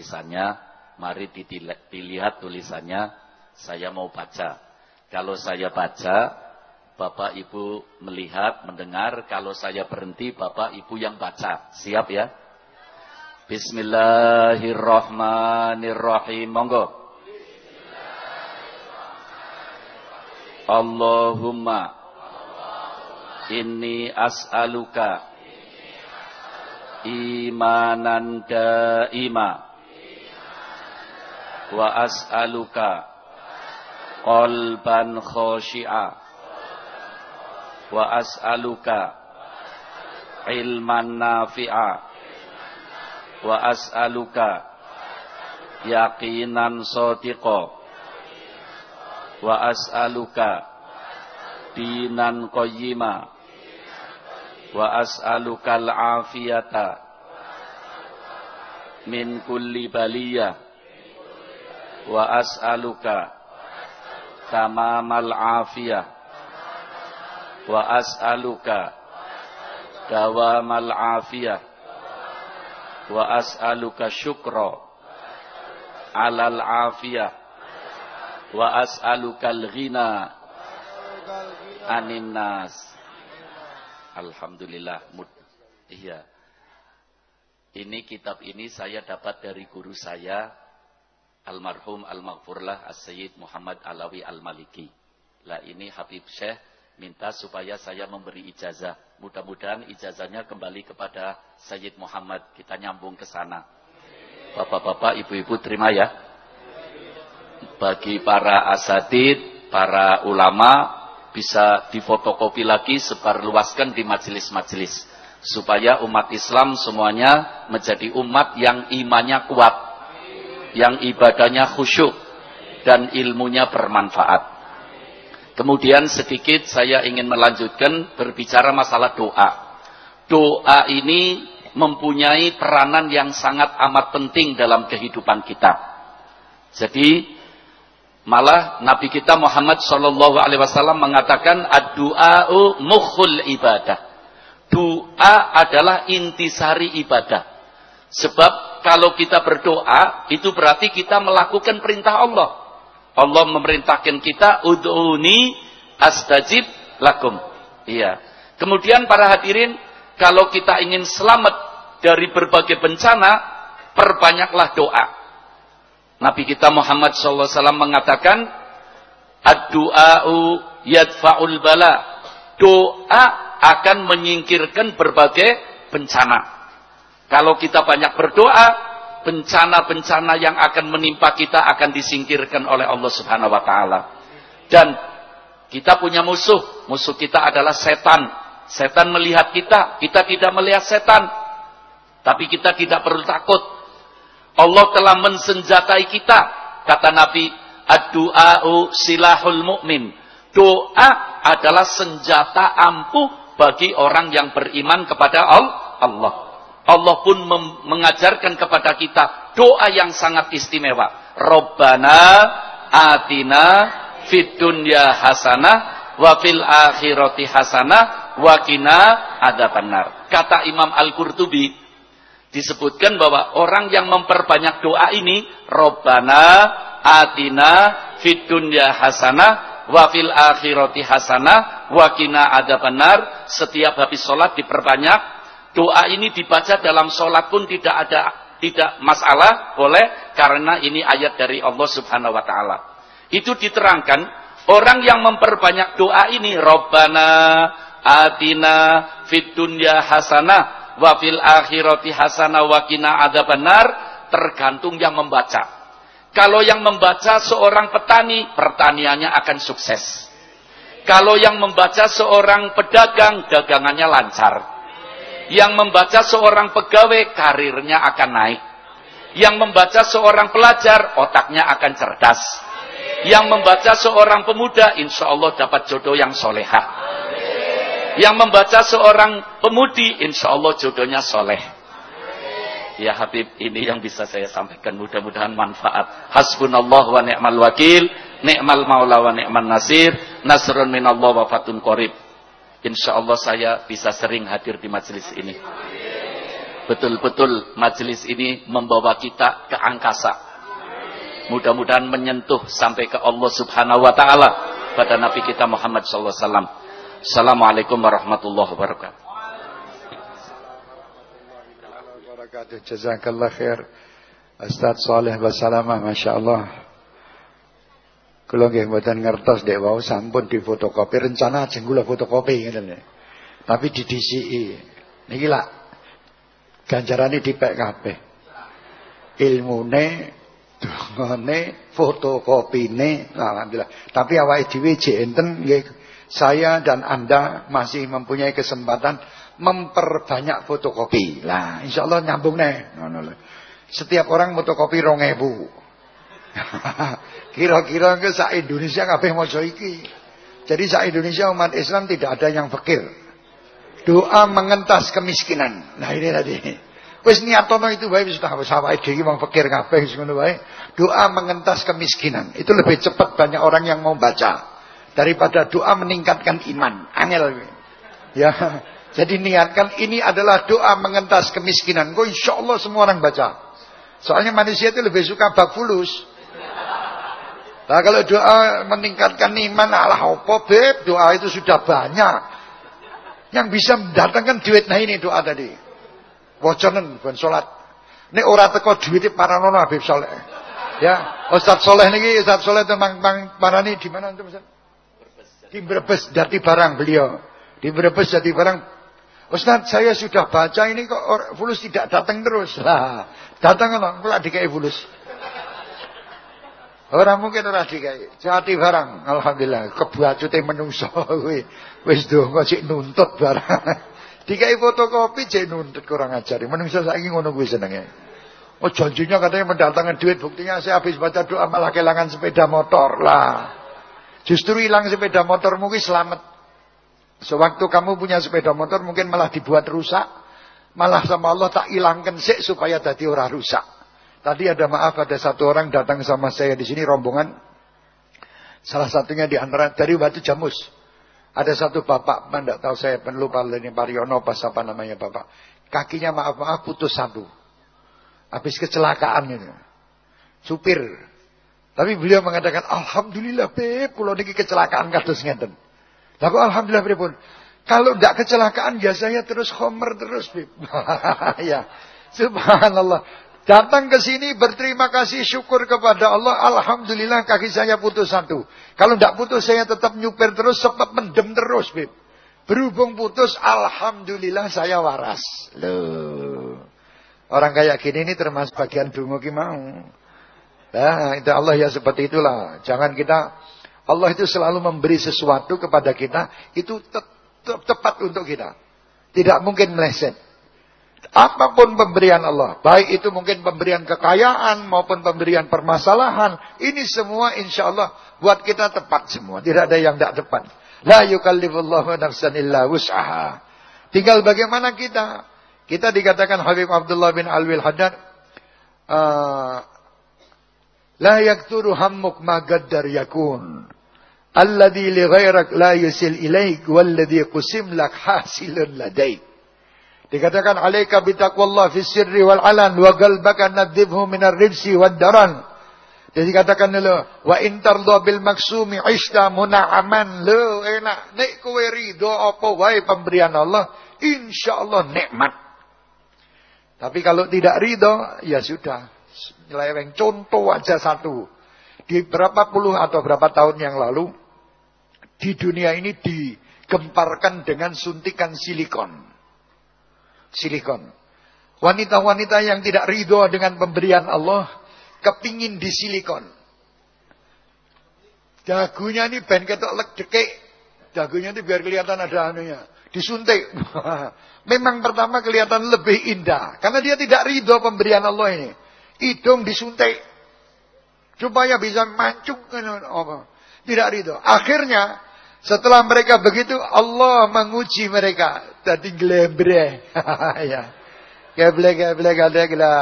tulisannya, mari dilihat tulisannya. Saya mau baca. Kalau saya baca, bapak ibu melihat, mendengar. Kalau saya berhenti, bapak ibu yang baca. Siap ya? Bismillahirrahmanirrahim. Monggo. Allahumma inni as'aluka imanan daima wa as'aluka qalban khashi'a. Wa as'aluka ilman nafi'a. Wa as'aluka yaqinan sadiqa. Wa as'aluka dinan qayyima. Wa as'aluka al-afiyata min kulli baliyah wa as'aluka tamamal afiyah. Wa as'aluka dawamal afiyah. Wa as'aluka syukra alal afiyah. Wa as'aluka al-ghina anin nas. Alhamdulillah iya. Ini kitab ini saya dapat dari guru saya almarhum al-maghfurlah As-Sayyid Muhammad Alawi Al-Maliki. Lah ini Habib Syekh minta supaya saya memberi ijazah. Mudah-mudahan ijazahnya kembali kepada Sayyid Muhammad. Kita nyambung ke sana. Bapak-bapak, ibu-ibu terima ya. Bagi para asatid, para ulama bisa difotokopi lagi sebarluaskan di majelis-majelis supaya umat Islam semuanya menjadi umat yang imannya kuat yang ibadahnya khusyuk dan ilmunya bermanfaat. Kemudian sedikit saya ingin melanjutkan berbicara masalah doa. Doa ini mempunyai peranan yang sangat amat penting dalam kehidupan kita. Jadi malah Nabi kita Muhammad Shallallahu Alaihi Wasallam mengatakan ad-du'a'u mukhul ibadah. Doa adalah intisari ibadah. Sebab kalau kita berdoa, itu berarti kita melakukan perintah Allah. Allah memerintahkan kita, ud'uni astajib lakum. Iya. Kemudian para hadirin, kalau kita ingin selamat dari berbagai bencana, perbanyaklah doa. Nabi kita Muhammad SAW mengatakan, Ad-du'a'u yadfa'ul bala. Doa akan menyingkirkan berbagai bencana. Kalau kita banyak berdoa, bencana-bencana yang akan menimpa kita akan disingkirkan oleh Allah Subhanahu wa taala. Dan kita punya musuh, musuh kita adalah setan. Setan melihat kita, kita tidak melihat setan. Tapi kita tidak perlu takut. Allah telah mensenjatai kita. Kata Nabi, ad-du'a'u silahul mu'min. Doa adalah senjata ampuh bagi orang yang beriman kepada Allah. Allah pun mengajarkan kepada kita doa yang sangat istimewa. Robbana atina fid dunya hasanah wa fil akhirati hasanah wa qina adzabannar. Kata Imam Al-Qurtubi disebutkan bahwa orang yang memperbanyak doa ini Robbana atina fid dunya hasanah wa fil akhirati hasanah wa qina adzabannar. Setiap habis sholat diperbanyak Doa ini dibaca dalam sholat pun tidak ada tidak masalah, boleh karena ini ayat dari Allah Subhanahu wa taala. Itu diterangkan orang yang memperbanyak doa ini Robbana atina fid dunya hasanah wa fil akhirati hasanah wa qina adzabannar tergantung yang membaca. Kalau yang membaca seorang petani, pertaniannya akan sukses. Kalau yang membaca seorang pedagang, dagangannya lancar. Yang membaca seorang pegawai, karirnya akan naik. Yang membaca seorang pelajar, otaknya akan cerdas. Yang membaca seorang pemuda, insya Allah dapat jodoh yang solehah. Yang membaca seorang pemudi, insya Allah jodohnya soleh. Ya Habib, ini yang bisa saya sampaikan. Mudah-mudahan manfaat. Hasbunallah wa ni'mal wakil. Ni'mal maula wa ni'mal nasir. Nasrun minallah wa fatun korib. Insya Allah saya bisa sering hadir di majelis ini. Betul-betul majelis ini membawa kita ke angkasa. Mudah-mudahan menyentuh sampai ke Allah subhanahu wa ta'ala. Pada Nabi kita Muhammad SAW. Assalamualaikum warahmatullahi wabarakatuh. Jazakallah khair. Ustaz Saleh Basalamah, Masya Allah. Kula nggih mboten ngertos dek wau sampun difotokopi rencana ajeng kula fotokopi ngene. Tapi didisiki. Niki lak ganjarane dipek kabeh. Ilmune dongane fotokopine alhamdulillah. Tapi awake dhewe jek enten nggih saya dan Anda masih mempunyai kesempatan memperbanyak fotokopi. Lah insyaallah nyambung nih. Setiap orang fotokopi 2000. Kira-kira ke sak Indonesia kabeh maca iki. Jadi sak Indonesia umat Islam tidak ada yang fakir. Doa mengentas kemiskinan. Nah ini tadi. Wis niatono itu wae wis sudah sawake dhewe wong fakir kabeh wis ngono. Doa mengentas kemiskinan. Itu lebih cepat banyak orang yang mau baca daripada doa meningkatkan iman. Angel. Ya. Jadi niatkan ini adalah doa mengentas kemiskinan. Kok insya Allah semua orang baca. Soalnya manusia itu lebih suka bab fulus. Nah kalau doa meningkatkan iman Allah apa beb doa itu sudah banyak. Yang bisa mendatangkan duit nah ini doa tadi. Woconen bukan sholat. Ini orang teko duit para nono Habib Soleh. Ya, Ustaz Soleh ini Ustaz Soleh itu mang, mang parani di mana itu Ustaz? Di Brebes dati barang beliau. Di Brebes dati barang. Ustaz saya sudah baca ini kok fulus tidak datang terus. Lah, datang kan pula dikai fulus. Orang mungkin ora dikai. Jati barang, alhamdulillah kebuacute menungso kuwi. Wis donga sik nuntut barang. Dikai fotokopi cek nuntut kurang ajar. Menungso saiki ngono kuwi senenge. Oh janjinya katanya mendatangkan duit Buktinya saya habis baca doa malah kehilangan sepeda motor lah Justru hilang sepeda motor mungkin selamat Sewaktu kamu punya sepeda motor mungkin malah dibuat rusak Malah sama Allah tak hilangkan sih supaya tadi orang rusak Tadi ada maaf ada satu orang datang sama saya di sini rombongan Salah satunya di antara dari Batu Jamus ada satu bapak, tidak tahu saya lupa ini Pariono pas apa namanya bapak. Kakinya maaf maaf putus satu. Habis kecelakaan ini. Supir. Tapi beliau mengatakan, Alhamdulillah beb, kalau ini kecelakaan kados ngeten. Lalu Alhamdulillah pun. Kalau tidak kecelakaan biasanya terus homer terus beb. ya. Subhanallah. Datang ke sini berterima kasih syukur kepada Allah. Alhamdulillah kaki saya putus satu. Kalau tidak putus saya tetap nyupir terus sebab mendem terus. Bib. Berhubung putus Alhamdulillah saya waras. Loh. Orang kayak gini ini termasuk bagian dungu mau. Nah, itu Allah ya seperti itulah. Jangan kita Allah itu selalu memberi sesuatu kepada kita itu te te tepat untuk kita. Tidak mungkin meleset. Apa pun pemberian Allah, baik itu mungkin pemberian kekayaan maupun pemberian permasalahan, ini semua insya Allah buat kita tepat semua. Tidak ada yang tidak tepat. La yukallifullahu nafsan illa wus'aha. Tinggal bagaimana kita. Kita dikatakan Habib Abdullah bin Alwil Haddad, uh, La yakturu hammuk ma gaddar yakun. Alladhi li ghairak la yusil ilaik. Walladhi qusim lak hasilun ladaik. Dikatakan alaika bitaqwallah fi sirri wal alan wa qalbaka nadzibhu minar rijsi wad daran. Jadi katakan dulu wa in tarda bil maksumi ishta muna'aman lo enak nek kowe ridho apa wae pemberian Allah insyaallah nikmat. Tapi kalau tidak ridho ya sudah nyeleweng contoh aja satu. Di berapa puluh atau berapa tahun yang lalu di dunia ini digemparkan dengan suntikan silikon silikon. Wanita-wanita yang tidak ridho dengan pemberian Allah, kepingin di silikon. Dagunya ini ben ketok lek dekek. Dagunya ini biar kelihatan ada anunya. Disuntik. Memang pertama kelihatan lebih indah. Karena dia tidak ridho pemberian Allah ini. Hidung disuntik. Supaya bisa mancung. Tidak ridho. Akhirnya setelah mereka begitu, Allah menguji mereka. Tadi glebre. ya. Geble geble gade gila.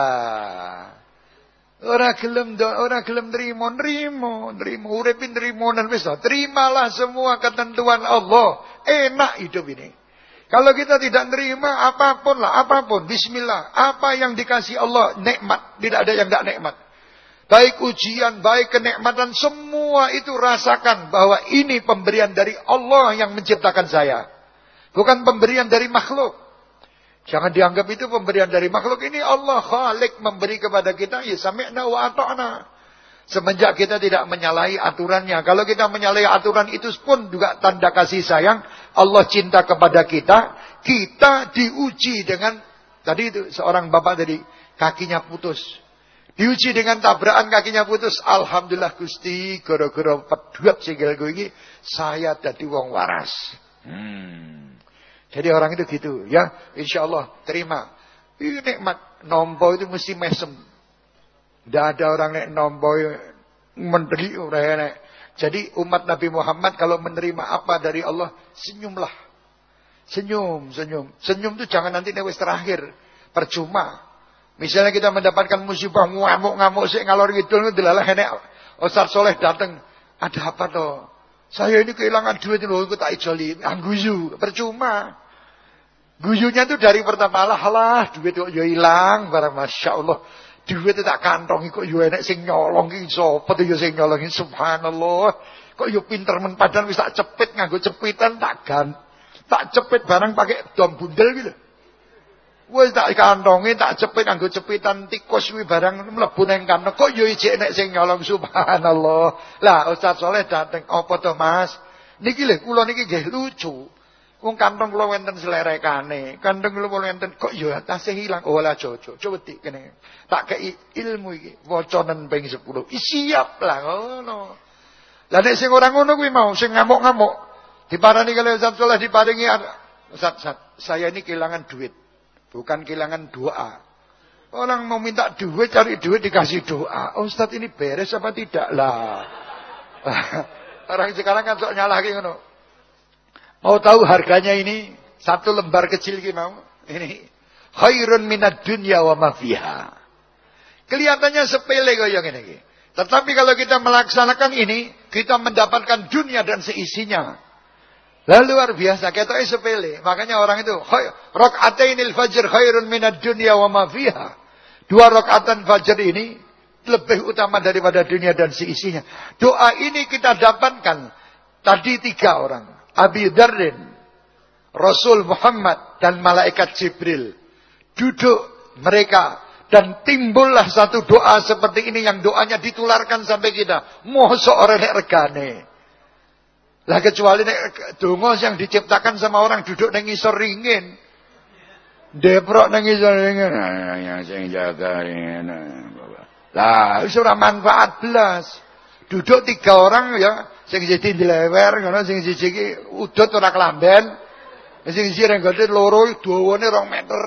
Orang gelem orang gelem nerimo, nerimo, nerimo, uripin nerimo dan wis Terimalah semua ketentuan Allah. Enak hidup ini. Kalau kita tidak nerima apa pun lah, apa pun, bismillah. Apa yang dikasih Allah, nikmat. Tidak ada yang tidak nikmat. Baik ujian, baik kenikmatan, semua itu rasakan bahwa ini pemberian dari Allah yang menciptakan saya. Bukan pemberian dari makhluk. Jangan dianggap itu pemberian dari makhluk. Ini Allah Khalik memberi kepada kita. Ya sami'na wa ata'na. Semenjak kita tidak menyalahi aturannya. Kalau kita menyalahi aturan itu pun juga tanda kasih sayang. Allah cinta kepada kita. Kita diuji dengan. Tadi itu seorang bapak tadi. Kakinya putus. Diuji dengan tabrakan kakinya putus. Alhamdulillah Gusti, gara-gara peduat sikilku ini saya jadi wong waras. Hmm. Jadi orang itu gitu, ya. Insya Allah terima. Ini nikmat nompo itu mesti mesem. Tidak ada orang nek nompo menteri orang Jadi umat Nabi Muhammad kalau menerima apa dari Allah, senyumlah. Senyum, senyum. Senyum itu jangan nanti newis terakhir. Percuma. Misalnya kita mendapatkan musibah ngamuk-ngamuk sih ngalor ngidul delalah enek Ustaz Soleh datang. Ada apa toh? Saya ini kehilangan duit loh, aku tak ijoli, angguyu, percuma. Guyunya itu dari pertama lah, lah duit kok yo hilang, barang masya Allah. Duit tak kantongi kok yo enek sing nyolong ki sapa yo sing subhanallah. Kok yo pinter men padahal wis tak cepit nganggo cepitan tak gan. Tak cepit barang pakai dom bundel gitu. Wis tak kantongi tak cepit nganggo cepitan tikus kuwi barang mlebu ning kantong. Kok yo ijek nek sing nyolong subhanallah. Lah Ustaz Soleh dateng apa to Mas? Niki lho kula niki nggih lucu. Wong kantong kula wonten selerekane. Kantong kula wonten kok ya tasih ilang. Oh lah jojo. Coba tik kene. Tak kei ilmu iki. Wacanen ping 10. Siap lah ngono. Lah nek sing ora ngono kuwi mau sing ngamuk-ngamuk diparani kali Ustaz Saleh diparingi Ustaz, Ustaz, saya ini kehilangan duit. Bukan kehilangan doa. Orang mau minta duit, cari duit dikasih doa. Oh, Ustaz ini beres apa tidak lah? Orang sekarang kan sok nyalahi ngono. Mau tahu harganya ini? Satu lembar kecil gimana? Ini. Khairun minat dunya wa mafiha. Kelihatannya sepele yang ini. Tetapi kalau kita melaksanakan ini, kita mendapatkan dunia dan seisinya. Lalu luar biasa, kita sepele. Makanya orang itu, rakaatainil fajr khairun minat dunya wa mafiha. Dua rakaatan fajr ini lebih utama daripada dunia dan seisinya. Doa ini kita dapatkan tadi tiga orang. Abi Darrin, Rasul Muhammad dan malaikat Jibril duduk mereka dan timbullah satu doa seperti ini yang doanya ditularkan sampai kita. Mosok orang nek regane. Lah kecuali nek yang diciptakan sama orang duduk nang isor ringin. Deprok nang isor ringin. Nah, yang sing jaga ringin. Lah ora manfaat belas. Duduk tiga orang ya, sing siji dilewer ngono, sing siji iki udut ora kelamben. Sing siji renggote loro dawane 2 meter.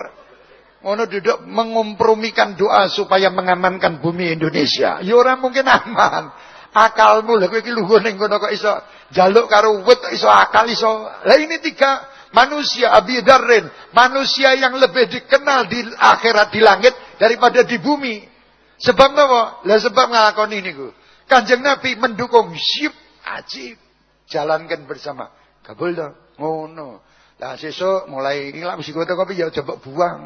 Ngono duduk mengumpromikan doa supaya mengamankan bumi Indonesia. Ya ora mungkin aman. Akalmu lha kowe iki luhur ning kono kok iso jaluk karo wit iso akal iso. Lah ini tiga manusia Abi Darrin, manusia yang lebih dikenal di akhirat di langit daripada di bumi. Sebab apa? Lah sebab nglakoni niku. Kanjeng Nabi mendukung sip ajib. Jalankan bersama. Kabul dong. Ngono. Lah sesuk mulai ngilang mesti kopi ya coba buang.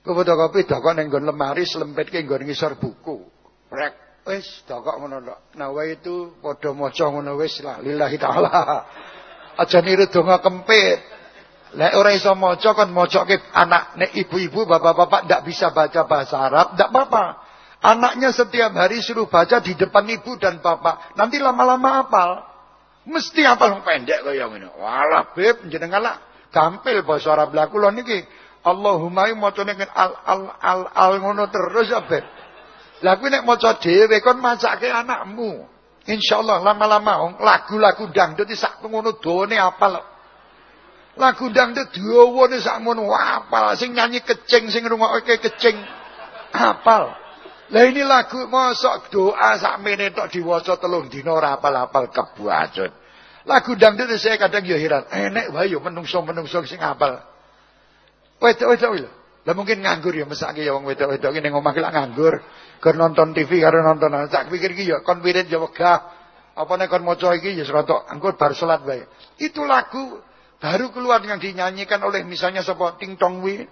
Fotokopi dokok ning nggon lemari slempitke nggon ngisor buku. Rek wis dokok ngono tok. Nawa itu padha maca ngono wis lah lillahi taala. Aja niru donga kempit. Lek ora iso maca kon macoke anak nek ibu-ibu bapak-bapak ndak bisa baca bahasa Arab, ndak apa-apa. Anaknya setiap hari suruh baca di depan ibu dan bapak. Nanti lama-lama hafal. Mesti hafal pendek kaya ngene. Walah beb jenengan lah gampil bahasa Arab lah kula niki. Allahumma macane al al al al ngono terus ya beb. Lah kuwi nek maca dhewe kon macake anakmu. Insyaallah lama-lama lagu-lagu dangdut sak ngono done hafal. Lagu dangdut dawane ngono hafal. Sing nyanyi kecing sing ngrungokke kecing hafal. Lah ini lagu mosok doa sak mene tok diwaca telung dina ora apal-apal kebuacut. Lagu dangdut saya kadang yo heran, enek wae yo menungso-menungso sing apal. Wedok-wedok lho. Lah mungkin nganggur ya mesake ya wong wedok-wedok ning omah ki nganggur, gur nonton TV karo nonton. Tak pikir iki ya kon wirid ya wegah. Apa nek kon maca iki ya serotok engko bar salat wae. Itu lagu baru keluar yang dinyanyikan oleh misalnya sapa Ting Tong Wi.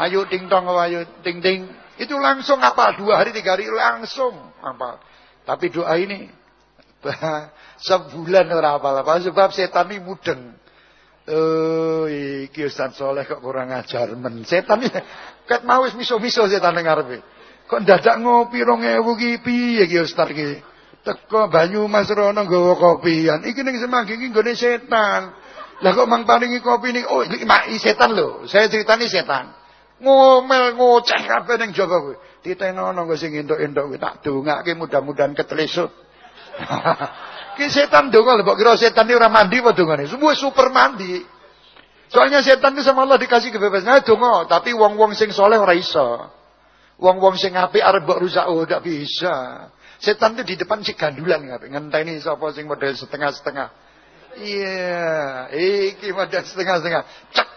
Ayo ting tong ayo ting ting itu langsung apa? Dua hari, tiga hari langsung apa? Tapi doa ini sebulan ora apa-apa sebab setan ini mudeng. Oh, iki Ustaz Soleh kok kurang ajar men. Setan iki ket mau wis miso-miso setan ning ngarepe. Kok dadak ngopi 2000 ki piye iki Ustaz iki? Teko banyu Mas Rono nggawa kopian. Iki ning semanggi iki nggone setan. Lah kok mang paringi kopi ning oh iki setan lho. Saya ceritani setan ngomel ngoceh kabeh ning jaba kuwi. Ditenono kok sing entuk-entuk kuwi tak dongake mudah-mudahan ketelesut. Ki setan donga lho, kira setan ini ora mandi apa dongane? Semua super mandi. Soalnya setan itu sama Allah dikasih kebebasan. Nah, donga, tapi wong-wong sing soleh ora iso. Wong-wong sing apik arep mbok rusak oh ndak bisa. Setan itu di depan si gandulan ngapain? Ngenteni sapa sing model setengah-setengah. Iya, iki model setengah-setengah. Cek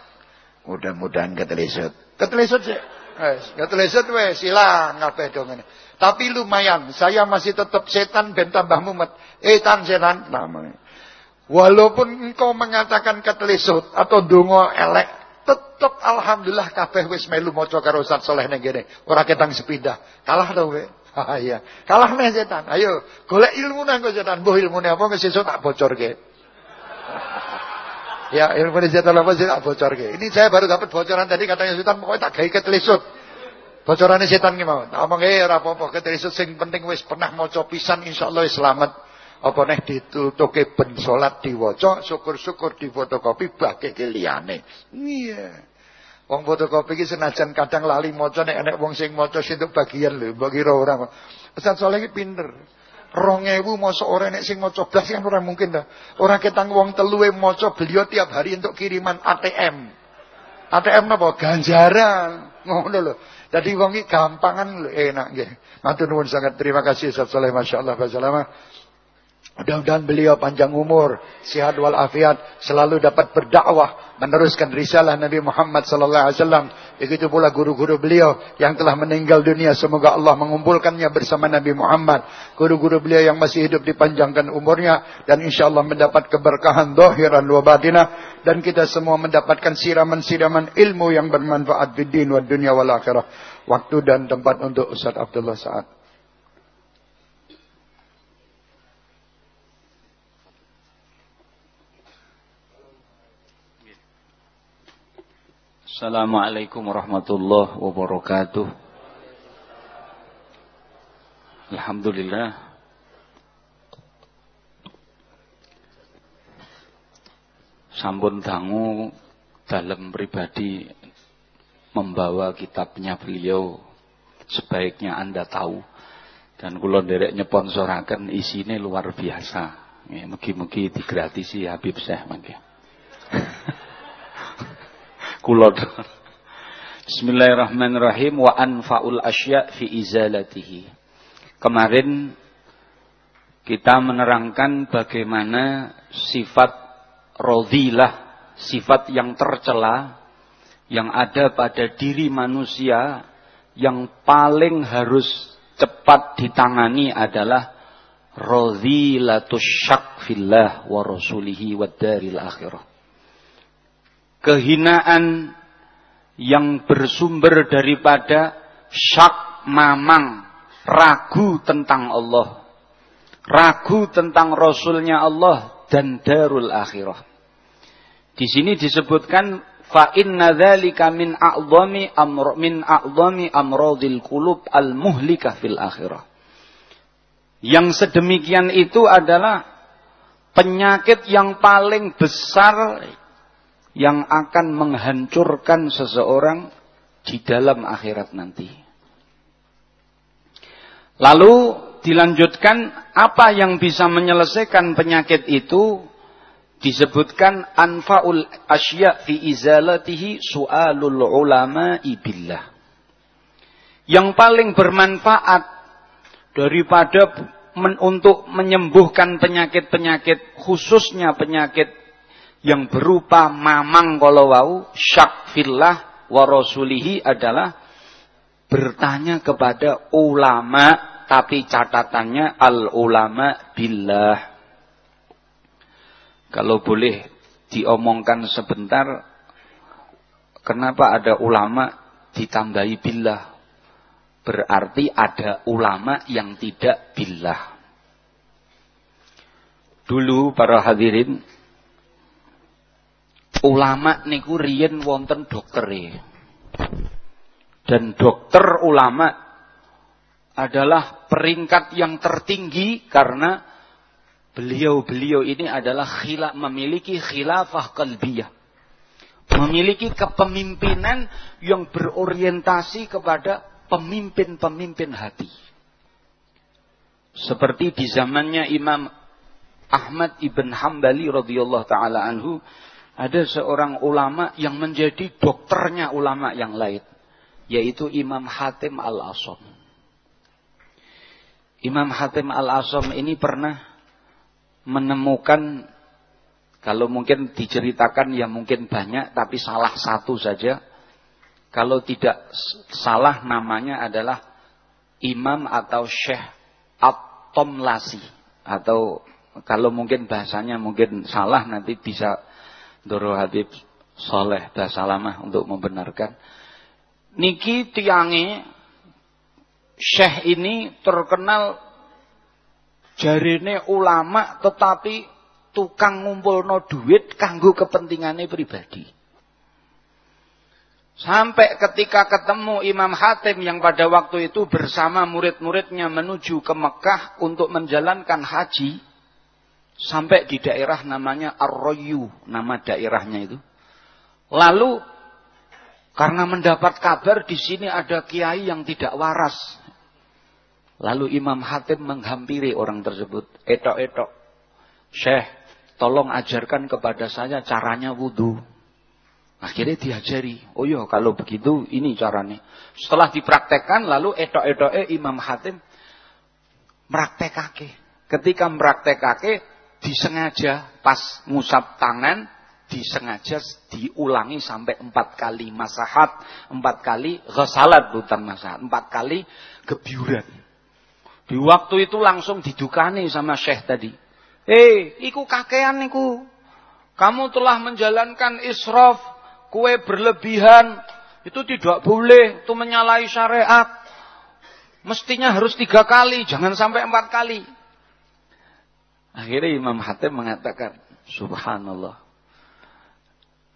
Mudah-mudahan ketelisut. Ketelisut sih. Wes, ketelisut wes silang kabeh dong ini. Tapi lumayan, saya masih tetap setan ben tambah mumet. Eh tan setan namanya. Walaupun engkau mengatakan ketelisut atau dungo elek, tetap alhamdulillah kabeh wis melu maca karo Ustaz Saleh ning kene. Ora ketang sepindah. Kalah to kowe. Ah iya. Kalah nih setan. Ayo, golek ilmu nang setan. Mbah ilmune apa sesuk tak bocorke. Ya, ilmu setan apa sih tak bocorke. Ini saya baru dapat bocoran tadi katanya setan pokoknya tak gawe ketelisut. Bocorane setan ki mau. Tak omong eh ora apa-apa ketelisut sing penting wis pernah maca pisan insyaallah selamat. Apa neh ditutuke ben salat diwaca, syukur-syukur di fotokopi bagi liyane. Iya. Wong fotokopi iki senajan kadang lali maca nek enek wong sing maca sintuk bagian lho, mbok kira ora. Ustaz Saleh iki pinter. 2000 mosok ora nek sing maca blas kan ora mungkin dah. Ora ketang wong teluwe maca beliau tiap hari untuk kiriman ATM. ATM napa? Ganjaran. Ngono lho. Dadi wong iki gampangan enak. Matur nuwun sangat terima kasih Saleh masyaallah basalama. Mudah-mudahan beliau panjang umur, sehat walafiat, selalu dapat berdakwah, meneruskan risalah Nabi Muhammad sallallahu alaihi wasallam. Begitu pula guru-guru beliau yang telah meninggal dunia, semoga Allah mengumpulkannya bersama Nabi Muhammad. Guru-guru beliau yang masih hidup dipanjangkan umurnya dan insyaallah mendapat keberkahan zahiran wa batinah dan kita semua mendapatkan siraman-siraman ilmu yang bermanfaat di din dunia wal akhirah. Waktu dan tempat untuk Ustaz Abdullah Saad. Assalamualaikum warahmatullahi wabarakatuh. Alhamdulillah. Sampun dangu dalam pribadi membawa kitabnya beliau sebaiknya Anda tahu dan kula nderek nyeponsoraken isine luar biasa. Mugi-mugi digratisi Habib Syekh mangke. Kulod. Bismillahirrahmanirrahim wa anfaul asya fi izalatihi. Kemarin kita menerangkan bagaimana sifat rodilah, sifat yang tercela yang ada pada diri manusia yang paling harus cepat ditangani adalah rodilatus syak fillah wa rasulihi wa daril akhirah kehinaan yang bersumber daripada syak mamang, ragu tentang Allah, ragu tentang Rasulnya Allah dan darul akhirah. Di sini disebutkan fa inna dzalika min a'dhami amr min a'dhami amradil qulub al muhlikah fil akhirah. Yang sedemikian itu adalah penyakit yang paling besar yang akan menghancurkan seseorang di dalam akhirat nanti. Lalu dilanjutkan apa yang bisa menyelesaikan penyakit itu disebutkan anfaul asya fi izalatihi su'alul ulama ibillah. Yang paling bermanfaat daripada men, untuk menyembuhkan penyakit-penyakit khususnya penyakit yang berupa mamang kalau wau syak fillah wa adalah bertanya kepada ulama tapi catatannya al ulama billah. Kalau boleh diomongkan sebentar kenapa ada ulama ditambahi billah? Berarti ada ulama yang tidak billah. Dulu para hadirin ulama niku riyen wonten doktere. Dan dokter ulama adalah peringkat yang tertinggi karena beliau-beliau ini adalah khila, memiliki khilafah kalbiyah. Memiliki kepemimpinan yang berorientasi kepada pemimpin-pemimpin hati. Seperti di zamannya Imam Ahmad ibn Hambali radhiyallahu taala anhu ada seorang ulama yang menjadi dokternya ulama yang lain. Yaitu Imam Hatim Al-Asom. Imam Hatim Al-Asom ini pernah menemukan Kalau mungkin diceritakan ya mungkin banyak tapi salah satu saja. Kalau tidak salah namanya adalah imam atau syekh at-tomlasi atau kalau mungkin bahasanya mungkin salah nanti bisa Doro Habib Soleh Basalamah untuk membenarkan. Niki tiangi syekh ini terkenal jarine ulama tetapi tukang ngumpulno duit kanggo kepentingannya pribadi. Sampai ketika ketemu Imam Hatim yang pada waktu itu bersama murid-muridnya menuju ke Mekah untuk menjalankan haji. Sampai di daerah namanya Ar-Royu, nama daerahnya itu. Lalu karena mendapat kabar di sini ada kiai yang tidak waras. Lalu Imam Hatim menghampiri orang tersebut. Etok-etok. Syekh, tolong ajarkan kepada saya caranya wudhu. Akhirnya diajari. Oh iya kalau begitu ini caranya. Setelah dipraktekkan lalu etok-etoknya Imam Hatim meraktekake. Ketika meraktekake disengaja pas ngusap tangan disengaja diulangi sampai empat kali masahat, empat kali ghasalat bukan masahat, empat kali kebiuran. Di waktu itu langsung didukani sama Syekh tadi. Eh, iku kakean niku. Kamu telah menjalankan israf, kue berlebihan. Itu tidak boleh, itu menyalahi syariat. Mestinya harus tiga kali, jangan sampai empat kali. Akhirnya Imam Hatim mengatakan, Subhanallah.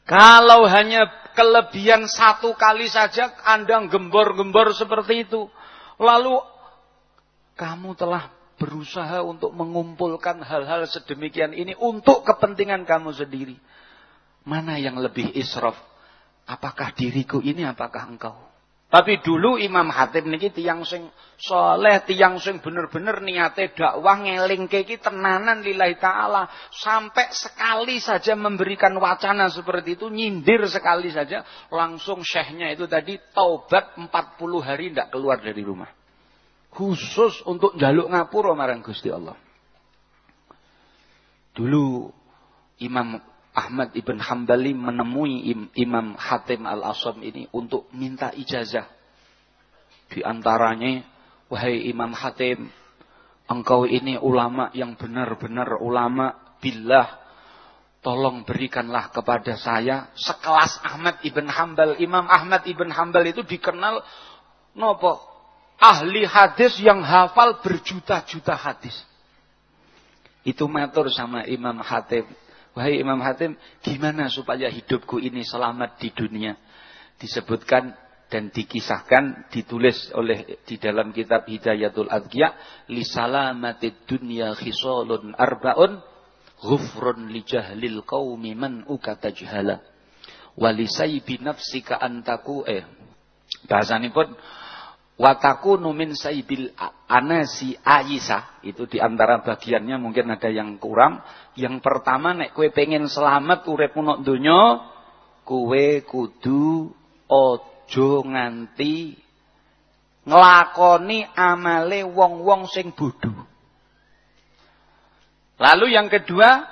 Kalau hanya kelebihan satu kali saja Anda gembor-gembor seperti itu. Lalu kamu telah berusaha untuk mengumpulkan hal-hal sedemikian ini untuk kepentingan kamu sendiri. Mana yang lebih israf? Apakah diriku ini, apakah engkau? Tapi dulu Imam Hatib niki tiang sing soleh, tiang sing bener-bener niate dakwah ngeling iki tenanan lillahi taala. Sampai sekali saja memberikan wacana seperti itu, nyindir sekali saja, langsung syekhnya itu tadi taubat 40 hari tidak keluar dari rumah khusus untuk jaluk ngapura marang Gusti Allah. Dulu Imam Ahmad ibn Hambali menemui Imam Hatim al-Asam ini untuk minta ijazah. Di antaranya, wahai Imam Hatim, engkau ini ulama yang benar-benar ulama billah. Tolong berikanlah kepada saya sekelas Ahmad ibn Hambal. Imam Ahmad ibn Hambal itu dikenal nopo ahli hadis yang hafal berjuta-juta hadis. Itu matur sama Imam Hatim. Wahai Imam Hatim, gimana supaya hidupku ini selamat di dunia? Disebutkan dan dikisahkan, ditulis oleh di dalam kitab Hidayatul Adqiya, li salamatid dunya khisalun arba'un ghufrun li jahlil qaumi man ukatajhala. Walisai binafsika antaku eh bahasanipun Wataku numin saibil anasi ayisa. Itu di antara bagiannya mungkin ada yang kurang. Yang pertama nek kue pengen selamat urip nok donya, kue kudu ojo nganti ngelakoni amale wong-wong sing bodoh. Lalu yang kedua,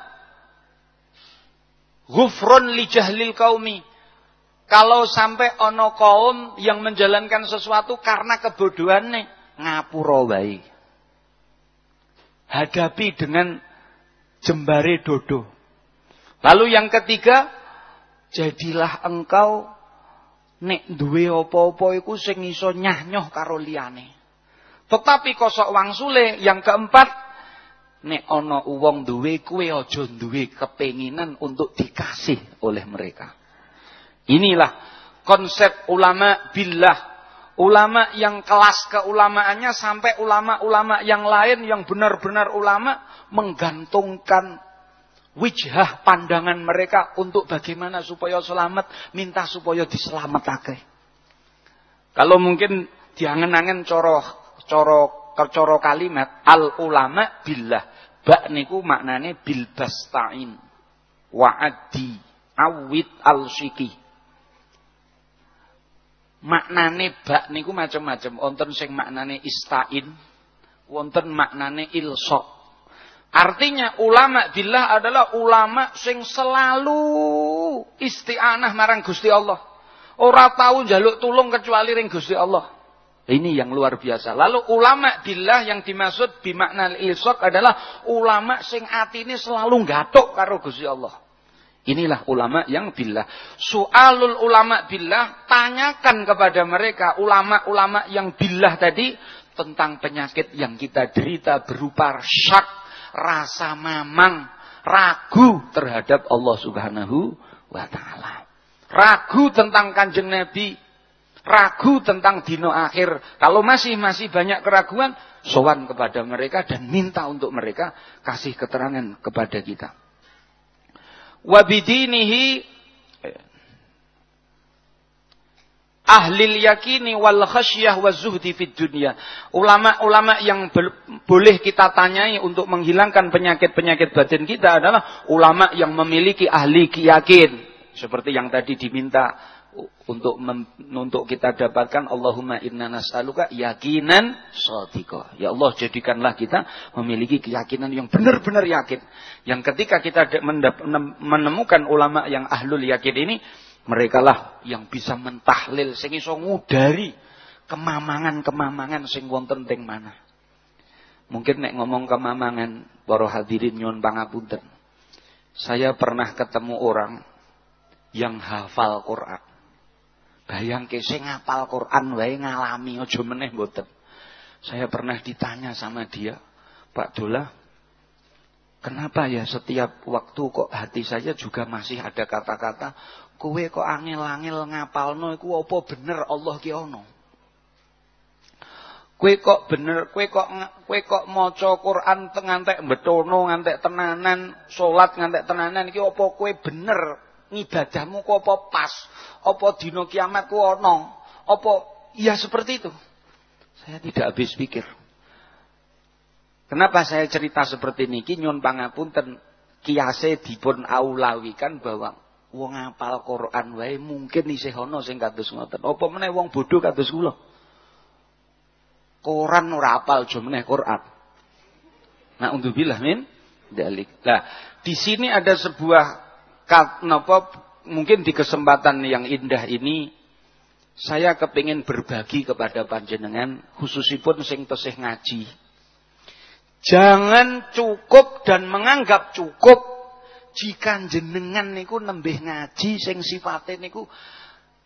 ghufrun li jahlil kaumi kalau sampai ono kaum yang menjalankan sesuatu karena kebodohan nih, ngapura wae. Hadapi dengan jembare dodo. Lalu yang ketiga, jadilah engkau nek duwe apa-apa iku sing iso nyah-nyoh karo liyane. Tetapi kosok wangsule yang keempat, nek ana wong duwe kuwe aja duwe kepenginan untuk dikasih oleh mereka. Inilah konsep ulama billah. Ulama yang kelas keulamaannya sampai ulama-ulama yang lain yang benar-benar ulama menggantungkan wijah pandangan mereka untuk bagaimana supaya selamat, minta supaya diselamatake. Kalau mungkin diangen-angen coro coro coro kalimat al ulama billah. Bak niku maknane bil bastain wa'adi awit al syiki maknane bak niku macam-macam. Wonten sing maknane istain, wonten maknane ilsok. Artinya ulama billah adalah ulama sing selalu isti'anah marang Gusti Allah. Ora tahu jaluk tulung kecuali ring Gusti Allah. Ini yang luar biasa. Lalu ulama billah yang dimaksud bimakna ilsok adalah ulama sing atine selalu gatuk karo Gusti Allah. Inilah ulama yang billah. Soalul ulama billah, tanyakan kepada mereka ulama-ulama yang billah tadi tentang penyakit yang kita derita berupa syak rasa mamang, ragu terhadap Allah Subhanahu wa taala. Ragu tentang Kanjeng Nabi, ragu tentang dino akhir. Kalau masih masih banyak keraguan, sowan kepada mereka dan minta untuk mereka kasih keterangan kepada kita. Wabidinihi ahlil yakini wal khasyah wa zuhdi fid dunya. Ulama-ulama yang boleh kita tanyai untuk menghilangkan penyakit-penyakit batin kita adalah ulama yang memiliki ahli yakin. Seperti yang tadi diminta untuk untuk kita dapatkan Allahumma inna nas'aluka yakinan shadiqa. Ya Allah jadikanlah kita memiliki keyakinan yang benar-benar yakin. Yang ketika kita menemukan ulama yang ahlul yakin ini mereka lah yang bisa mentahlil sing iso ngudari kemamangan-kemamangan sing wonten teng mana. Mungkin nek ngomong kemamangan para hadirin nyuwun pangapunten. Saya pernah ketemu orang yang hafal Quran. Bayangke sing ngapal Quran wae ngalami aja meneh mboten. Saya pernah ditanya sama dia, Pak Dola, kenapa ya setiap waktu kok hati saya juga masih ada kata-kata Kowe kok angel-angel ngapalno iku apa bener Allah ki ana? Kowe kok bener, kowe kok kowe kok maca Quran ngantek betono, ngantek tenanan, salat ngantek tenanan iki apa kowe bener ngibadahmu kok apa pas? Apa dina kiamat ku ana? Apa iya seperti itu? Saya tidak habis pikir. Kenapa saya cerita seperti ini? Nyun pangapunten kiase dipun aulawikan bahwa wong apal Quran wae mungkin isih ana sing kados ngoten. Apa meneh wong bodoh kados kula? Quran ora apal aja meneh Quran. Nah, untuk bilah min dalik. Nah, di sini ada sebuah napa mungkin di kesempatan yang indah ini saya kepingin berbagi kepada panjenengan khususipun sing tesih ngaji. Jangan cukup dan menganggap cukup jika jenengan niku nembih ngaji sing sifate niku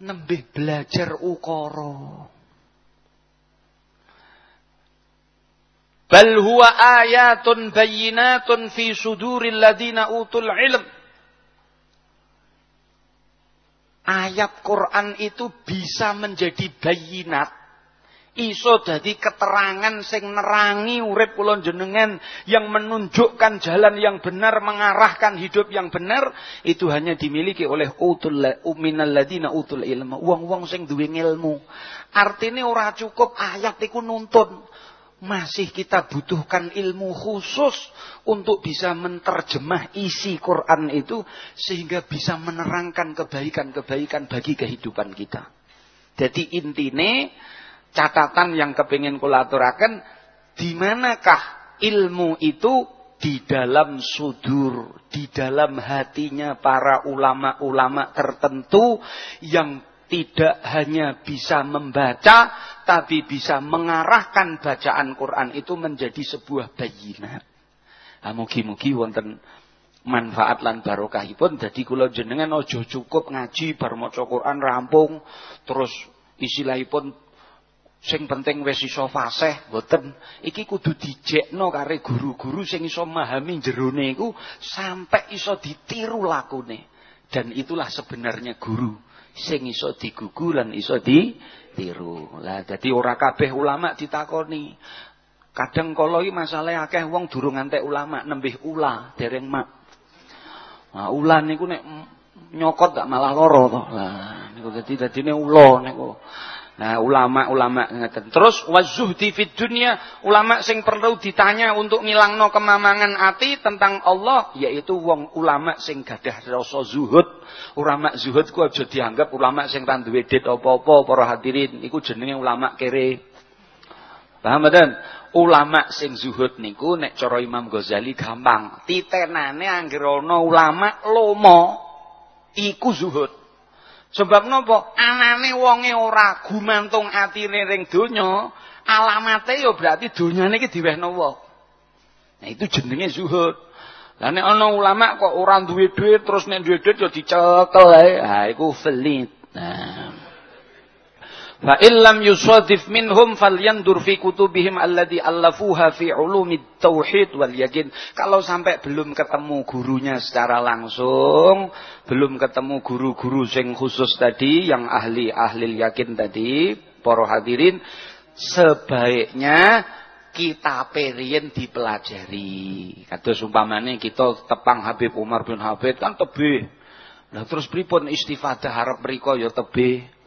nembih belajar ukara. Bal huwa ayatun bayyinatun fi suduril ladina utul ilm. Ayat Quran itu bisa menjadi bayinat. Iso dadi keterangan sing nerangi urip kula jenengan yang menunjukkan jalan yang benar mengarahkan hidup yang benar itu hanya dimiliki oleh utul minal ladina utul ilmu wong-wong sing duwe ilmu artinya ora cukup ayat iku nuntun masih kita butuhkan ilmu khusus untuk bisa menerjemah isi Quran itu sehingga bisa menerangkan kebaikan-kebaikan bagi kehidupan kita. Jadi intine catatan yang kepingin kulaturakan di manakah ilmu itu di dalam sudur, di dalam hatinya para ulama-ulama tertentu yang tidak hanya bisa membaca, tapi bisa mengarahkan bacaan Quran itu menjadi sebuah bayinat. Nah, mugi-mugi wonten manfaat lan barokahipun dadi kula jenengan aja cukup ngaji bar maca Quran rampung terus istilahipun Sing penting wis iso fasih, mboten. Iki kudu dijekno kare guru-guru sing iso memahami jerone iku sampai iso ditiru lakune. Dan itulah sebenarnya guru sing iso digugu lan iso ditiru. Lah dadi ora kabeh ulama ditakoni. Kadang kala iki masalah akeh wong durung ngantek ulama nembih ula dereng mak. Nah, ulan niku nek nyokot gak malah loro to. Lah niku dadi dadine ula niku. Nah, ulama-ulama ngeten. Terus wazuhdi fid dunya, ulama sing perlu ditanya untuk ngilangno kemamangan ati tentang Allah yaitu wong ulama sing gadah rasa zuhud. Ulama zuhud ku aja dianggap ulama sing ra duwe dit apa-apa para hadirin, iku jenenge ulama kere. Paham mboten? Ulama sing zuhud niku nek cara Imam Ghazali gampang. Titenane anggere ana ulama lomo iku zuhud. Sebab napa? Anane wonge ora gumantung atine ring donya, alamate ya berarti donyane iki diwehno wong. Nah itu jenenge zuhud. Lah nek ana ulama kok ora duwe dhuwit terus nek duwe dhuwit ya dicekel ae. Ha iku felit. Nah. Fa illam yusadif minhum falyandur fi kutubihim alladhi allafuha fi ulumi tauhid wal yakin. Kalau sampai belum ketemu gurunya secara langsung, belum ketemu guru-guru sing khusus tadi yang ahli-ahli yakin tadi, para hadirin, sebaiknya kita perian dipelajari. Kados umpamane kita tepang Habib Umar bin Habib kan tebih. Lah terus pripun istifadah harap mriku ya tebih.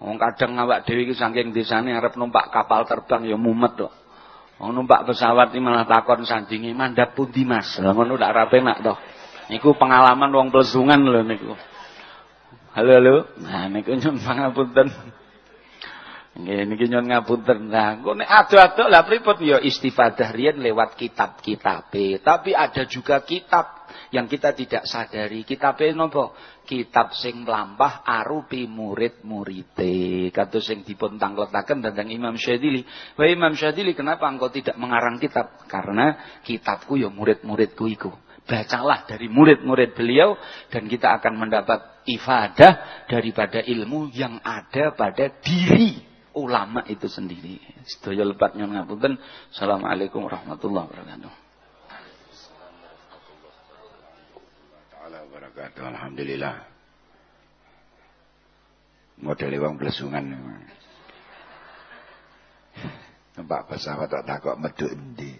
Wong kadang awak dhewe iki saking desane arep numpak kapal terbang ya mumet kok. Wong numpak pesawat iki malah takon sandinge mandap pundi Mas. Lah ngono ora penak to. Niku pengalaman wong plesungan lho niku. Halo halo. Nah niku nyun pangapunten. Nggih niki nyun ngapunten. Nah, nek ado-ado lah pripun ya istifadah riyen lewat kitab-kitab. Tapi ada juga kitab yang kita tidak sadari. Kitab nopo? Kitab sing mlampah arupi murid-muride. Kados sing dipun tangkletaken dhateng Imam Syadili. Wah Imam Syadili, kenapa engkau tidak mengarang kitab? Karena kitabku ya murid-muridku iku. Bacalah dari murid-murid beliau dan kita akan mendapat ifadah daripada ilmu yang ada pada diri ulama itu sendiri. Sedaya lepat nyon ngapunten. Assalamualaikum warahmatullahi wabarakatuh. wabarakatuh. Alhamdulillah. Model wong blesungan. Numpak pesawat tak takut medu endi.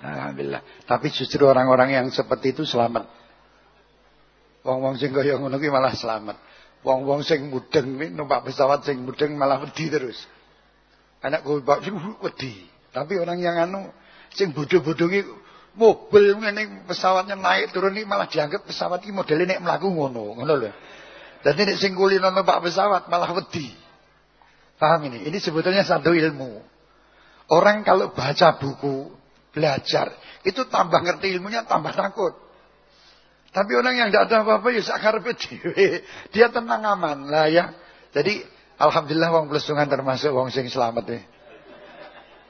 Alhamdulillah. Tapi justru orang-orang yang seperti itu selamat. Wong-wong sing kaya ngono malah selamat. Wong-wong sing mudeng kuwi numpak pesawat sing mudeng malah wedi terus. Anak gue wedi. Tapi orang yang anu sing bodoh-bodoh ki mobil ngene pesawatnya naik turun ini malah dianggap pesawat ini modelnya nek mlaku ngono, ngono lho. Dadi nek sing kulino numpak pesawat malah wedi. Paham ini? Ini sebetulnya satu ilmu. Orang kalau baca buku, belajar, itu tambah ngerti ilmunya, tambah takut. Tapi orang yang tidak ada apa-apa ya sakar Dia tenang aman lah ya. Jadi alhamdulillah wong plesungan termasuk wong sing selamat nih.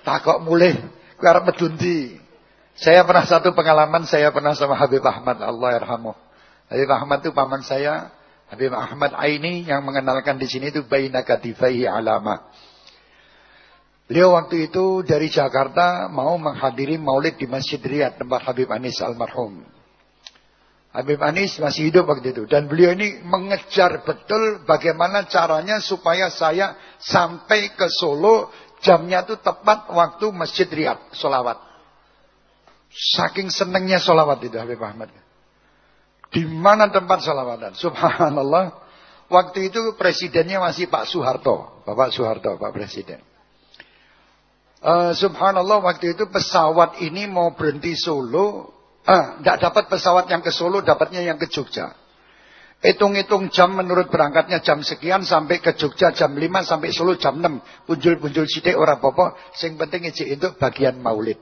Takok mulai, ku arep medundi. Saya pernah satu pengalaman, saya pernah sama Habib Ahmad, Allah yarhamu. Habib Ahmad itu paman saya, Habib Ahmad Aini yang mengenalkan di sini itu baina katifaihi alama. Beliau waktu itu dari Jakarta mau menghadiri maulid di Masjid Riyad tempat Habib Anis almarhum. Habib Anis masih hidup waktu itu. Dan beliau ini mengejar betul bagaimana caranya supaya saya sampai ke Solo jamnya itu tepat waktu Masjid Riyad, solawat. Saking senengnya sholawat itu Habib Ahmad. Di mana tempat sholawatan? Subhanallah. Waktu itu presidennya masih Pak Soeharto. Bapak Soeharto, Pak Presiden. Uh, subhanallah waktu itu pesawat ini mau berhenti Solo. Ah, tidak dapat pesawat yang ke Solo, dapatnya yang ke Jogja. Hitung-hitung jam menurut berangkatnya jam sekian sampai ke Jogja jam 5 sampai Solo jam 6. Punjul-punjul sidik orang popo. Sing penting itu bagian maulid.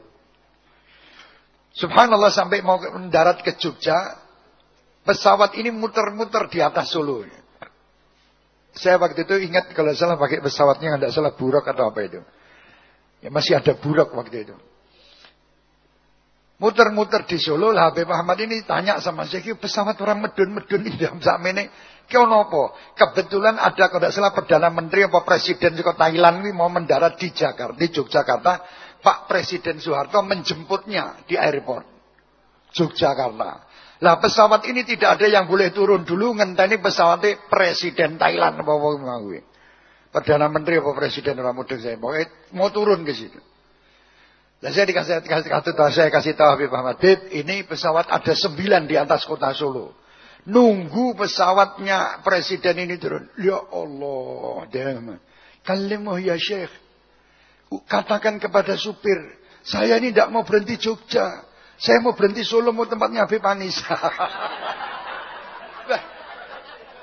Subhanallah sampai mau mendarat ke Jogja, pesawat ini muter-muter di atas Solo. Saya waktu itu ingat kalau salah pakai pesawatnya tidak salah buruk atau apa itu. Ya masih ada buruk waktu itu. Muter-muter di Solo lah Habib Ahmad ini tanya sama saya, pesawat orang medun-medun ini dalam ini. Kau nopo? Kebetulan ada kalau tidak salah Perdana Menteri apa Presiden juga Thailand ini mau mendarat di Jakarta, di Yogyakarta Pak Presiden Soeharto menjemputnya di airport Yogyakarta. Lah pesawat ini tidak ada yang boleh turun dulu ngenteni pesawatnya Presiden Thailand apa Perdana Menteri apa Presiden orang muda saya mau turun ke situ. Lah saya dikasih kasih tahu saya kasih tahu Habib Muhammad Bib, ini pesawat ada sembilan di atas kota Solo. Nunggu pesawatnya presiden ini turun. Ya Allah, dia Kalimuh ya Syekh. Katakan kepada supir, saya ini tidak mau berhenti Jogja. Saya mau berhenti Solo, mau tempatnya Habib Anis.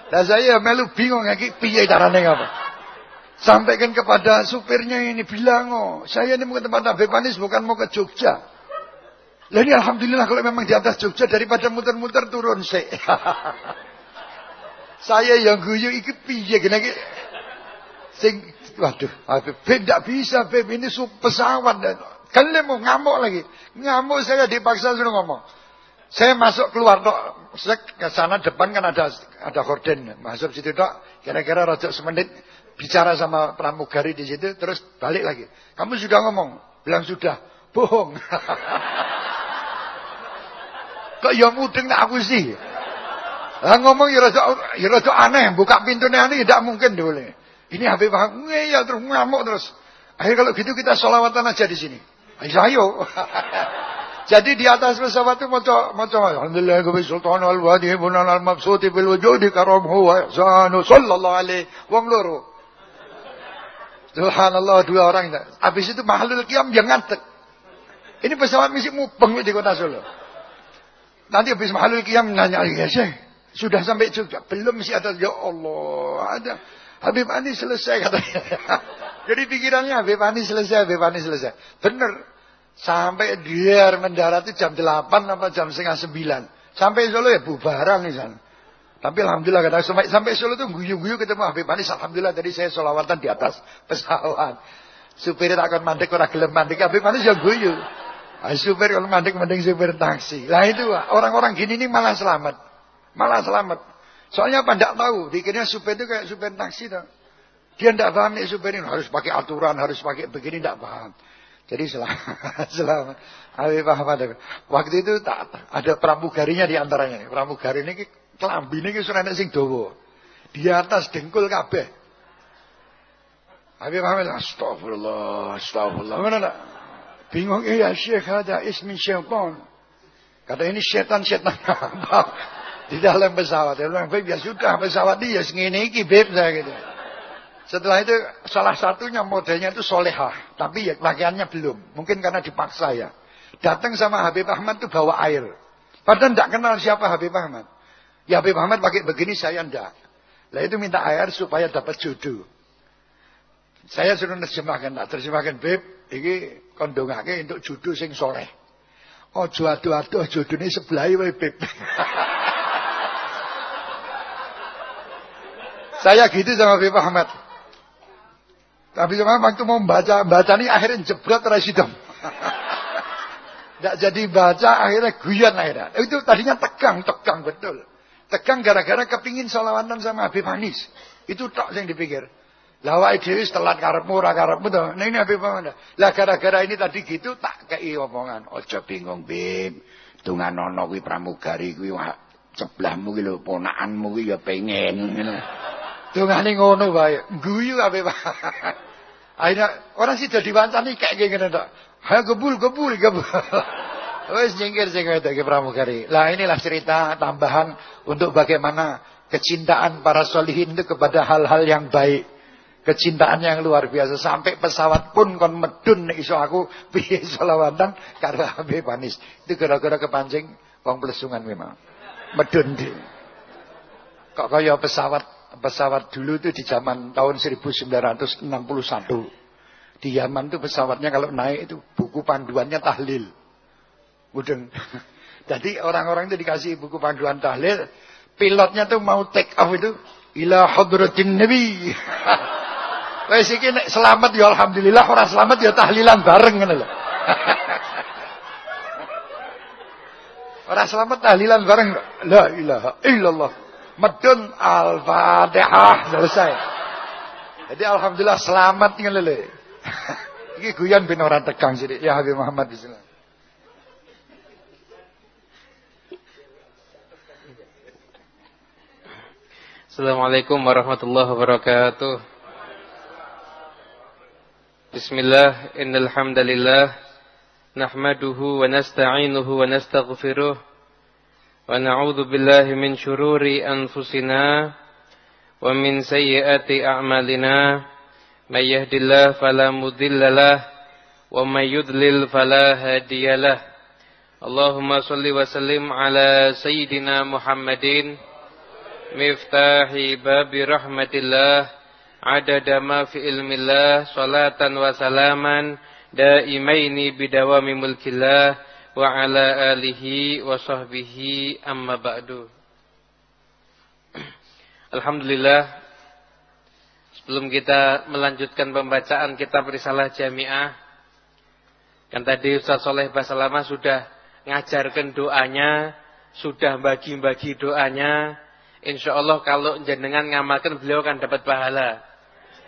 Nah saya melu bingung lagi piye carane apa. Sampaikan kepada supirnya ini bilang, oh, saya ini ke tempat Habib Anis bukan mau ke Jogja. Lah ini alhamdulillah kalau memang di atas Jogja daripada muter-muter turun sih. saya yang guyu iki piye gini Sing waduh, Habib tidak bisa Habib ini pesawat dan kalian mau ngamuk lagi. Ngamuk saya dipaksa suruh ngomong. Saya masuk keluar tok, ke sana depan kan ada ada horden. Masuk situ tok, kira-kira rojok semenit bicara sama pramugari di situ, terus balik lagi. Kamu sudah ngomong? Bilang sudah. Bohong. Kok ya mudeng nak aku sih? Lah ngomong ya rada ya aneh, buka pintunya aneh tidak mungkin dulu. Ini Habib Bahak ya terus ngamuk terus. Akhirnya kalau gitu kita sholawatan aja di sini. Ayo, ayo. Jadi di atas pesawat itu maca maca alhamdulillah kubi sultan al wadi bunan al mabsuti bil wujudi karamhu wa sallallahu alaihi wong. Subhanallah dua orang. Habis itu mahalul kiam yang ngantek. Ini pesawat misi mubeng di kota Solo. Nanti habis mahalul kiam nanya ya sudah sampai juga. Belum sih ada, ya Allah, ada. Habib Ani selesai katanya. Jadi pikirannya Habib Ani selesai, Habib Ani selesai. Benar. Sampai dia mendarat itu jam 8 apa jam setengah 9. Sampai Solo ya bubaran nih sana. Tapi alhamdulillah kadang sampai, sampai Solo tuh guyu-guyu ketemu Habib Anis. Alhamdulillah tadi saya solawatan di atas pesawat. Supir tak akan mandek orang gelem mandek. Habib Anis ya guyu. Nah, supir kalau mandek mending supir taksi. Lah itu orang-orang gini ini malah selamat. Malah selamat. Soalnya apa enggak tahu. Dikiranya supir itu kayak supir taksi tuh. Dia enggak paham nih supir ini harus pakai aturan, harus pakai begini enggak paham. Jadi selama, selama Habib Ahmad waktu itu tak ada pramugarinya di antaranya. Pramugari ini kelambi ini sudah sing dowo. Di atas dengkul kabeh. Habib Ahmad astagfirullah, astagfirullah. Mana tak? Bingung ya Syekh ada ismi syaitan. Kata ini setan-setan apa? Di dalam pesawat. Dia bilang, ya sudah pesawat dia segini iki beb saya gitu. Setelah itu salah satunya modelnya itu solehah. Tapi ya pakaiannya belum. Mungkin karena dipaksa ya. Datang sama Habib Ahmad itu bawa air. Padahal tidak kenal siapa Habib Ahmad. Ya Habib Ahmad pakai begini saya ndak. Lah itu minta air supaya dapat jodoh. Saya suruh terjemahkan, tak terjemahkan Beb, ini kondongake untuk jodoh sing soleh. Oh jodoh aduh jodoh ini sebelah wae Beb. Saya gitu sama Habib Ahmad. Tapi memang waktu mau baca, baca ini akhirnya jebret residom. Tidak jadi baca, akhirnya guyon akhirnya. Itu tadinya tegang, tegang betul. Tegang gara-gara kepingin solawatan sama Habib Hanis. Itu tak yang dipikir. Lawa ide telat karepmu ora karepmu to. Nah ini Habib Hanis. Lah gara-gara ini tadi gitu tak kei omongan. Ojo bingung Bim. Tunganono kuwi pramugari kuwi sebelahmu ki lho ponakanmu ya pengen. Tungane ngono wae. Guyu Habib Akhirnya orang sih jadi wancani kayak gini tok. Ha gebul gebul gebul. Wes jengkel sing wedok pramugari. Lah inilah cerita tambahan untuk bagaimana kecintaan para solihin itu kepada hal-hal yang baik. Kecintaan yang luar biasa sampai pesawat pun kon medun iso aku piye selawatan karena Habib Panis. Itu gara-gara kepancing wong plesungan memang. Medun di. Kok kaya pesawat pesawat dulu itu di zaman tahun 1961. Di Yaman itu pesawatnya kalau naik itu buku panduannya tahlil. Mudeng. Jadi orang-orang itu dikasih buku panduan tahlil. Pilotnya tuh mau take off itu. Ila hadratin nabi. Wes iki selamat ya alhamdulillah, orang selamat ya tahlilan bareng ngono lho. Orang selamat tahlilan bareng. La ilaha illallah medun al-fatihah selesai. Jadi alhamdulillah selamat tinggal lele. Iki guyon bin orang tegang sih ya Habib Muhammad bismillah. Assalamualaikum warahmatullahi wabarakatuh. Bismillah, innal hamdalillah nahmaduhu wa nasta'inuhu wa nastaghfiruh wa na'udzu billahi min shururi anfusina wa min sayyiati a'malina may yahdihillahu fala wa may yudlil fala. Allahumma shalli wa sallim ala sayyidina Muhammadin miftahi babi rahmatillah adada ma fi ilmillah salatan wa salaman daimaini bidawami mulkillah wa ala alihi wa sahbihi amma ba'du. Alhamdulillah sebelum kita melanjutkan pembacaan kitab risalah jamiah kan tadi Ustaz Soleh Basalamah sudah ngajarkan doanya sudah bagi-bagi doanya Insya Allah kalau jenengan ngamalkan beliau akan dapat pahala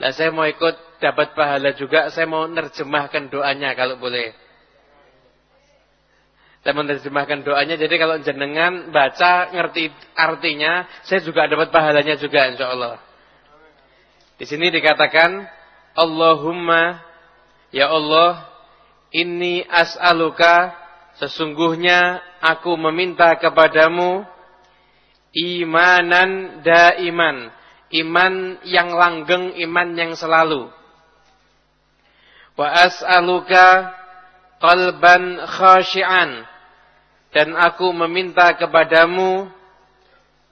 Nah saya mau ikut dapat pahala juga, saya mau nerjemahkan doanya kalau boleh. Saya menerjemahkan doanya, jadi kalau jenengan baca, ngerti artinya, saya juga dapat pahalanya juga insya Allah. Di sini dikatakan, Allahumma, ya Allah, ini as'aluka, sesungguhnya aku meminta kepadamu, imanan daiman, iman yang langgeng, iman yang selalu. Wa as'aluka qalban khashi'an dan aku meminta kepadamu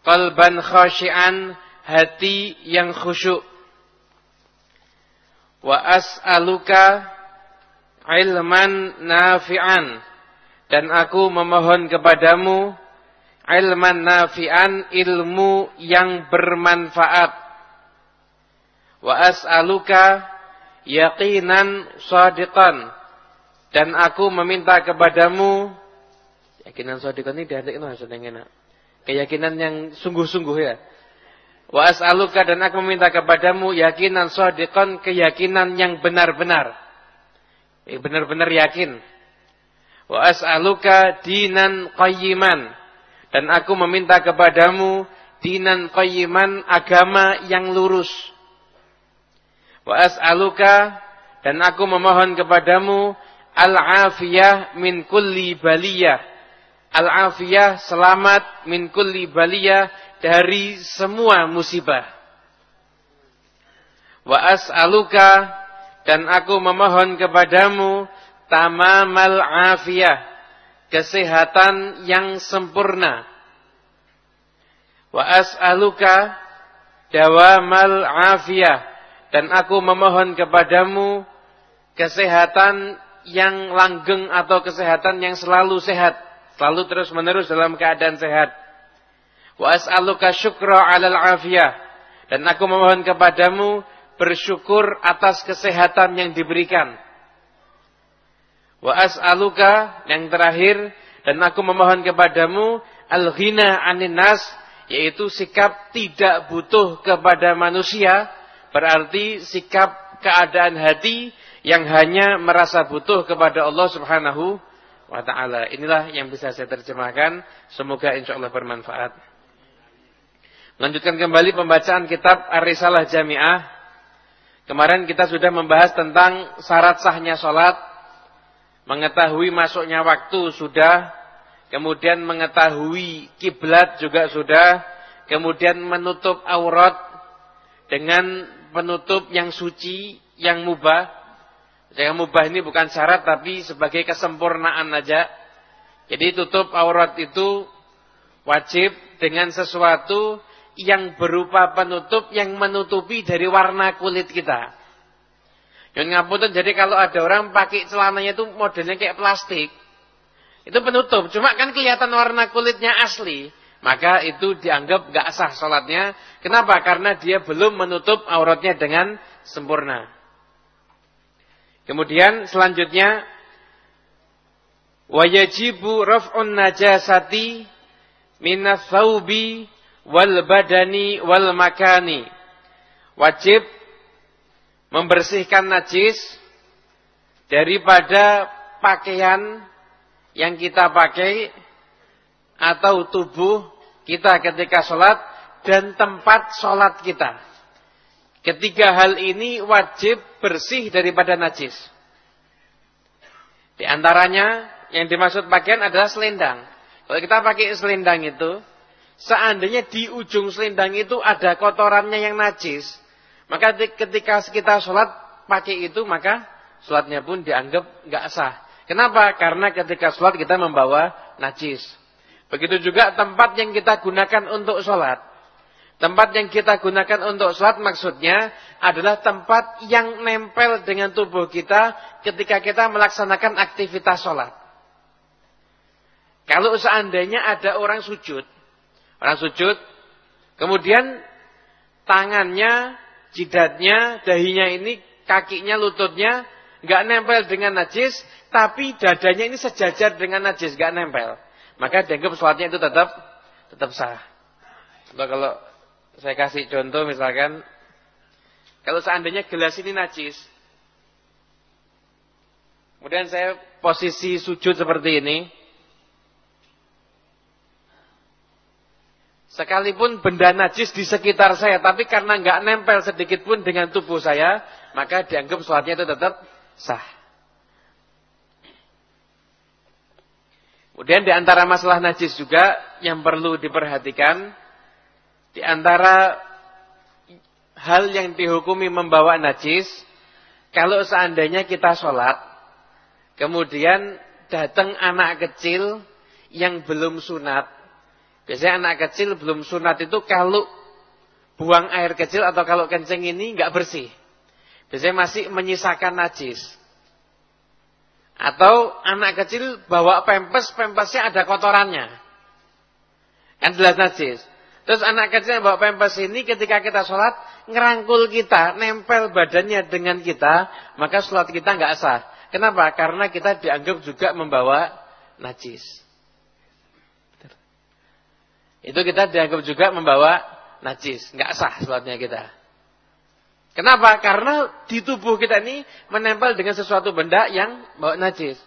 qalban khashi'an hati yang khusyuk. Wa as'aluka ilman nafi'an dan aku memohon kepadamu ilman nafi'an ilmu yang bermanfaat. Wa as'aluka yaqinan sadiqan. Dan aku meminta kepadamu yakinan sadiqan ini diartikan apa enak. Keyakinan yang sungguh-sungguh ya. Wa as'aluka dan aku meminta kepadamu yakinan sadiqan keyakinan yang benar-benar. Benar-benar yakin. Wa as'aluka dinan qayyiman dan aku meminta kepadamu dinan qayyiman agama yang lurus. Wa as'aluka dan aku memohon kepadamu al-afiyah min kulli baliyah. Al-afiyah selamat min kulli baliyah dari semua musibah. Wa as'aluka dan aku memohon kepadamu tamamal afiyah kesehatan yang sempurna. Wa as'aluka dawamal afiyah dan aku memohon kepadamu kesehatan yang langgeng atau kesehatan yang selalu sehat, selalu terus-menerus dalam keadaan sehat. Wa as'aluka syukra 'alal afiyah dan aku memohon kepadamu bersyukur atas kesehatan yang diberikan. Wa as'aluka yang terakhir dan aku memohon kepadamu al-ghina 'anil nas yaitu sikap tidak butuh kepada manusia berarti sikap keadaan hati yang hanya merasa butuh kepada Allah Subhanahu wa taala. Inilah yang bisa saya terjemahkan. Semoga insyaallah bermanfaat. Lanjutkan kembali pembacaan kitab Ar-Risalah Jami'ah. Kemarin kita sudah membahas tentang syarat sahnya sholat mengetahui masuknya waktu sudah, kemudian mengetahui kiblat juga sudah, kemudian menutup aurat dengan penutup yang suci, yang mubah. Yang mubah ini bukan syarat tapi sebagai kesempurnaan aja. Jadi tutup aurat itu wajib dengan sesuatu yang berupa penutup yang menutupi dari warna kulit kita. Yang ngapunten jadi kalau ada orang pakai celananya itu modelnya kayak plastik. Itu penutup, cuma kan kelihatan warna kulitnya asli. Maka itu dianggap gak sah sholatnya. Kenapa? Karena dia belum menutup auratnya dengan sempurna. Kemudian selanjutnya wajibu raf'un najasati minas thawbi wal badani wal makani. Wajib membersihkan najis daripada pakaian yang kita pakai atau tubuh kita ketika sholat dan tempat sholat kita. Ketiga hal ini wajib bersih daripada najis. Di antaranya yang dimaksud pakaian adalah selendang. Kalau kita pakai selendang itu, seandainya di ujung selendang itu ada kotorannya yang najis, maka ketika kita sholat pakai itu, maka sholatnya pun dianggap nggak sah. Kenapa? Karena ketika sholat kita membawa najis. Begitu juga tempat yang kita gunakan untuk sholat. Tempat yang kita gunakan untuk sholat maksudnya adalah tempat yang nempel dengan tubuh kita ketika kita melaksanakan aktivitas sholat. Kalau seandainya ada orang sujud, orang sujud, kemudian tangannya, jidatnya, dahinya ini, kakinya, lututnya, nggak nempel dengan najis, tapi dadanya ini sejajar dengan najis, nggak nempel. Maka dianggap sholatnya itu tetap tetap sah. Atau kalau saya kasih contoh misalkan kalau seandainya gelas ini najis. Kemudian saya posisi sujud seperti ini. Sekalipun benda najis di sekitar saya, tapi karena nggak nempel sedikit pun dengan tubuh saya, maka dianggap sholatnya itu tetap sah. Kemudian di antara masalah najis juga yang perlu diperhatikan di antara hal yang dihukumi membawa najis, kalau seandainya kita sholat, kemudian datang anak kecil yang belum sunat. Biasanya anak kecil belum sunat itu kalau buang air kecil atau kalau kencing ini nggak bersih. Biasanya masih menyisakan najis. Atau anak kecil bawa pempes, pempesnya ada kotorannya. Kan jelas najis. Terus anak kecil bawa pempes ini ketika kita sholat, ngerangkul kita, nempel badannya dengan kita, maka sholat kita nggak sah. Kenapa? Karena kita dianggap juga membawa najis. Itu kita dianggap juga membawa najis. nggak sah sholatnya kita. Kenapa? Karena di tubuh kita ini menempel dengan sesuatu benda yang bawa najis.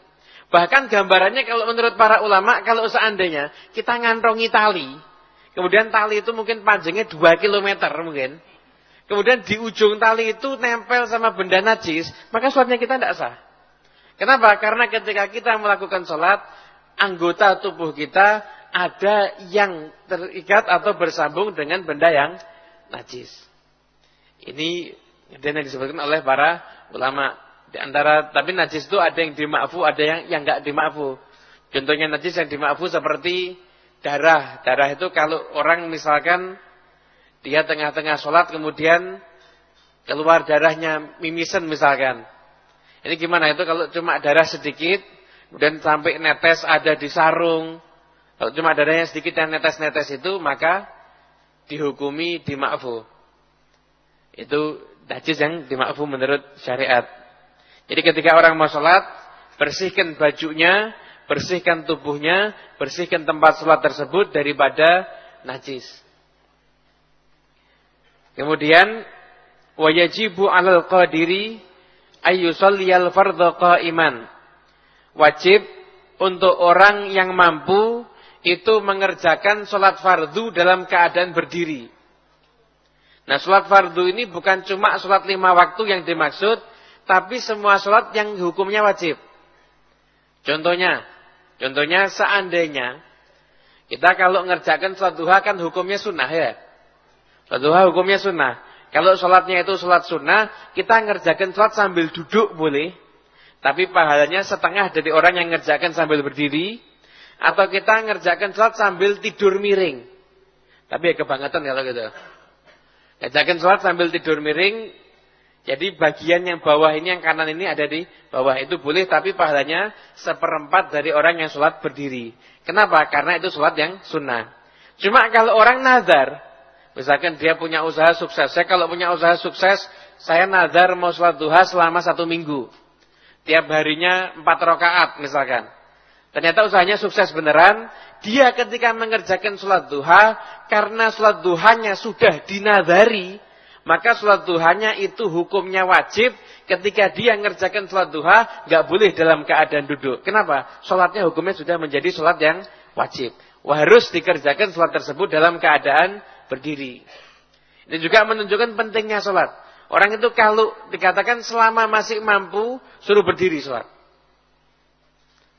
Bahkan gambarannya kalau menurut para ulama, kalau seandainya kita ngantongi tali, Kemudian tali itu mungkin panjangnya 2 km mungkin. Kemudian di ujung tali itu nempel sama benda najis, maka sholatnya kita tidak sah. Kenapa? Karena ketika kita melakukan sholat, anggota tubuh kita ada yang terikat atau bersambung dengan benda yang najis. Ini yang disebutkan oleh para ulama. Di antara tapi najis itu ada yang dimakfu, ada yang yang enggak dimakfu. Contohnya najis yang dimakfu seperti darah. Darah itu kalau orang misalkan dia tengah-tengah sholat kemudian keluar darahnya mimisen misalkan. Ini gimana itu kalau cuma darah sedikit kemudian sampai netes ada di sarung. Kalau cuma darahnya sedikit yang netes-netes itu maka dihukumi dimakfu. Itu najis yang dimakfu menurut syariat. Jadi ketika orang mau sholat bersihkan bajunya bersihkan tubuhnya, bersihkan tempat sholat tersebut daripada najis. Kemudian wajibu 'alal qadiri ayyusalliyal fardhu qa'iman. Wajib untuk orang yang mampu itu mengerjakan sholat fardu dalam keadaan berdiri. Nah sholat fardu ini bukan cuma sholat lima waktu yang dimaksud, tapi semua sholat yang hukumnya wajib. Contohnya, Contohnya seandainya kita kalau ngerjakan sholat duha kan hukumnya sunnah ya. Sholat duha hukumnya sunnah. Kalau sholatnya itu sholat sunnah, kita ngerjakan sholat sambil duduk boleh. Tapi pahalanya setengah dari orang yang ngerjakan sambil berdiri. Atau kita ngerjakan sholat sambil tidur miring. Tapi ya kebangetan kalau gitu. Ngerjakan sholat sambil tidur miring, jadi bagian yang bawah ini, yang kanan ini ada di bawah. Itu boleh, tapi pahalanya seperempat dari orang yang sholat berdiri. Kenapa? Karena itu sholat yang sunnah. Cuma kalau orang nazar, misalkan dia punya usaha sukses. Saya kalau punya usaha sukses, saya nazar mau sholat duha selama satu minggu. Tiap harinya empat rakaat misalkan. Ternyata usahanya sukses beneran. Dia ketika mengerjakan sholat duha, karena sholat duhanya sudah dinadari, maka sholat duhanya itu hukumnya wajib. Ketika dia ngerjakan sholat duha, nggak boleh dalam keadaan duduk. Kenapa? Sholatnya hukumnya sudah menjadi sholat yang wajib. Wah, harus dikerjakan sholat tersebut dalam keadaan berdiri. Ini juga menunjukkan pentingnya sholat. Orang itu kalau dikatakan selama masih mampu, suruh berdiri sholat.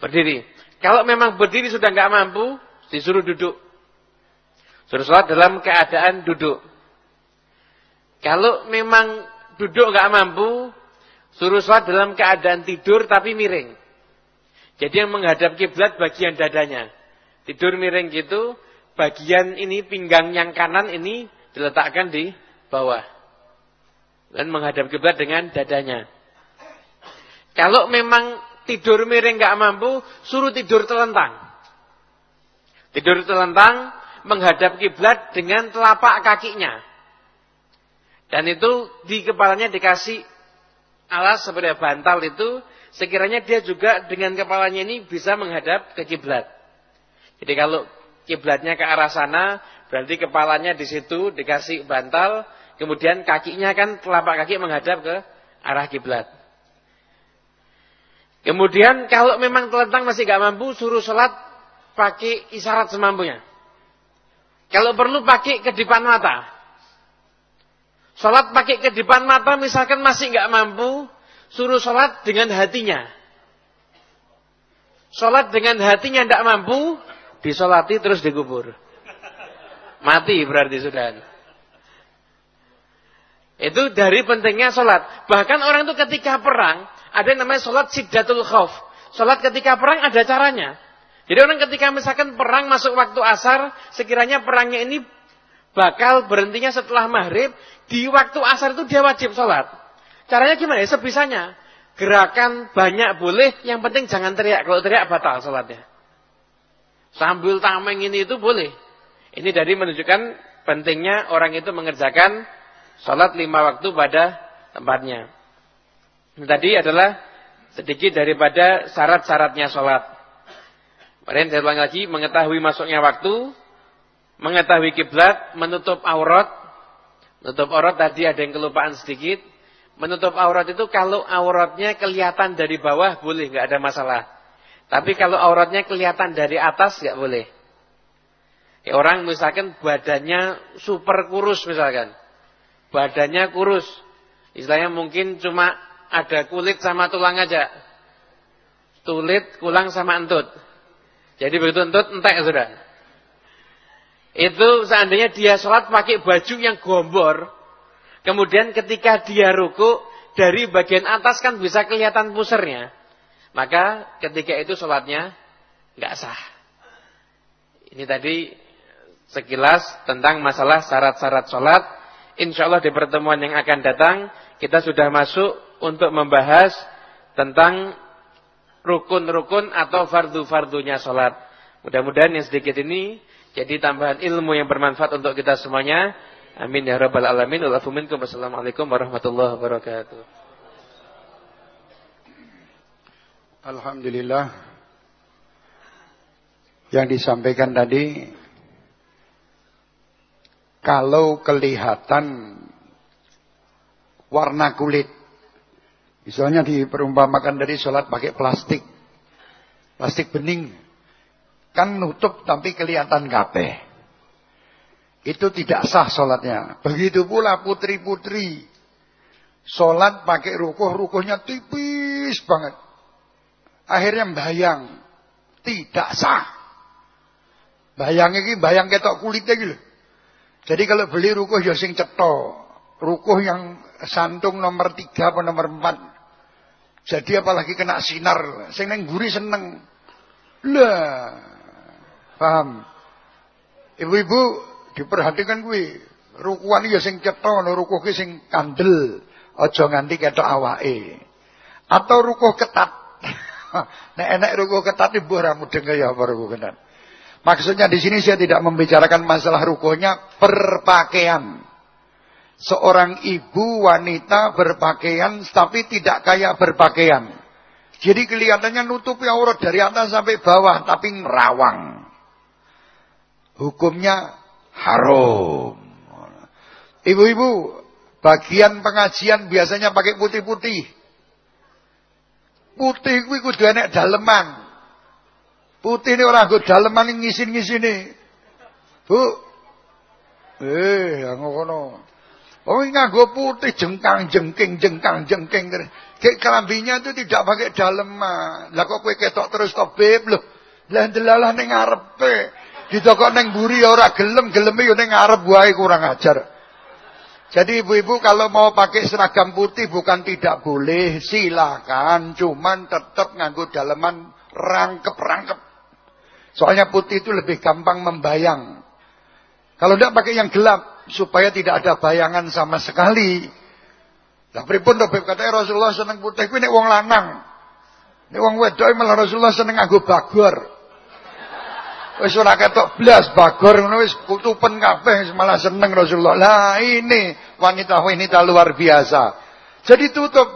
Berdiri. Kalau memang berdiri sudah nggak mampu, disuruh duduk. Suruh sholat dalam keadaan duduk. Kalau memang duduk nggak mampu, suruh sholat dalam keadaan tidur tapi miring. Jadi yang menghadap kiblat bagian dadanya. Tidur miring gitu, bagian ini pinggang yang kanan ini diletakkan di bawah. Dan menghadap kiblat dengan dadanya. Kalau memang tidur miring nggak mampu, suruh tidur telentang. Tidur telentang menghadap kiblat dengan telapak kakinya. Dan itu di kepalanya dikasih alas seperti bantal itu, sekiranya dia juga dengan kepalanya ini bisa menghadap ke kiblat. Jadi kalau kiblatnya ke arah sana, berarti kepalanya di situ dikasih bantal, kemudian kakinya kan telapak kaki menghadap ke arah kiblat. Kemudian kalau memang telentang masih gak mampu, suruh sholat pakai isyarat semampunya. Kalau perlu pakai kedipan mata. Sholat pakai kedipan mata misalkan masih gak mampu, suruh sholat dengan hatinya. Sholat dengan hatinya tidak mampu, disolati terus dikubur. Mati berarti sudah. Itu dari pentingnya sholat. Bahkan orang itu ketika perang, ada yang namanya sholat sidatul khauf. Sholat ketika perang ada caranya. Jadi orang ketika misalkan perang masuk waktu asar, sekiranya perangnya ini bakal berhentinya setelah maghrib, di waktu asar itu dia wajib sholat. Caranya gimana ya? Sebisanya. Gerakan banyak boleh, yang penting jangan teriak. Kalau teriak batal sholatnya. Sambil tameng ini itu boleh. Ini dari menunjukkan pentingnya orang itu mengerjakan sholat lima waktu pada tempatnya. Tadi adalah sedikit daripada syarat-syaratnya sholat. Kemudian saya ulang lagi, mengetahui masuknya waktu, mengetahui kiblat, menutup aurat. Menutup aurat tadi ada yang kelupaan sedikit. Menutup aurat itu kalau auratnya kelihatan dari bawah boleh, nggak ada masalah. Tapi kalau auratnya kelihatan dari atas nggak boleh. Ya, orang misalkan badannya super kurus misalkan. Badannya kurus. Istilahnya mungkin cuma ada kulit sama tulang aja. Tulit, kulang sama entut. Jadi begitu entut, entek sudah. Itu seandainya dia sholat pakai baju yang gombor. Kemudian ketika dia ruku, dari bagian atas kan bisa kelihatan pusernya. Maka ketika itu sholatnya nggak sah. Ini tadi sekilas tentang masalah syarat-syarat sholat. Insya Allah di pertemuan yang akan datang, kita sudah masuk untuk membahas tentang rukun-rukun atau fardu-fardunya sholat. Mudah-mudahan yang sedikit ini jadi tambahan ilmu yang bermanfaat untuk kita semuanya. Amin ya rabbal alamin. Wassalamualaikum warahmatullahi wabarakatuh. Alhamdulillah. Yang disampaikan tadi kalau kelihatan warna kulit Misalnya diperumpamakan dari sholat pakai plastik. Plastik bening. Kan nutup tapi kelihatan kabeh. Itu tidak sah sholatnya. Begitu pula putri-putri. Sholat pakai rukuh, rukuhnya tipis banget. Akhirnya bayang. Tidak sah. Bayang ini bayang ketok kulitnya gitu. Jadi kalau beli rukuh ya sing cetok. Rukuh yang santung nomor tiga atau nomor empat jadi apalagi kena sinar, sing neng guri seneng. Lah, paham? Ibu-ibu diperhatikan gue, rukuan ya sing cetha ana rukuh sing kandel, aja nganti ketok awake. Atau rukuh ketat. Nek enak rukuh ketat ibu ora mudeng kaya apa rukuh ketat. Maksudnya di sini saya tidak membicarakan masalah rukuhnya berpakaian seorang ibu wanita berpakaian tapi tidak kayak berpakaian. Jadi kelihatannya nutupi aurat dari atas sampai bawah tapi ngerawang. Hukumnya haram. Ibu-ibu, bagian pengajian biasanya pakai putih-putih. Putih kuwi kudu enek daleman. Putih ini orang gue daleman ngisin-ngisini. Bu. Eh, yang ngono. Oh nganggo putih jengkang jengking jengkang jengking Kayak kelambinya itu tidak pakai daleman. Lah kok kowe ketok terus to beb lho. Lah delalah ning ngarepe. Ditokok ning mburi ya ora gelem, geleme ya ning ngarep wae kurang ajar. Jadi ibu-ibu kalau mau pakai seragam putih bukan tidak boleh, silakan. Cuman tetap nganggo daleman rangkep-rangkep. Soalnya putih itu lebih gampang membayang. Kalau tidak pakai yang gelap, supaya tidak ada bayangan sama sekali. Lah pripun to Beb katanya Rasulullah seneng putih kuwi nek wong lanang. Nek wong wedok malah Rasulullah seneng nganggo bagor. Wis ora ketok blas bagor ngono wis tutupen kabeh malah seneng Rasulullah. Lah ini wanita-wanita luar biasa. Jadi tutup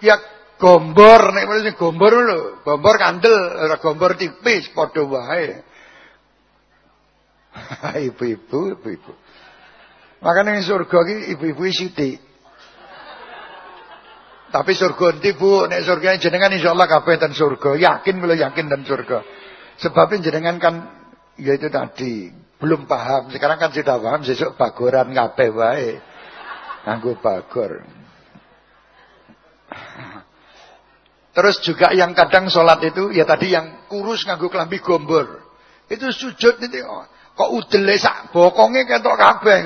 ya gombor nek sing gombor lho, gombor kandel, ora gombor tipis padha wae. Ibu-ibu, ibu-ibu. Makanya ning surga ki ibu-ibu sithik. Tapi surga nanti bu, nek surga jenengan insya Allah kabeh dan surga. Yakin belum yakin dan surga. Sebabnya jenengan kan ya itu tadi belum paham. Sekarang kan sudah paham sesuk bagoran kabeh wae. Nganggo bagor. Terus juga yang kadang sholat itu ya tadi yang kurus nganggo kelambi gombor. Itu sujud itu kok udele sak bokonge ketok kabeh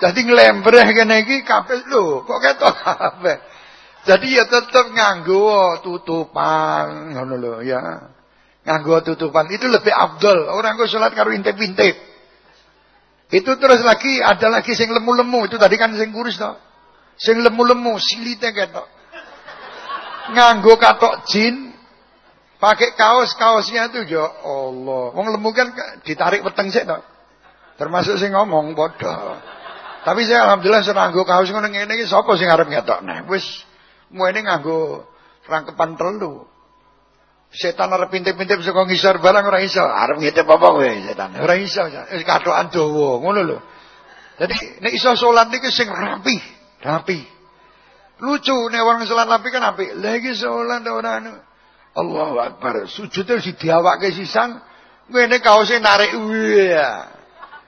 kuwi. Dadi nglembreh kene iki kabeh lho, kok ketok kabeh. Jadi ya tetap nganggo tutupan ngono lho ya. Nganggo tutupan itu lebih abdul. Orang kok salat karo intip-intip. Itu terus lagi ada lagi sing lemu-lemu. Itu tadi kan sing kurus to. Sing lemu-lemu silite ketok. Nganggo katok jin pakai kaos-kaosnya itu ya Allah. Wong lemu kan ditarik weteng sik to. Termasuk sing ngomong bodoh. Tapi saya alhamdulillah senang nganggo kaos ngono ngene iki sapa sing arep ngetok. Nah, wis ini nganggo rangkepan telu. Setan arep pintip-pintip saka ngisor barang ora iso. Arep ngintip apa kowe setan? Ora iso. Wis kathokan dawa, ngono lho. Jadi nek iso salat iki sing rapi, rapi. Lucu nek wong salat rapi kan apik. Lah iki salat ora anu. Allahu Akbar. Sujudnya si diawake sisan. Ngene kaose narik iya.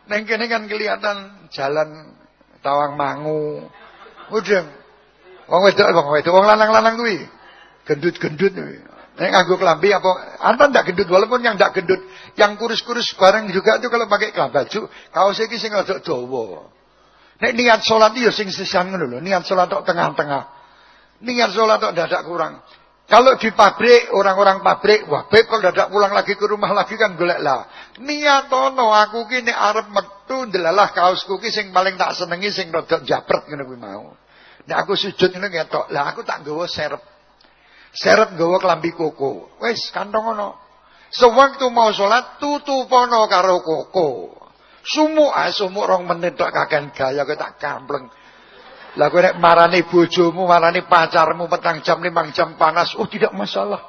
Neng kene kan kelihatan jalan Tawang Mangu. Udah. Wong wedok wong wedok wong lanang-lanang kuwi. Gendut-gendut kuwi. Nek nganggo klambi apa anta ndak gendut walaupun yang ndak gendut, yang kurus-kurus bareng juga itu kalau pakai kelambi baju, kaos iki sing rada dawa. Nek niat salat ya sing sisan ngono lho, niat salat tok tengah-tengah. Niat salat tok dadak kurang. Kalau di pabrik, orang-orang pabrik, wah beb kalau dadak pulang lagi ke rumah lagi kan golek lah. Niat ono aku ki nek arep metu ndelalah kaosku ki sing paling tak senengi sing rada japret ngono kuwi mau. Nek aku sujud ngene ketok, lah aku tak nggawa serep. Seret nggawa klambi koko. Wis kantong ono. Sewaktu mau salat tutupono karo koko. Sumuk ah sumuk rong menit tok gaya tak kampleng. Lah kowe nek marani bojomu, marani pacarmu petang jam limang jam panas, oh tidak masalah.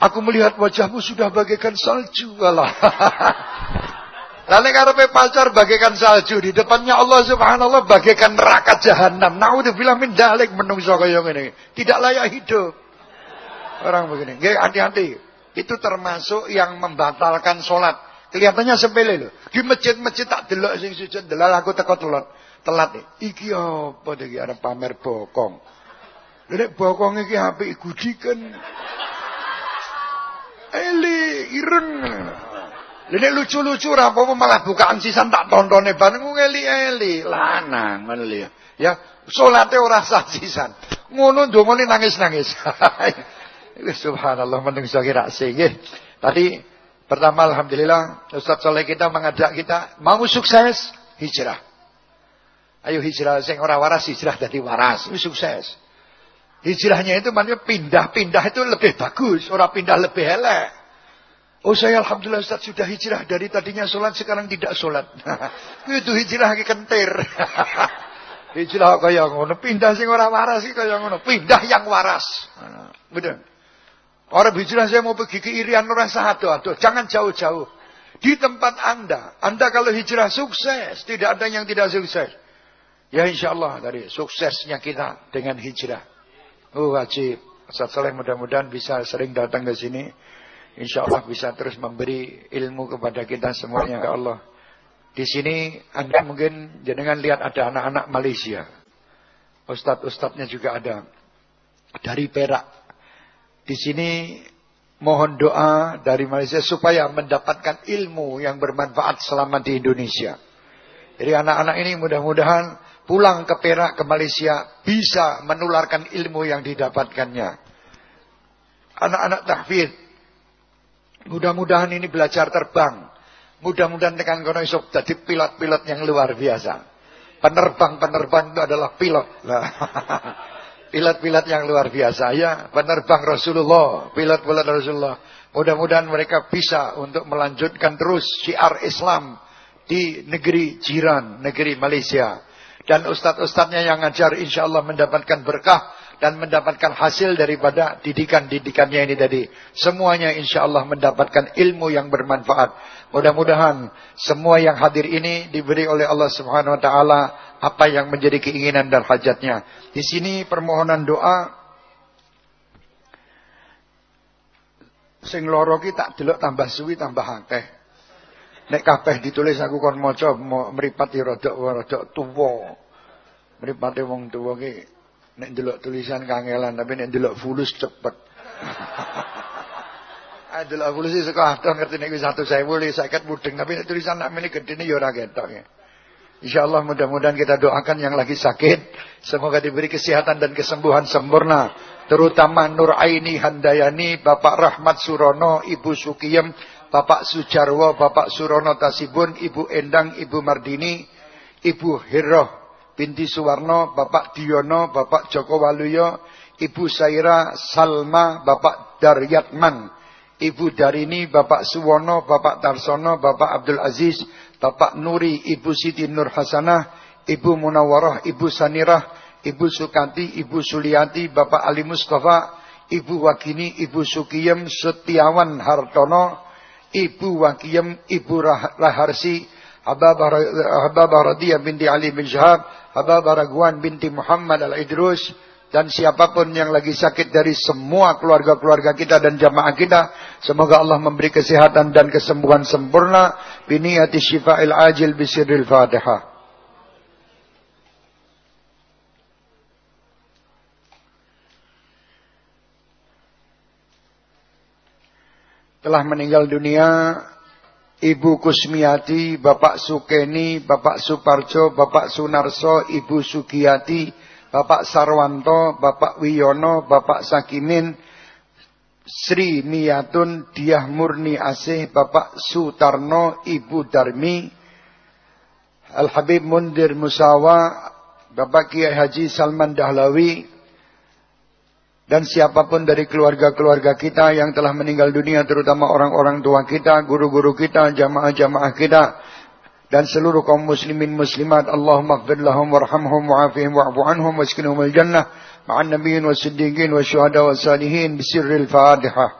Aku melihat wajahmu sudah bagaikan salju. Allah. Lalu karepe pacar bagaikan salju di depannya Allah Subhanallah bagaikan neraka jahanam. Naudzubillah min dalik menungso kaya ngene. Tidak layak hidup. Orang begini. Nggih hati-hati. Itu termasuk yang membatalkan sholat. Kelihatannya sepele loh. Di masjid-masjid tak delok sing sujud delal aku teko telat. Telat. Iki apa iki ada pamer bokong. Nek bokong iki apik gudikan. Eli ireng. Lene lucu-lucu apa malah bukaan sisan tak tontone bareng ngeli-eli. Lanang ngono ya. Ya, salate ora sah sisan. Ngono ndongone nangis-nangis. Subhanallah menungso kira. Tadi pertama alhamdulillah Ustaz Soleh kita mengajak kita mau sukses hijrah. Ayo hijrah sing ora waras hijrah jadi waras, itu sukses. Hijrahnya itu maknanya pindah-pindah itu lebih bagus, orang pindah lebih elek. Oh saya alhamdulillah Ustaz sudah hijrah dari tadinya sholat sekarang tidak sholat. itu hijrah ke kentir. hijrah kaya ngono, pindah sing ora waras iki kaya ngono, pindah yang waras. Betul. Orang hijrah saya mau pergi ke Irian orang sahado aduh jangan jauh-jauh. Di tempat Anda, Anda kalau hijrah sukses, tidak ada yang tidak sukses. Ya insya Allah dari suksesnya kita dengan hijrah. Oh wajib. Saleh mudah-mudahan bisa sering datang ke sini. Insya Allah bisa terus memberi ilmu kepada kita semuanya ke Allah. Di sini Anda mungkin jangan lihat ada anak-anak Malaysia. Ustadz-ustadznya juga ada. Dari Perak, di sini mohon doa dari Malaysia supaya mendapatkan ilmu yang bermanfaat selama di Indonesia. Jadi anak-anak ini mudah-mudahan pulang ke Perak ke Malaysia bisa menularkan ilmu yang didapatkannya. Anak-anak tahfidz mudah-mudahan ini belajar terbang. Mudah-mudahan tekan kono iso jadi pilot-pilot yang luar biasa. Penerbang-penerbang itu adalah pilot. Pilot-pilot yang luar biasa ya, penerbang Rasulullah, pilot-pilot Rasulullah. Mudah-mudahan mereka bisa untuk melanjutkan terus syiar Islam di negeri jiran, negeri Malaysia. Dan ustadz-ustadznya yang ngajar insya Allah mendapatkan berkah dan mendapatkan hasil daripada didikan-didikannya ini tadi. Semuanya insya Allah mendapatkan ilmu yang bermanfaat. Mudah-mudahan semua yang hadir ini diberi oleh Allah Subhanahu Wa Taala apa yang menjadi keinginan dan hajatnya. Di sini permohonan doa Sing loro ki tak delok tambah suwi tambah akeh. Nek kabeh ditulis aku kon maca mripate rada rada tuwa. Mripate wong tuwa ki nek delok tulisan kangelan tapi nek delok fulus cepet. Ah delok fulus iki saka adoh ngerti nek wis 1000 li sakit mudeng tapi nek tulisan nak mene gedene ya ora ketok ya. Insyaallah mudah-mudahan kita doakan yang lagi sakit semoga diberi kesehatan dan kesembuhan sempurna terutama Nur Aini Handayani, Bapak Rahmat Surono, Ibu Sukiyem, Bapak Sujarwo, Bapak Surono Tasibun, Ibu Endang, Ibu Mardini, Ibu Hiroh binti Suwarno, Bapak Diono, Bapak Joko Waluyo, Ibu Saira Salma, Bapak Daryatman, Ibu Darini, Bapak Suwono, Bapak Tarsono, Bapak Abdul Aziz, Bapak Nuri, Ibu Siti Nur Hasanah, Ibu Munawarah, Ibu Sanirah, Ibu Sukanti, Ibu Suliati, Bapak Ali Mustafa, Ibu Wakini, Ibu Sukiyem, Setiawan Hartono, Ibu Wakiyem, Ibu Raharsi, Hababah Radiyah binti Ali bin Syahab, Hababah Raguan binti Muhammad Al-Idrus, dan siapa pun yang lagi sakit dari semua keluarga-keluarga kita dan jamaah kita. Semoga Allah memberi kesehatan dan kesembuhan sempurna. Biniyati syifa'il ajil bisirril fatihah. Telah meninggal dunia Ibu Kusmiati, Bapak Sukeni, Bapak Suparjo, Bapak Sunarso, Ibu Sugiyati, Bapak Sarwanto, Bapak Wiyono, Bapak Sakimin, Sri Miyatun, Diah Murni Asih, Bapak Sutarno, Ibu Darmi, Al-Habib Mundir Musawa, Bapak Kiai Haji Salman Dahlawi, dan siapa pun dari keluarga-keluarga kita yang telah meninggal dunia terutama orang-orang tua kita, guru-guru kita, jamaah-jamaah kita dan seluruh kaum muslimin muslimat Allahumma ighfir lahum warhamhum wa'afihim wa'fu anhum waskinhum al-jannah. Ma'an nabiyyin wasiddiqin wasyuhada wassalihin bisirril Fatihah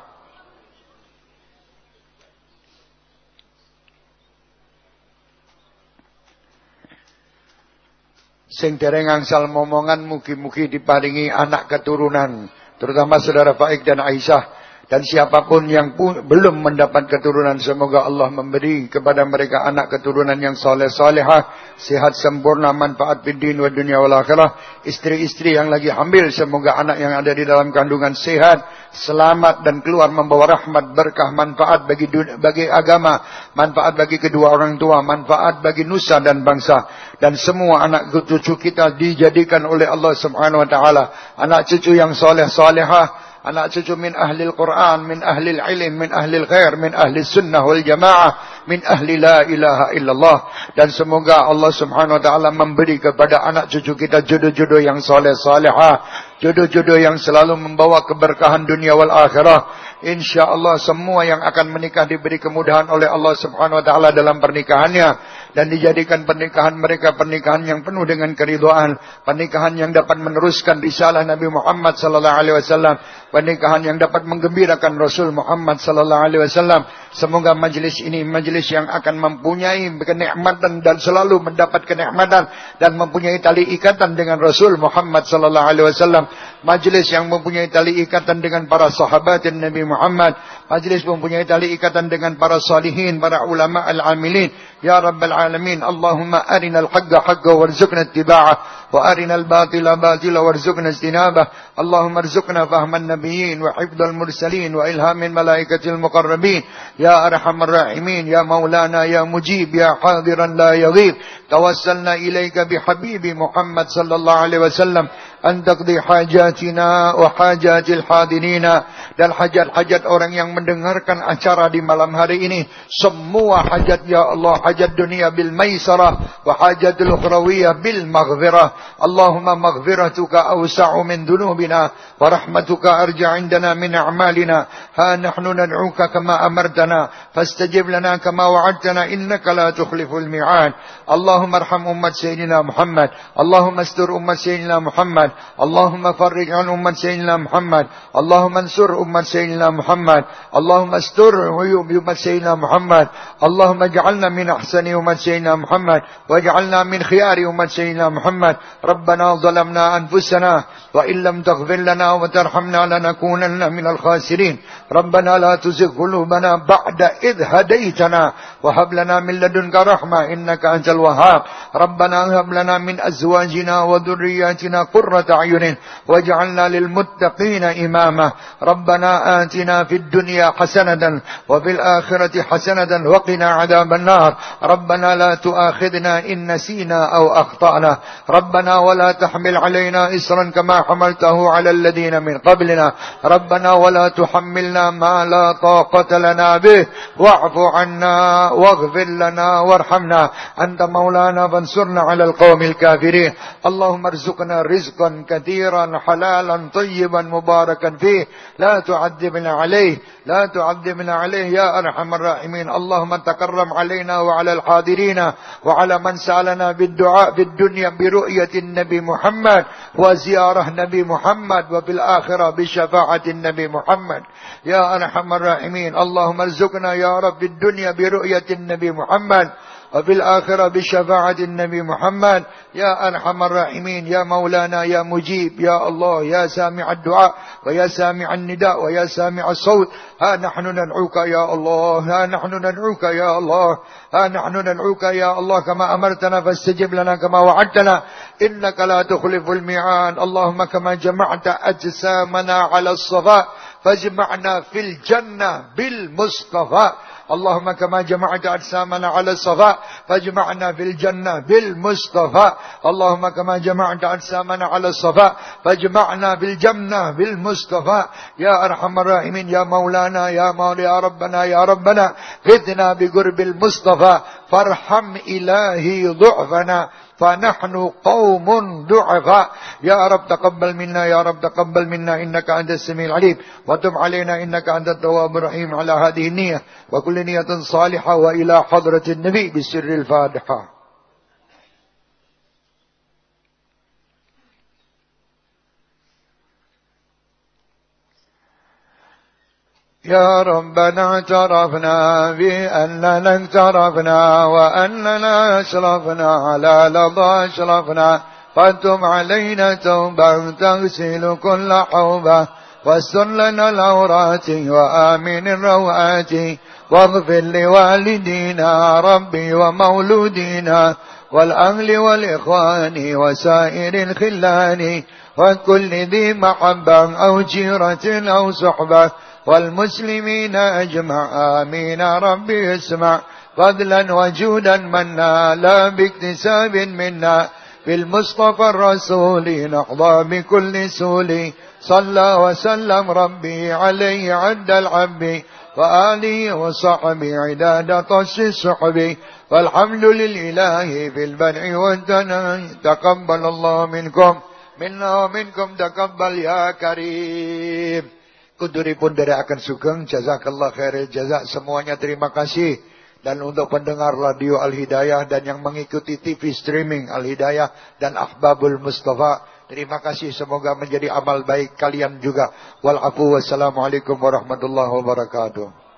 Sing dereng angsal momongan mugi-mugi diparingi anak keturunan terutama saudara Faik dan Aisyah dan siapa pun yang pun, belum mendapat keturunan semoga Allah memberi kepada mereka anak keturunan yang soleh solehah sehat sempurna manfaat di dunia wa dunia wal akhirah. Istri-istri yang lagi hamil semoga anak yang ada di dalam kandungan sehat selamat dan keluar membawa rahmat berkah manfaat bagi dunia, bagi agama manfaat bagi kedua orang tua manfaat bagi nusa dan bangsa. Dan semua anak cucu kita dijadikan oleh Allah Subhanahu wa taala. Anak cucu yang soleh solehah anak cucu min ahli Al-Quran, min ahli ilm, min ahli khair, min ahli sunnah wal jamaah, min ahli la ilaha illallah. Dan semoga Allah subhanahu wa ta'ala memberi kepada anak cucu kita jodoh-jodoh yang soleh salihah. Jodoh-jodoh yang selalu membawa keberkahan dunia wal akhirah. InsyaAllah semua yang akan menikah diberi kemudahan oleh Allah subhanahu wa ta'ala dalam pernikahannya. Dan dijadikan pernikahan mereka pernikahan yang penuh dengan keriduan. Pernikahan yang dapat meneruskan risalah Nabi Muhammad sallallahu alaihi wasallam. Pernikahan yang dapat menggembirakan Rasul Muhammad sallallahu alaihi wasallam. Semoga majlis ini majlis yang akan mempunyai kenikmatan dan selalu mendapat kenikmatan dan mempunyai tali ikatan dengan Rasul Muhammad sallallahu alaihi wasallam. majlis yang mempunyai tali ikatan dengan para sahabat dan Nabi Muhammad, majlis mempunyai tali ikatan dengan para salihin, para ulama al-amilin. Ya Rabbal Alamin, Allahumma arinal haqqa haqqa warzuqna tiba'ah, wa arinal batila batila warzuqna istinabah. Allahumma arzuqna fahman nabiyin, wa hibdal mursalin wa ilhamin malaikatil muqarrabin. Ya Arhamar Rahimin, Ya Maulana, Ya Mujib, Ya Hadiran la yaghib. توسلنا إليك بحبيب محمد صلى الله عليه وسلم an taqdi hajatina wa hajatil hadirina dan hajat-hajat orang yang mendengarkan acara di malam hari ini semua hajat ya Allah hajat dunia bil maisarah wa hajatul ukhrawiyah bil maghfirah. Allahumma maghfiratuka awsa'u min dhunubina wa rahmatuka arja indana min a'malina. Ha nahnu nad'uka kama amartana. Fastajib lana kama wa'adtana. Innaka la tukhliful mi'ad. Allahumma arham ummat sayyidina Muhammad. Allahumma astur ummat sayyidina Muhammad. محمد. اللهم فرج عن أمة سيدنا محمد. اللهم انصر أمة سيدنا محمد. اللهم استر عيوب أمة سيدنا محمد. اللهم اجعلنا من أحسن أمة سيدنا محمد. واجعلنا من خيار أمة سيدنا محمد. ربنا ظلمنا أنفسنا وإن لم تغفر لنا وترحمنا لنكونن من الخاسرين. ربنا لا تزغ قلوبنا بعد إذ هديتنا. وهب لنا من لدنك رحمة إنك أنت الوهاب. ربنا هب لنا من أزواجنا وذرياتنا قرة أعين واجعلنا للمتقين إماما. ربنا آتنا في الدنيا حسنة وفي الآخرة حسنة وقنا عذاب النار. ربنا لا تؤاخذنا إن نسينا أو أخطأنا. ربنا ولا تحمل علينا إسرا كما حملته على الذين من قبلنا. ربنا ولا تحملنا ما لا طاقة لنا به. واعف عنا واغفر لنا وارحمنا. أنت مولانا فانصرنا على القوم الكافرين. اللهم ارزقنا رزقا كثيرا حلالا طيبا مباركا فيه. لا تعذبنا عليه. لا تعذبنا عليه يا أرحم الراحمين. اللهم تكرم علينا وعلى الحاضرين. وعلى من سألنا بالدعاء في الدنيا برؤية النبي محمد وزيارة نبي محمد وفي الآخرة بشفاعة النبي محمد. يا أرحم الراحمين اللهم ارزقنا يا رب الدنيا برؤية النبي محمد وفي الآخرة بشفاعة النبي محمد. يا أرحم الراحمين يا مولانا يا مجيب يا الله يا سامع الدعاء ويا سامع النداء ويا سامع الصوت. ها نحن ندعوك يا الله ها نحن ندعوك يا الله ها نحن ندعوك يا الله. كما أمرتنا فاستجب لنا كما وعدتنا. إنك لا تخلف الميعاد. اللهم كما جمعت أجسامنا على الصفاء فاجمعنا في الجنة بالمصطفى. اللهم كما جمعت أجسامنا على الصفاء فاجمعنا في الجنة بالمصطفى. اللهم كما جمعت أجسامنا على الصفاء فاجمعنا في الجنة بالمصطفى. يا أرحم الراحمين يا مولانا يا مولى يا ربنا يا ربنا غثنا بقرب المصطفى. فارحم إلهي ضعفنا فنحن قوم ضعفاء يا رب تقبل منا يا رب تقبل منا إنك أنت السميع العليم. وتب علينا إنك أنت التواب الرحيم على هذه النية. وكل نية صالحة وإلى حضرة النبي بسر الفاتحة. يا ربنا اعترفنا بأننا اقترفنا وأننا أشرفنا على لظى أشرفنا. فتم علينا توبة تغسل كل حوبة. واستر لنا العورات وآمن الروعات واغفر لوالدينا ربي ومولودينا والأهل والإخوان وسائر الخلان وكل ذي محبة أو جيرة أو صحبة والمسلمين أجمع آمين ربي اسمع فضلا وجودا منا لا باكتساب منا بالمصطفى الرسول نحظى بكل سول صلى وسلم ربي عليه عد العب وآله وصحبه عداد طش السحب والحمد لله في البدع والتنى تقبل الله منكم منا ومنكم تقبل يا كريم Kuduripun dari akan sugeng, jazakallah khairil jazak. Semuanya terima kasih. Dan untuk pendengar radio Al-Hidayah dan yang mengikuti TV streaming Al-Hidayah dan Ahbabul Mustafa. Terima kasih semoga menjadi amal baik kalian juga. Walafu wassalamualaikum warahmatullahi wabarakatuh.